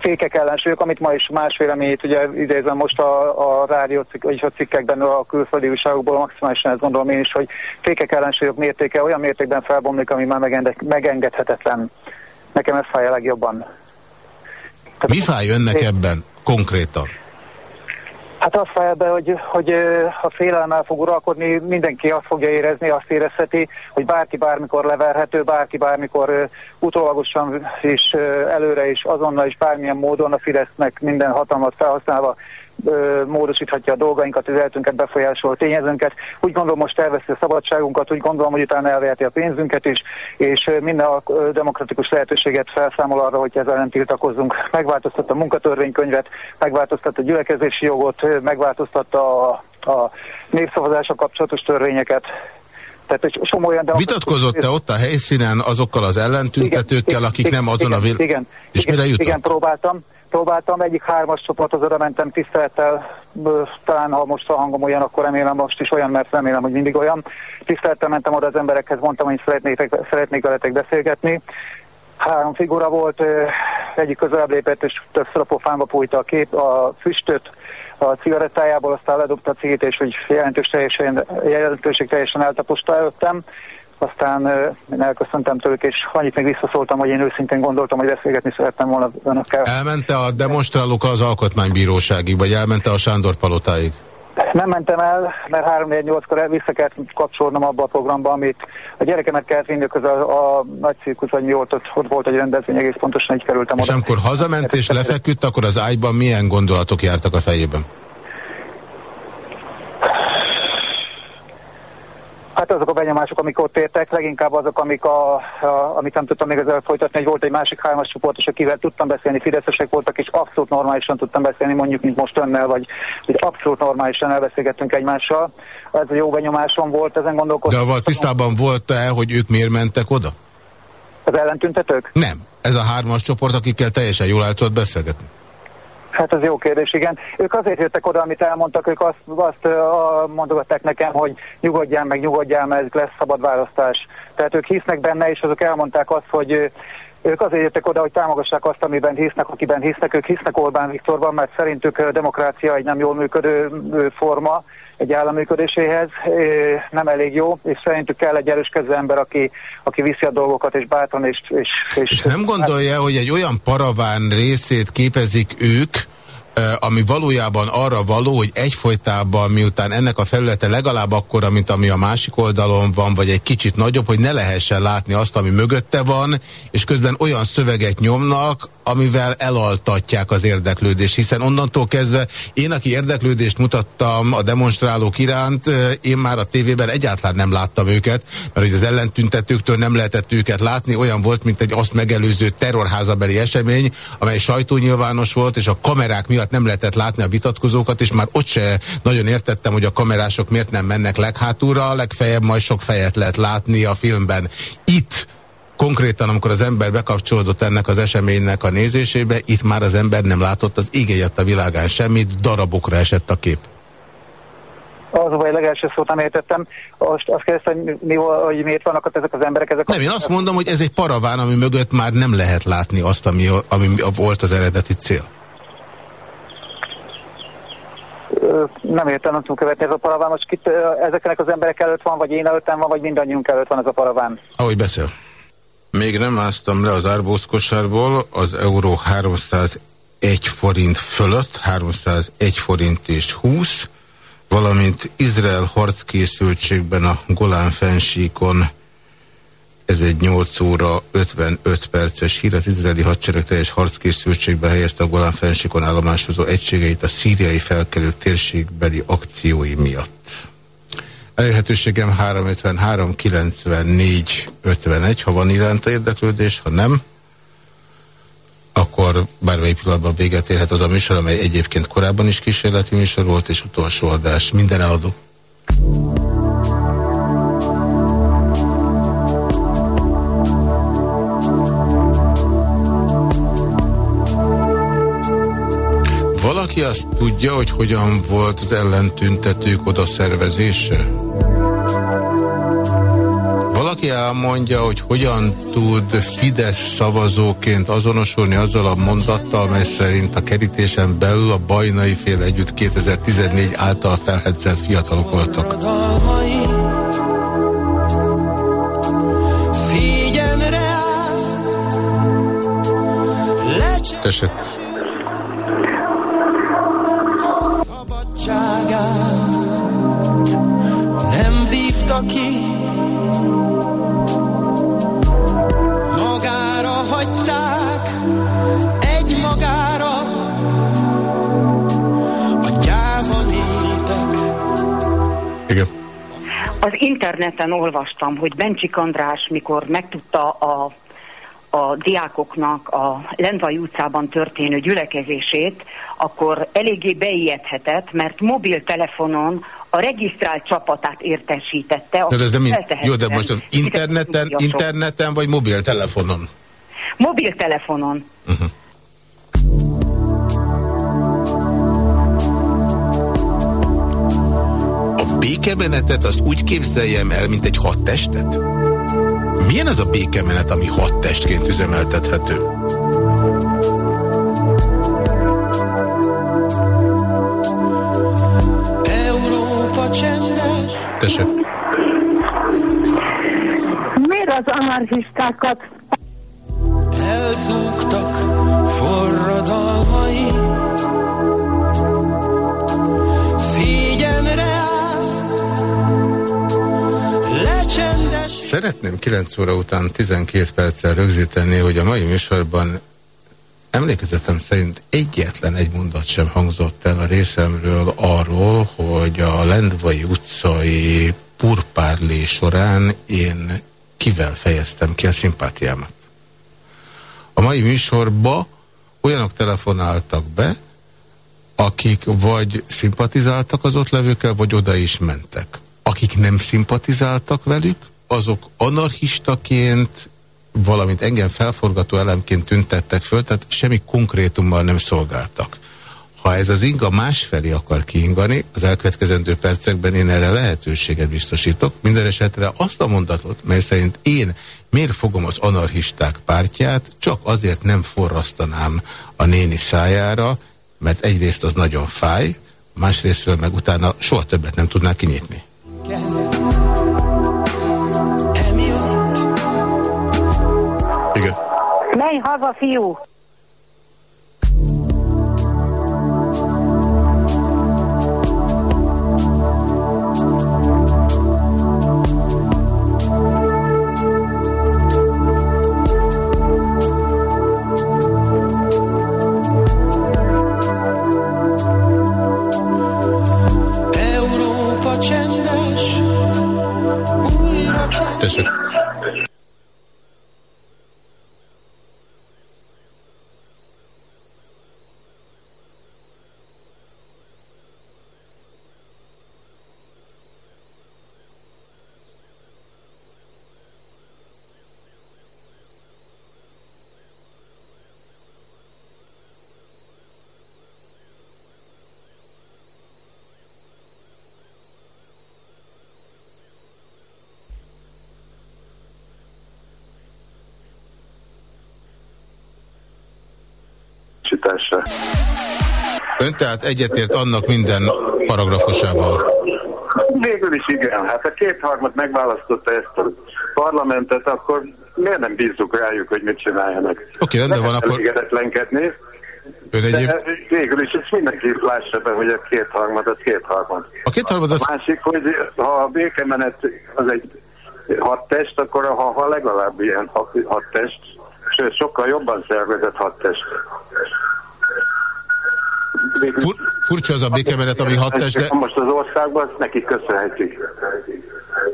fékek ellensúlyok, amit ma is más véleményét, ugye idézem most a, a rádió vagyis a cikkekben, a külföldi újságokból maximálisan ezt gondolom én is, hogy fékek ellensúlyok mértéke olyan mértékben felbomlik, ami már megenged, megengedhetetlen. Nekem ez fáj a legjobban. Mi fáj önnek ebben konkrétan? Hát azt fáj ebbe, hogy, hogy ö, a félelemmel fog uralkodni, mindenki azt fogja érezni, azt érezheti, hogy bárki bármikor leverhető, bárki bármikor utólagosan ö, előre is, azonnal is bármilyen módon a Fidesznek minden hatalmat felhasználva módosíthatja a dolgainkat, az életünket befolyásoló tényezőnket. Úgy gondolom most elveszi a szabadságunkat, úgy gondolom, hogy utána elveheti a pénzünket is, és minden a demokratikus lehetőséget felszámol arra, hogy ezzel nem tiltakozzunk. Megváltoztatta a munkatörvénykönyvet, megváltoztatta a gyülekezési jogot, megváltoztatta a, a népszavazással kapcsolatos törvényeket. Tehát egy csomó olyan Vitatkozott-e ott a helyszínen azokkal az ellentüntetőkkel, akik nem azon a igen, vil... igen, És igen, mire jutott? Igen, próbáltam. Próbáltam, egyik hármas csoporthoz oda mentem tisztelettel, talán ha most a hangom olyan, akkor remélem most is olyan, mert remélem, hogy mindig olyan. Tisztelettel mentem oda az emberekhez, mondtam, hogy szeretnék, szeretnék veletek beszélgetni. Három figura volt, egyik közelebb lépett, és többször a pofámba fújta a kép, a füstöt a cigarettájából, aztán ledobta a cigit, és hogy jelentős teljesen, jelentőség teljesen eltaposta előttem. Aztán én elköszöntem tőlük, és annyit még visszaszóltam, hogy én őszintén gondoltam, hogy beszélgetni szerettem volna önökkel. Elmente a demonstrálókkal az alkotmánybíróságig, vagy elmente a Sándor palotáig? Nem mentem el, mert 3-4-8-kor vissza kellett kapcsolnom abba a programba, amit a gyerekemet kellett vinni közel a nagy cirkusz, vagy mi volt, ott, ott volt egy rendezvény, egész pontosan így kerültem És oda. amikor hazament és lefeküdt, akkor az ágyban milyen gondolatok jártak a fejében? Hát azok a benyomások, amik ott értek, leginkább azok, amik a, a, amit nem tudtam még ezzel folytatni, hogy volt egy másik hármas csoport, és akivel tudtam beszélni, fideszesek voltak, és abszolút normálisan tudtam beszélni, mondjuk, mint most önnel, vagy hogy abszolút normálisan elbeszélgettünk egymással. Ez a jó benyomásom volt, ezen gondolkoztam. De avval tisztában volt-e, hogy ők miért mentek oda? Az ellentüntetők? Nem. Ez a hármas csoport, akikkel teljesen jól el tudott beszélgetni. Hát ez jó kérdés, igen. Ők azért jöttek oda, amit elmondtak, ők azt, azt mondogatták nekem, hogy nyugodjál meg, nyugodjál meg, ez lesz szabad választás. Tehát ők hisznek benne, és azok elmondták azt, hogy ők azért jöttek oda, hogy támogassák azt, amiben hisznek, akiben hisznek. Ők hisznek Orbán Viktorban, mert szerintük demokrácia egy nem jól működő forma egy állam működéséhez, nem elég jó, és szerintük kell egy erőskező ember, aki, aki viszi a dolgokat, és bátran, és... És, és, és nem gondolja, hogy egy olyan paraván részét képezik ők, ami valójában arra való, hogy egyfolytában miután ennek a felülete legalább akkora, mint ami a másik oldalon van, vagy egy kicsit nagyobb, hogy ne lehessen látni azt, ami mögötte van, és közben olyan szöveget nyomnak, amivel elaltatják az érdeklődést, hiszen onnantól kezdve én, aki érdeklődést mutattam a demonstrálók iránt, én már a tévében egyáltalán nem láttam őket, mert hogy az ellentüntetőktől nem lehetett őket látni, olyan volt, mint egy azt megelőző terrorházabeli esemény, amely sajtónyilvános volt, és a kamerák miatt nem lehetett látni a vitatkozókat, és már ott se nagyon értettem, hogy a kamerások miért nem mennek leghátulra, legfeljebb majd sok fejet lehet látni a filmben. Itt konkrétan, amikor az ember bekapcsolódott ennek az eseménynek a nézésébe, itt már az ember nem látott az égéjött a világán semmit, darabokra esett a kép. Az a legelső szót nem értettem. Azt, azt kérdezte, hogy, mi, hogy miért vannak ezek az emberek. Ezek nem, én azt mondom, hogy ez egy paraván, ami mögött már nem lehet látni azt, ami, ami volt az eredeti cél. nem értem, nem tudom követni ez a paraván. Most kit, ezeknek az emberek előtt van, vagy én előttem van, vagy mindannyiunk előtt van ez a paraván. Ahogy beszél. Még nem áztam le az árbózkosárból, az euró 301 forint fölött, 301 forint és 20, valamint Izrael harckészültségben a Golán fensíkon ez egy 8 óra 55 perces hír. Az izraeli hadsereg teljes harckészültségbe helyezte a Golán fensíkon állomásozó egységeit a szíriai felkelők térségbeli akciói miatt. Elérhetőségem 353 94 51, ha van iránta érdeklődés, ha nem, akkor bármely pillanatban véget érhet az a műsor, amely egyébként korábban is kísérleti műsor volt, és utolsó adás. Minden eladó. Valaki azt tudja, hogy hogyan volt az ellentüntetők oda szervezése? Valaki elmondja, hogy hogyan tud Fidesz szavazóként azonosulni azzal a mondattal, mely szerint a kerítésen belül a bajnai fél együtt 2014 által felhetszelt fiatalok voltak. Tessék. Vívta ki Magára hagyták Egy magára. A gyáva népek Igen. Az interneten olvastam, hogy Bencsik András, mikor megtudta a a diákoknak a Lendvai utcában történő gyülekezését, akkor eléggé beijedhetett, mert mobiltelefonon a regisztrált csapatát értesítette. De ez nem jó, de most az interneten, interneten vagy mobiltelefonon? Mobiltelefonon. Uh -huh. A békemenetet azt úgy képzeljem el, mint egy hadtestet? Milyen az a békemenet, ami hat testként üzemeltethető? Tessék. Miért az anarchistákat elzúgtak forradalmai? Szeretném 9 óra után 12 perccel rögzíteni, hogy a mai műsorban emlékezetem szerint egyetlen egy mondat sem hangzott el a részemről arról, hogy a Lendvai utcai purpárlé során én kivel fejeztem ki a szimpátiámat. A mai műsorba olyanok telefonáltak be, akik vagy szimpatizáltak az ott levőkkel, vagy oda is mentek. Akik nem szimpatizáltak velük, azok anarchistaként, valamint engem felforgató elemként tüntettek föl, tehát semmi konkrétummal nem szolgáltak. Ha ez az inga másfelé akar kiingani, az elkövetkezendő percekben én erre lehetőséget biztosítok. Minden esetre azt a mondatot, mely szerint én miért fogom az anarchisták pártját, csak azért nem forrasztanám a néni szájára, mert egyrészt az nagyon fáj, másrésztről meg utána soha többet nem tudná kinyitni. Igen. Menj haza, fiú! Ön tehát egyetért annak minden paragrafusával. Végül is igen. Hát a kétharmad megválasztotta ezt a parlamentet, akkor miért nem bízzuk rájuk, hogy mit csináljanak? Oké, rendben van, akkor- Elégedetlenkedni. Ön egyéb... De végül is ezt mindenki lássa be, hogy a kétharmad, az kétharmad. A kétharmad az... A másik, hogy ha a békemenet az egy hat test, akkor a ha, ha legalább ilyen hat, hat test, sőt, sokkal jobban szervezett hat test. Végül, Fur, furcsa az a békemenet, ami hat test, de Most az országban, azt neki köszönhetjük.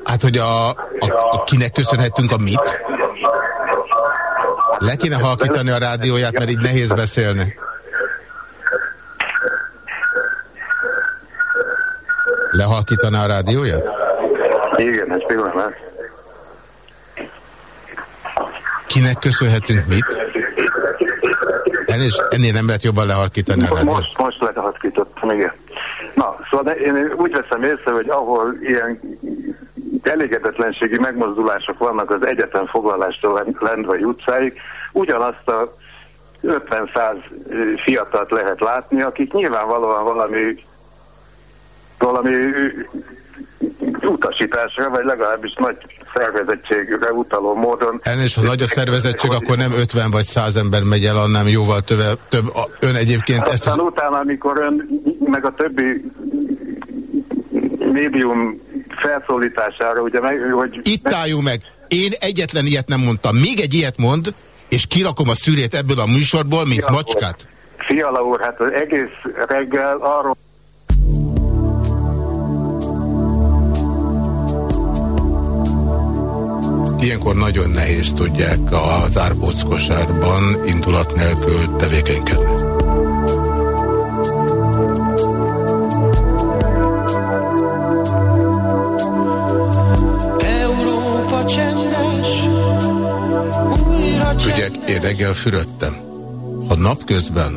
hát, hogy a, a, a kinek köszönhetünk a mit? Le kéne halkítani a rádióját, mert így nehéz beszélni. Lehalkítaná a rádióját? Igen, ez pillanat. Kinek köszönhetünk mit? Ennél, ennél nem lehet jobban lehalkítani a rádiót. Most, most lehatkítottam, igen. Na, szóval én úgy veszem észre, hogy ahol ilyen elégedetlenségi megmozdulások vannak az egyetem foglalástól Lendvai utcáig, ugyanazt a 50-100 fiatalt lehet látni, akik nyilvánvalóan valami valami utasításra, vagy legalábbis nagy szervezettségre utaló módon. Ennél, ha nagy a szervezettség, akkor nem 50 vagy 100 ember megy el, annál jóval több. több a- ön egyébként ezt... Aztán utána, amikor ön meg a többi médium felszólítására, ugye meg, hogy... Itt álljunk meg. Én egyetlen ilyet nem mondtam. Még egy ilyet mond, és kirakom a szűrét ebből a műsorból, mint Fiala úr. macskát. Fiala úr, hát az egész reggel arról Ilyenkor nagyon nehéz tudják az árbóckosárban indulat nélkül tevékenykedni. Tudják, én reggel fürödtem. Ha napközben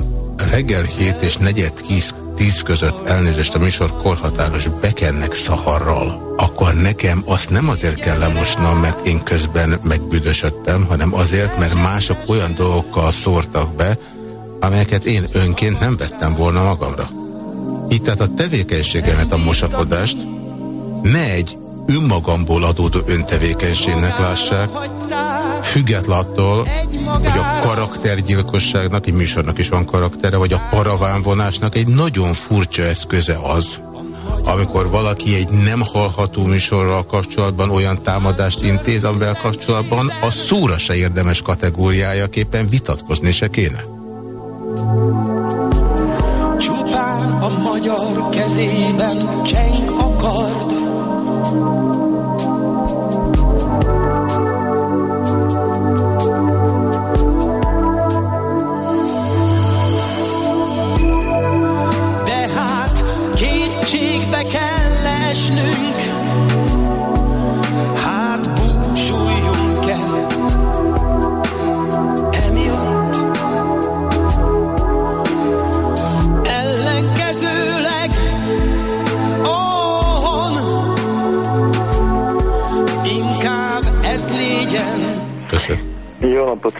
reggel 7 és negyed 10, 10 között elnézést a műsor korhatáros bekennek szaharral, akkor nekem azt nem azért kell lemosnom, mert én közben megbüdösödtem, hanem azért, mert mások olyan dolgokkal szórtak be, amelyeket én önként nem vettem volna magamra. Így tehát a tevékenységemet, a mosakodást ne egy önmagamból adódó öntevékenységnek lássák, független attól, hogy a karaktergyilkosságnak, egy műsornak is van karaktere, vagy a paravánvonásnak egy nagyon furcsa eszköze az, amikor valaki egy nem hallható műsorral kapcsolatban olyan támadást intéz, amivel kapcsolatban a szóra se érdemes kategóriájaképpen vitatkozni se kéne. Csupán a magyar kezében cseng a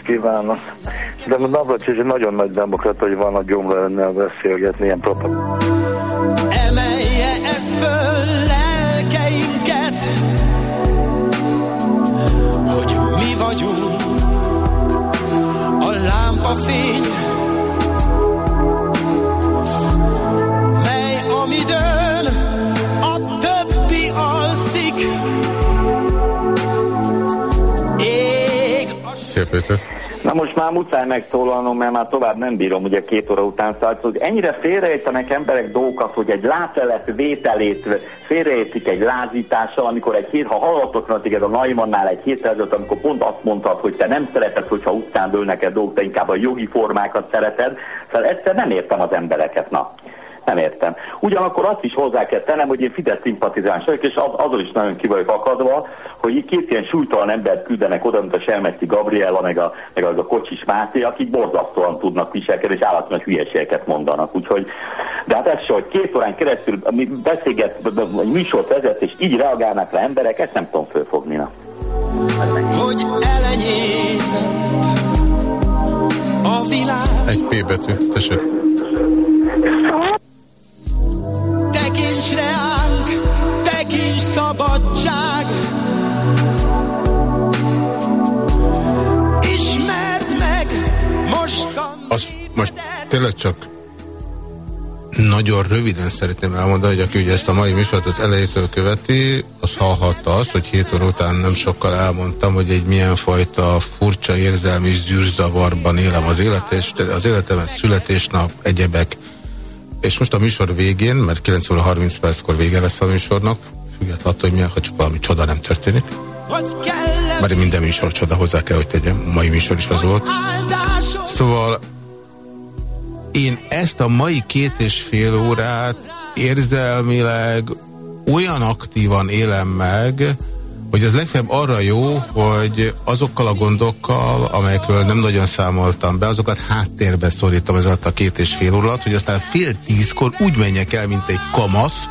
napot kívánok! De Navracsics egy nagyon nagy demokrata, hogy van a gyomra önnel beszélgetni, ilyen propaganda. Emelje ez föl lelkeinket, hogy mi vagyunk a lámpa Péter. Na most már muszáj megszólalnom, mert már tovább nem bírom, ugye két óra után szállt, hogy ennyire félreértenek emberek dolgokat, hogy egy látelet vételét félreértik egy lázítással, amikor egy hét, ha hallatok na téged a Naimannál egy héttel ezelőtt, amikor pont azt mondtad, hogy te nem szereted, hogyha után dől neked dolgok, te inkább a jogi formákat szereted, szóval egyszer nem értem az embereket, na. Nem értem. Ugyanakkor azt is hozzá kell tennem, hogy én Fidesz szimpatizáns vagyok, és az, azon is nagyon ki vagyok akadva, hogy így két ilyen súlytalan embert küldenek oda, mint a Selmeci Gabriella, meg a, meg a Kocsis Máté, akik borzasztóan tudnak viselkedni, és állatlan hülyeségeket mondanak. Úgyhogy, de hát ez se, hogy két órán keresztül beszélget, vagy műsort vezet, és így reagálnak le emberek, ezt nem tudom fölfogni. Na. Hogy elenyészem a világ. Egy P betű, tessék. Tekints reánk, tekints szabadság. Ismerd meg mostan. Azt most tényleg csak nagyon röviden szeretném elmondani, hogy aki ugye ezt a mai műsort az elejétől követi, az hallhatta azt, hogy hét óra után nem sokkal elmondtam, hogy egy milyen fajta furcsa érzelmi zűrzavarban élem az élet, és az életemet születésnap, egyebek, és most a műsor végén, mert 9 óra 30 perckor vége lesz a műsornak, függetlenül attól, hogy milyen, ha csak valami csoda nem történik. Mert minden műsor csoda hozzá kell, hogy tegyem. A mai műsor is az volt. Szóval én ezt a mai két és fél órát érzelmileg olyan aktívan élem meg, hogy ez legfeljebb arra jó, hogy azokkal a gondokkal, amelyekről nem nagyon számoltam be, azokat háttérbe szorítom ez alatt a két és fél órát, hogy aztán fél tízkor úgy menjek el, mint egy kamasz,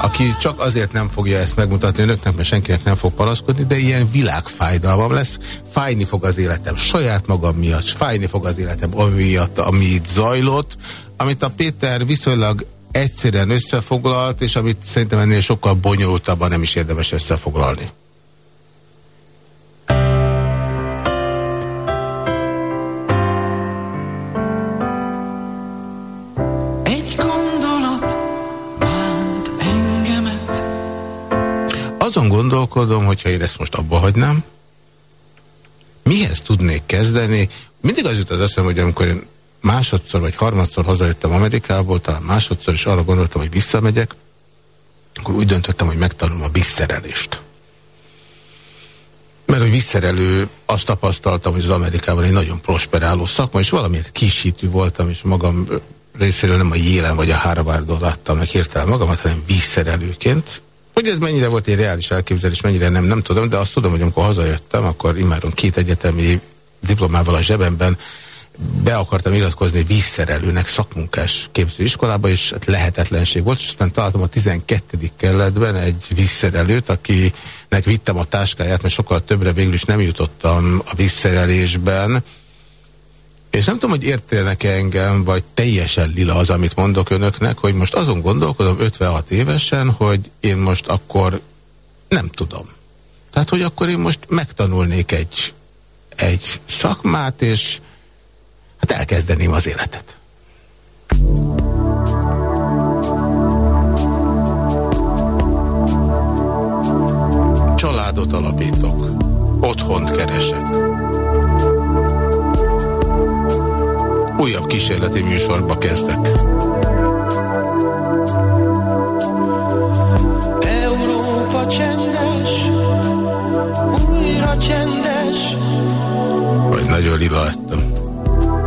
aki csak azért nem fogja ezt megmutatni önöknek, mert senkinek nem fog panaszkodni, de ilyen világfájdalmam lesz. Fájni fog az életem saját magam miatt, fájni fog az életem ami miatt, ami itt zajlott, amit a Péter viszonylag egyszerűen összefoglalt, és amit szerintem ennél sokkal bonyolultabban nem is érdemes összefoglalni. Azon gondolkodom, hogyha én ezt most abba hagynám, mihez tudnék kezdeni? Mindig az jut az eszem, hogy amikor én másodszor vagy harmadszor hazajöttem Amerikából, talán másodszor is arra gondoltam, hogy visszamegyek, akkor úgy döntöttem, hogy megtanulom a visszerelést. Mert hogy visszerelő, azt tapasztaltam, hogy az Amerikában egy nagyon prosperáló szakma, és valamiért kisítő voltam, és magam részéről nem a jélen vagy a Harvardon láttam meg hirtelen magamat, hanem visszerelőként, hogy ez mennyire volt egy reális elképzelés, mennyire nem, nem tudom, de azt tudom, hogy amikor hazajöttem, akkor immáron két egyetemi diplomával a zsebemben be akartam iratkozni vízszerelőnek szakmunkás képzőiskolába, és hát lehetetlenség volt, és aztán találtam a 12. kerületben egy vízszerelőt, akinek vittem a táskáját, mert sokkal többre végül is nem jutottam a vízszerelésben, és nem tudom, hogy értélnek -e engem, vagy teljesen lila az, amit mondok önöknek, hogy most azon gondolkodom 56 évesen, hogy én most akkor nem tudom. Tehát, hogy akkor én most megtanulnék egy, egy szakmát, és hát elkezdeném az életet. Családot alapítok. Otthont keresek újabb kísérleti műsorba kezdek. Európa csendes, újra csendes. Vagy nagyon lila lettem.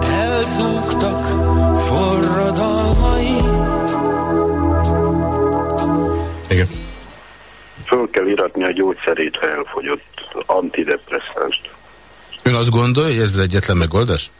Elzúgtak forradalmai. Igen. Föl kell iratni a gyógyszerét, ha elfogyott antidepresszánst. Ön azt gondolja, hogy ez az egyetlen megoldás?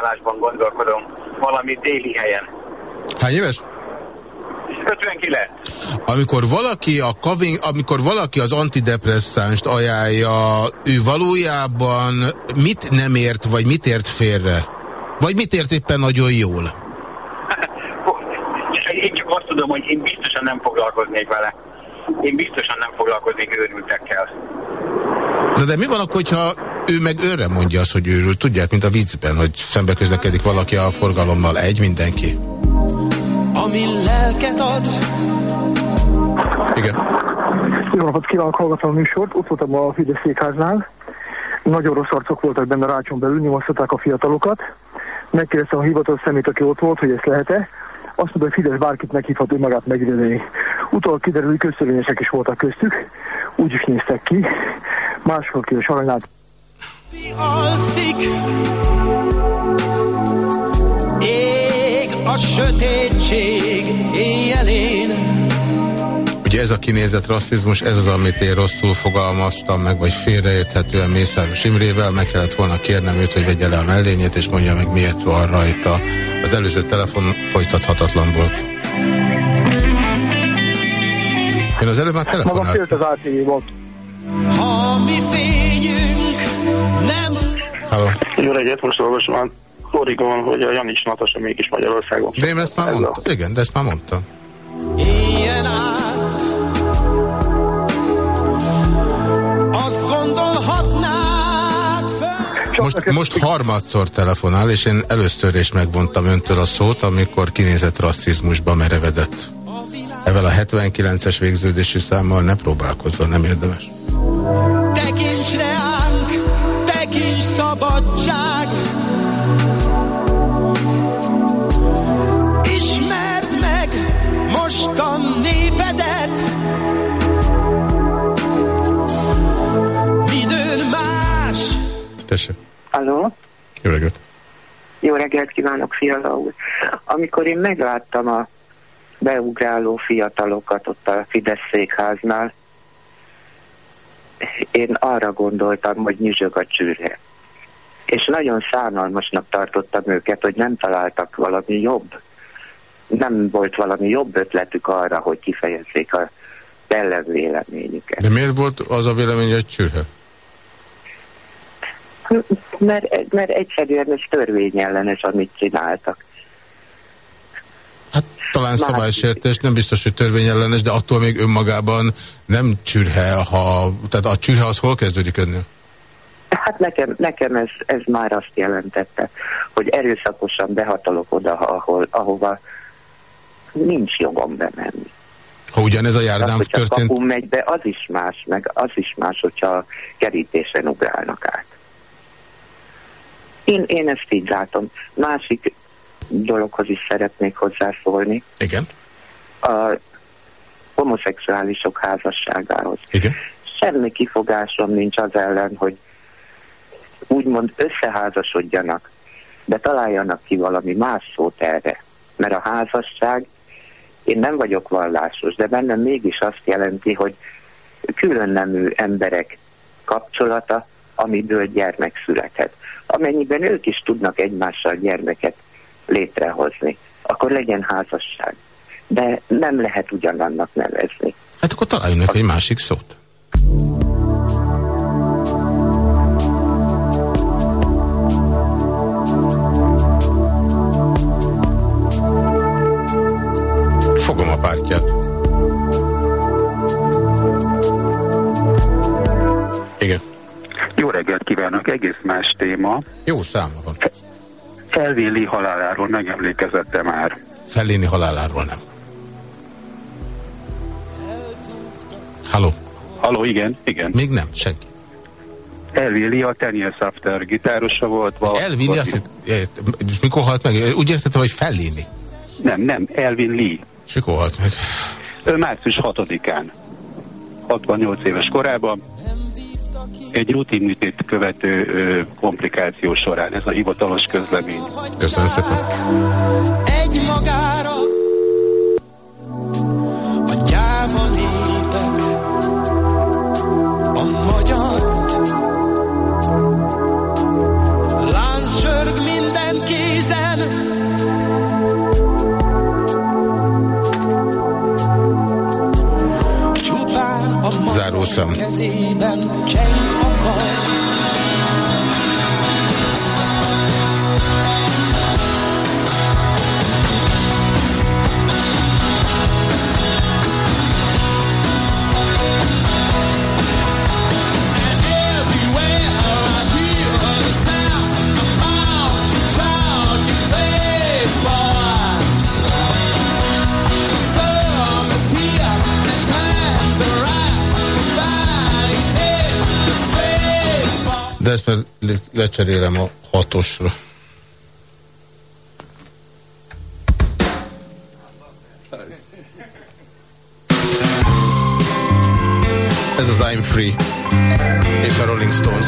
Kikötőmesteri állásban gondolkodom. Valami déli helyen. Hány éves? 59. Amikor valaki, a kaving, amikor valaki az antidepresszánst ajánlja, ő valójában mit nem ért, vagy mit ért félre? Vagy mit ért éppen nagyon jól? Én csak azt tudom, hogy én biztosan nem foglalkoznék vele. Én biztosan nem foglalkoznék őrültekkel. Na de mi van akkor, hogyha ő meg őre mondja azt, hogy őrül? Tudják, mint a viccben, hogy szembe közlekedik valaki a forgalommal. Egy mindenki. Ami lelket ad. Igen. Jó napot kívánok, hallgatom a műsort. Ott voltam a Fidesz székháznál. Nagyon rossz arcok voltak benne rácson belül, nyomasztották a fiatalokat. Megkérdeztem a hivatalos szemét, aki ott volt, hogy ezt lehet-e. Azt mondta, hogy Fidesz bárkit meghívhat önmagát megvédeni. Utal kiderül, hogy köztörvényesek is voltak köztük. Úgy is néztek ki. Máshol ki a sarajnát. Alszik. Ég a sötétség éjjelén. Ugye ez a kinézett rasszizmus, ez az, amit én rosszul fogalmaztam meg, vagy félreérthetően Mészáros Imrével, meg kellett volna kérnem őt, hogy vegye le a mellényét, és mondja meg, miért van rajta. Az előző telefon folytathatatlan volt. Én az előbb már Maga telefonáltam. félt az ATV volt. Ha mi fényünk nem Halló. Jó reggelt, most olvasom a Origon, hogy a Janics Natasa mégis Magyarországon. De én ezt már mondtam. Igen, de ezt már mondtam. át. Azt fel. Most, most harmadszor telefonál, és én először is megmondtam öntől a szót, amikor kinézett rasszizmusba merevedett. Evel a 79-es végződésű számmal ne próbálkozva, nem érdemes. Szabadság. Ismerd meg mostan népedet. Midőn más. Tessék. Halló? Jó reggelt. Jó reggelt kívánok, Fiala úr. Amikor én megláttam a beugráló fiatalokat ott a Fidesz székháznál, én arra gondoltam, hogy nyüzsög a csűrhe. És nagyon szánalmasnak tartottam őket, hogy nem találtak valami jobb. Nem volt valami jobb ötletük arra, hogy kifejezzék a ellenvéleményüket. De miért volt az a vélemény, hogy csürhe? Mert, mert egyszerűen ez törvényellenes, amit csináltak. Talán szabálysértés, nem biztos, hogy törvényellenes, de attól még önmagában nem csürhe, ha, tehát a csürhe az hol kezdődik önnél? Hát nekem, nekem ez, ez már azt jelentette, hogy erőszakosan behatolok oda, ahol, ahova nincs jogom bemenni. Ha ugyanez a járdán az, történt... kapun megy be, az is más, meg az is más, hogyha kerítésen ugrálnak át. Én, én ezt így látom. Másik dologhoz is szeretnék hozzászólni. Igen. A homoszexuálisok házasságához. Igen. Semmi kifogásom nincs az ellen, hogy úgymond összeházasodjanak, de találjanak ki valami más szót erre. Mert a házasság, én nem vagyok vallásos, de bennem mégis azt jelenti, hogy külön nemű emberek kapcsolata, amiből gyermek születhet. Amennyiben ők is tudnak egymással gyermeket létrehozni, akkor legyen házasság. De nem lehet ugyanannak nevezni. Hát akkor találjunk egy másik szót. Reggelt kívánok, egész más téma. Jó száma van. Elvéli haláláról megemlékezette már. Felléni haláláról nem. Halló. Halló, igen, igen. Még nem, senki. Elvéli a Teniel After gitárosa volt. Elvinni azt, hogy mikor halt meg? Úgy értette, hogy Fellini? Nem, nem, Elvin Lee. És mikor halt meg? Ő március 6-án. 68 éves korában egy rutinműtét követő ö, komplikáció során. Ez a hivatalos közlemény. Köszönöm szépen. Egy magára a gyáva népek a magyart Lánc sörg minden kézen Csupán a Zárószám. kezében lecserélem a hatosra. Ez az I'm Free és a Rolling Stones.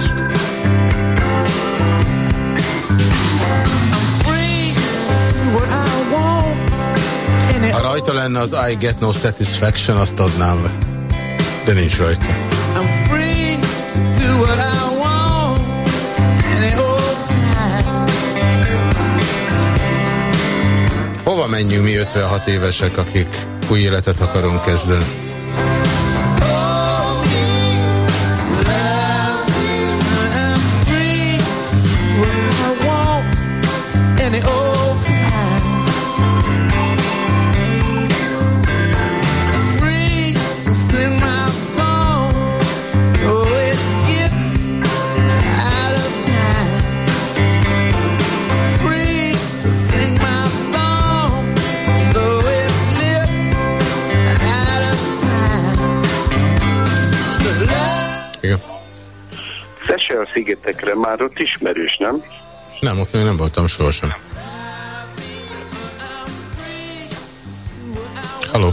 Ha rajta lenne az I Get No Satisfaction, azt adnám le. De nincs rajta. I'm free to do what I menjünk mi 56 évesek, akik új életet akarunk kezdeni? Szigetekre már ott ismerős, nem? Nem, ott még nem voltam sohasem. Halló.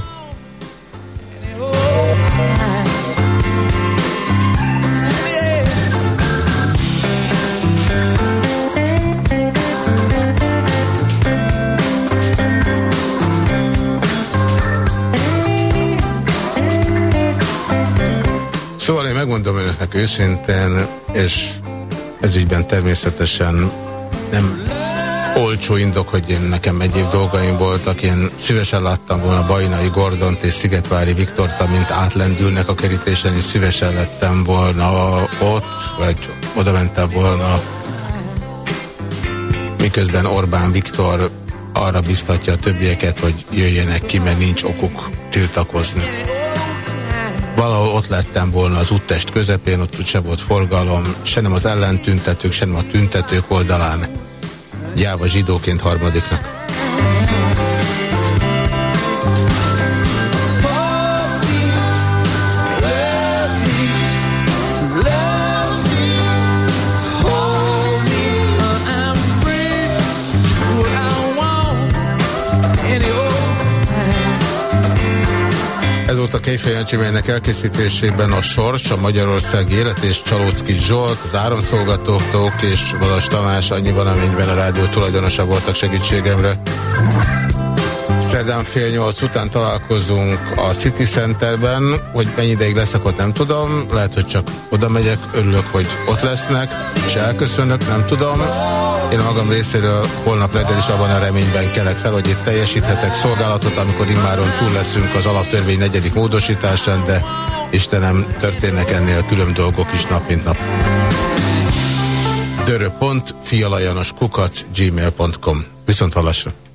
Szóval én megmondom önöknek őszintén, és ezügyben természetesen nem olcsó indok, hogy én nekem egyéb dolgaim voltak. Én szívesen láttam volna Bajnai Gordont és Szigetvári Viktort, amint átlendülnek a kerítésen, és szívesen lettem volna ott, vagy oda mentem volna, miközben Orbán Viktor arra biztatja a többieket, hogy jöjjenek ki, mert nincs okuk tiltakozni. Valahol ott lettem volna az úttest közepén, ott se volt forgalom, se nem az ellentüntetők, se nem a tüntetők oldalán. Gyáva zsidóként harmadiknak. Kejfej melynek elkészítésében a Sors, a Magyarország Élet és Csalócki Zsolt, az áramszolgatók és Valas Tamás annyiban, amennyiben a rádió tulajdonosa voltak segítségemre. Szerdán fél nyolc után találkozunk a City Centerben, hogy mennyi ideig leszek ott nem tudom, lehet, hogy csak oda megyek, örülök, hogy ott lesznek, és elköszönök, nem tudom. Én magam részéről holnap reggel is abban a reményben kelek fel, hogy itt teljesíthetek szolgálatot, amikor immáron túl leszünk az alaptörvény negyedik módosításán, de Istenem, történnek ennél külön dolgok is nap, mint nap. Dörö.fialajanos kukac gmail.com Viszont hallásra!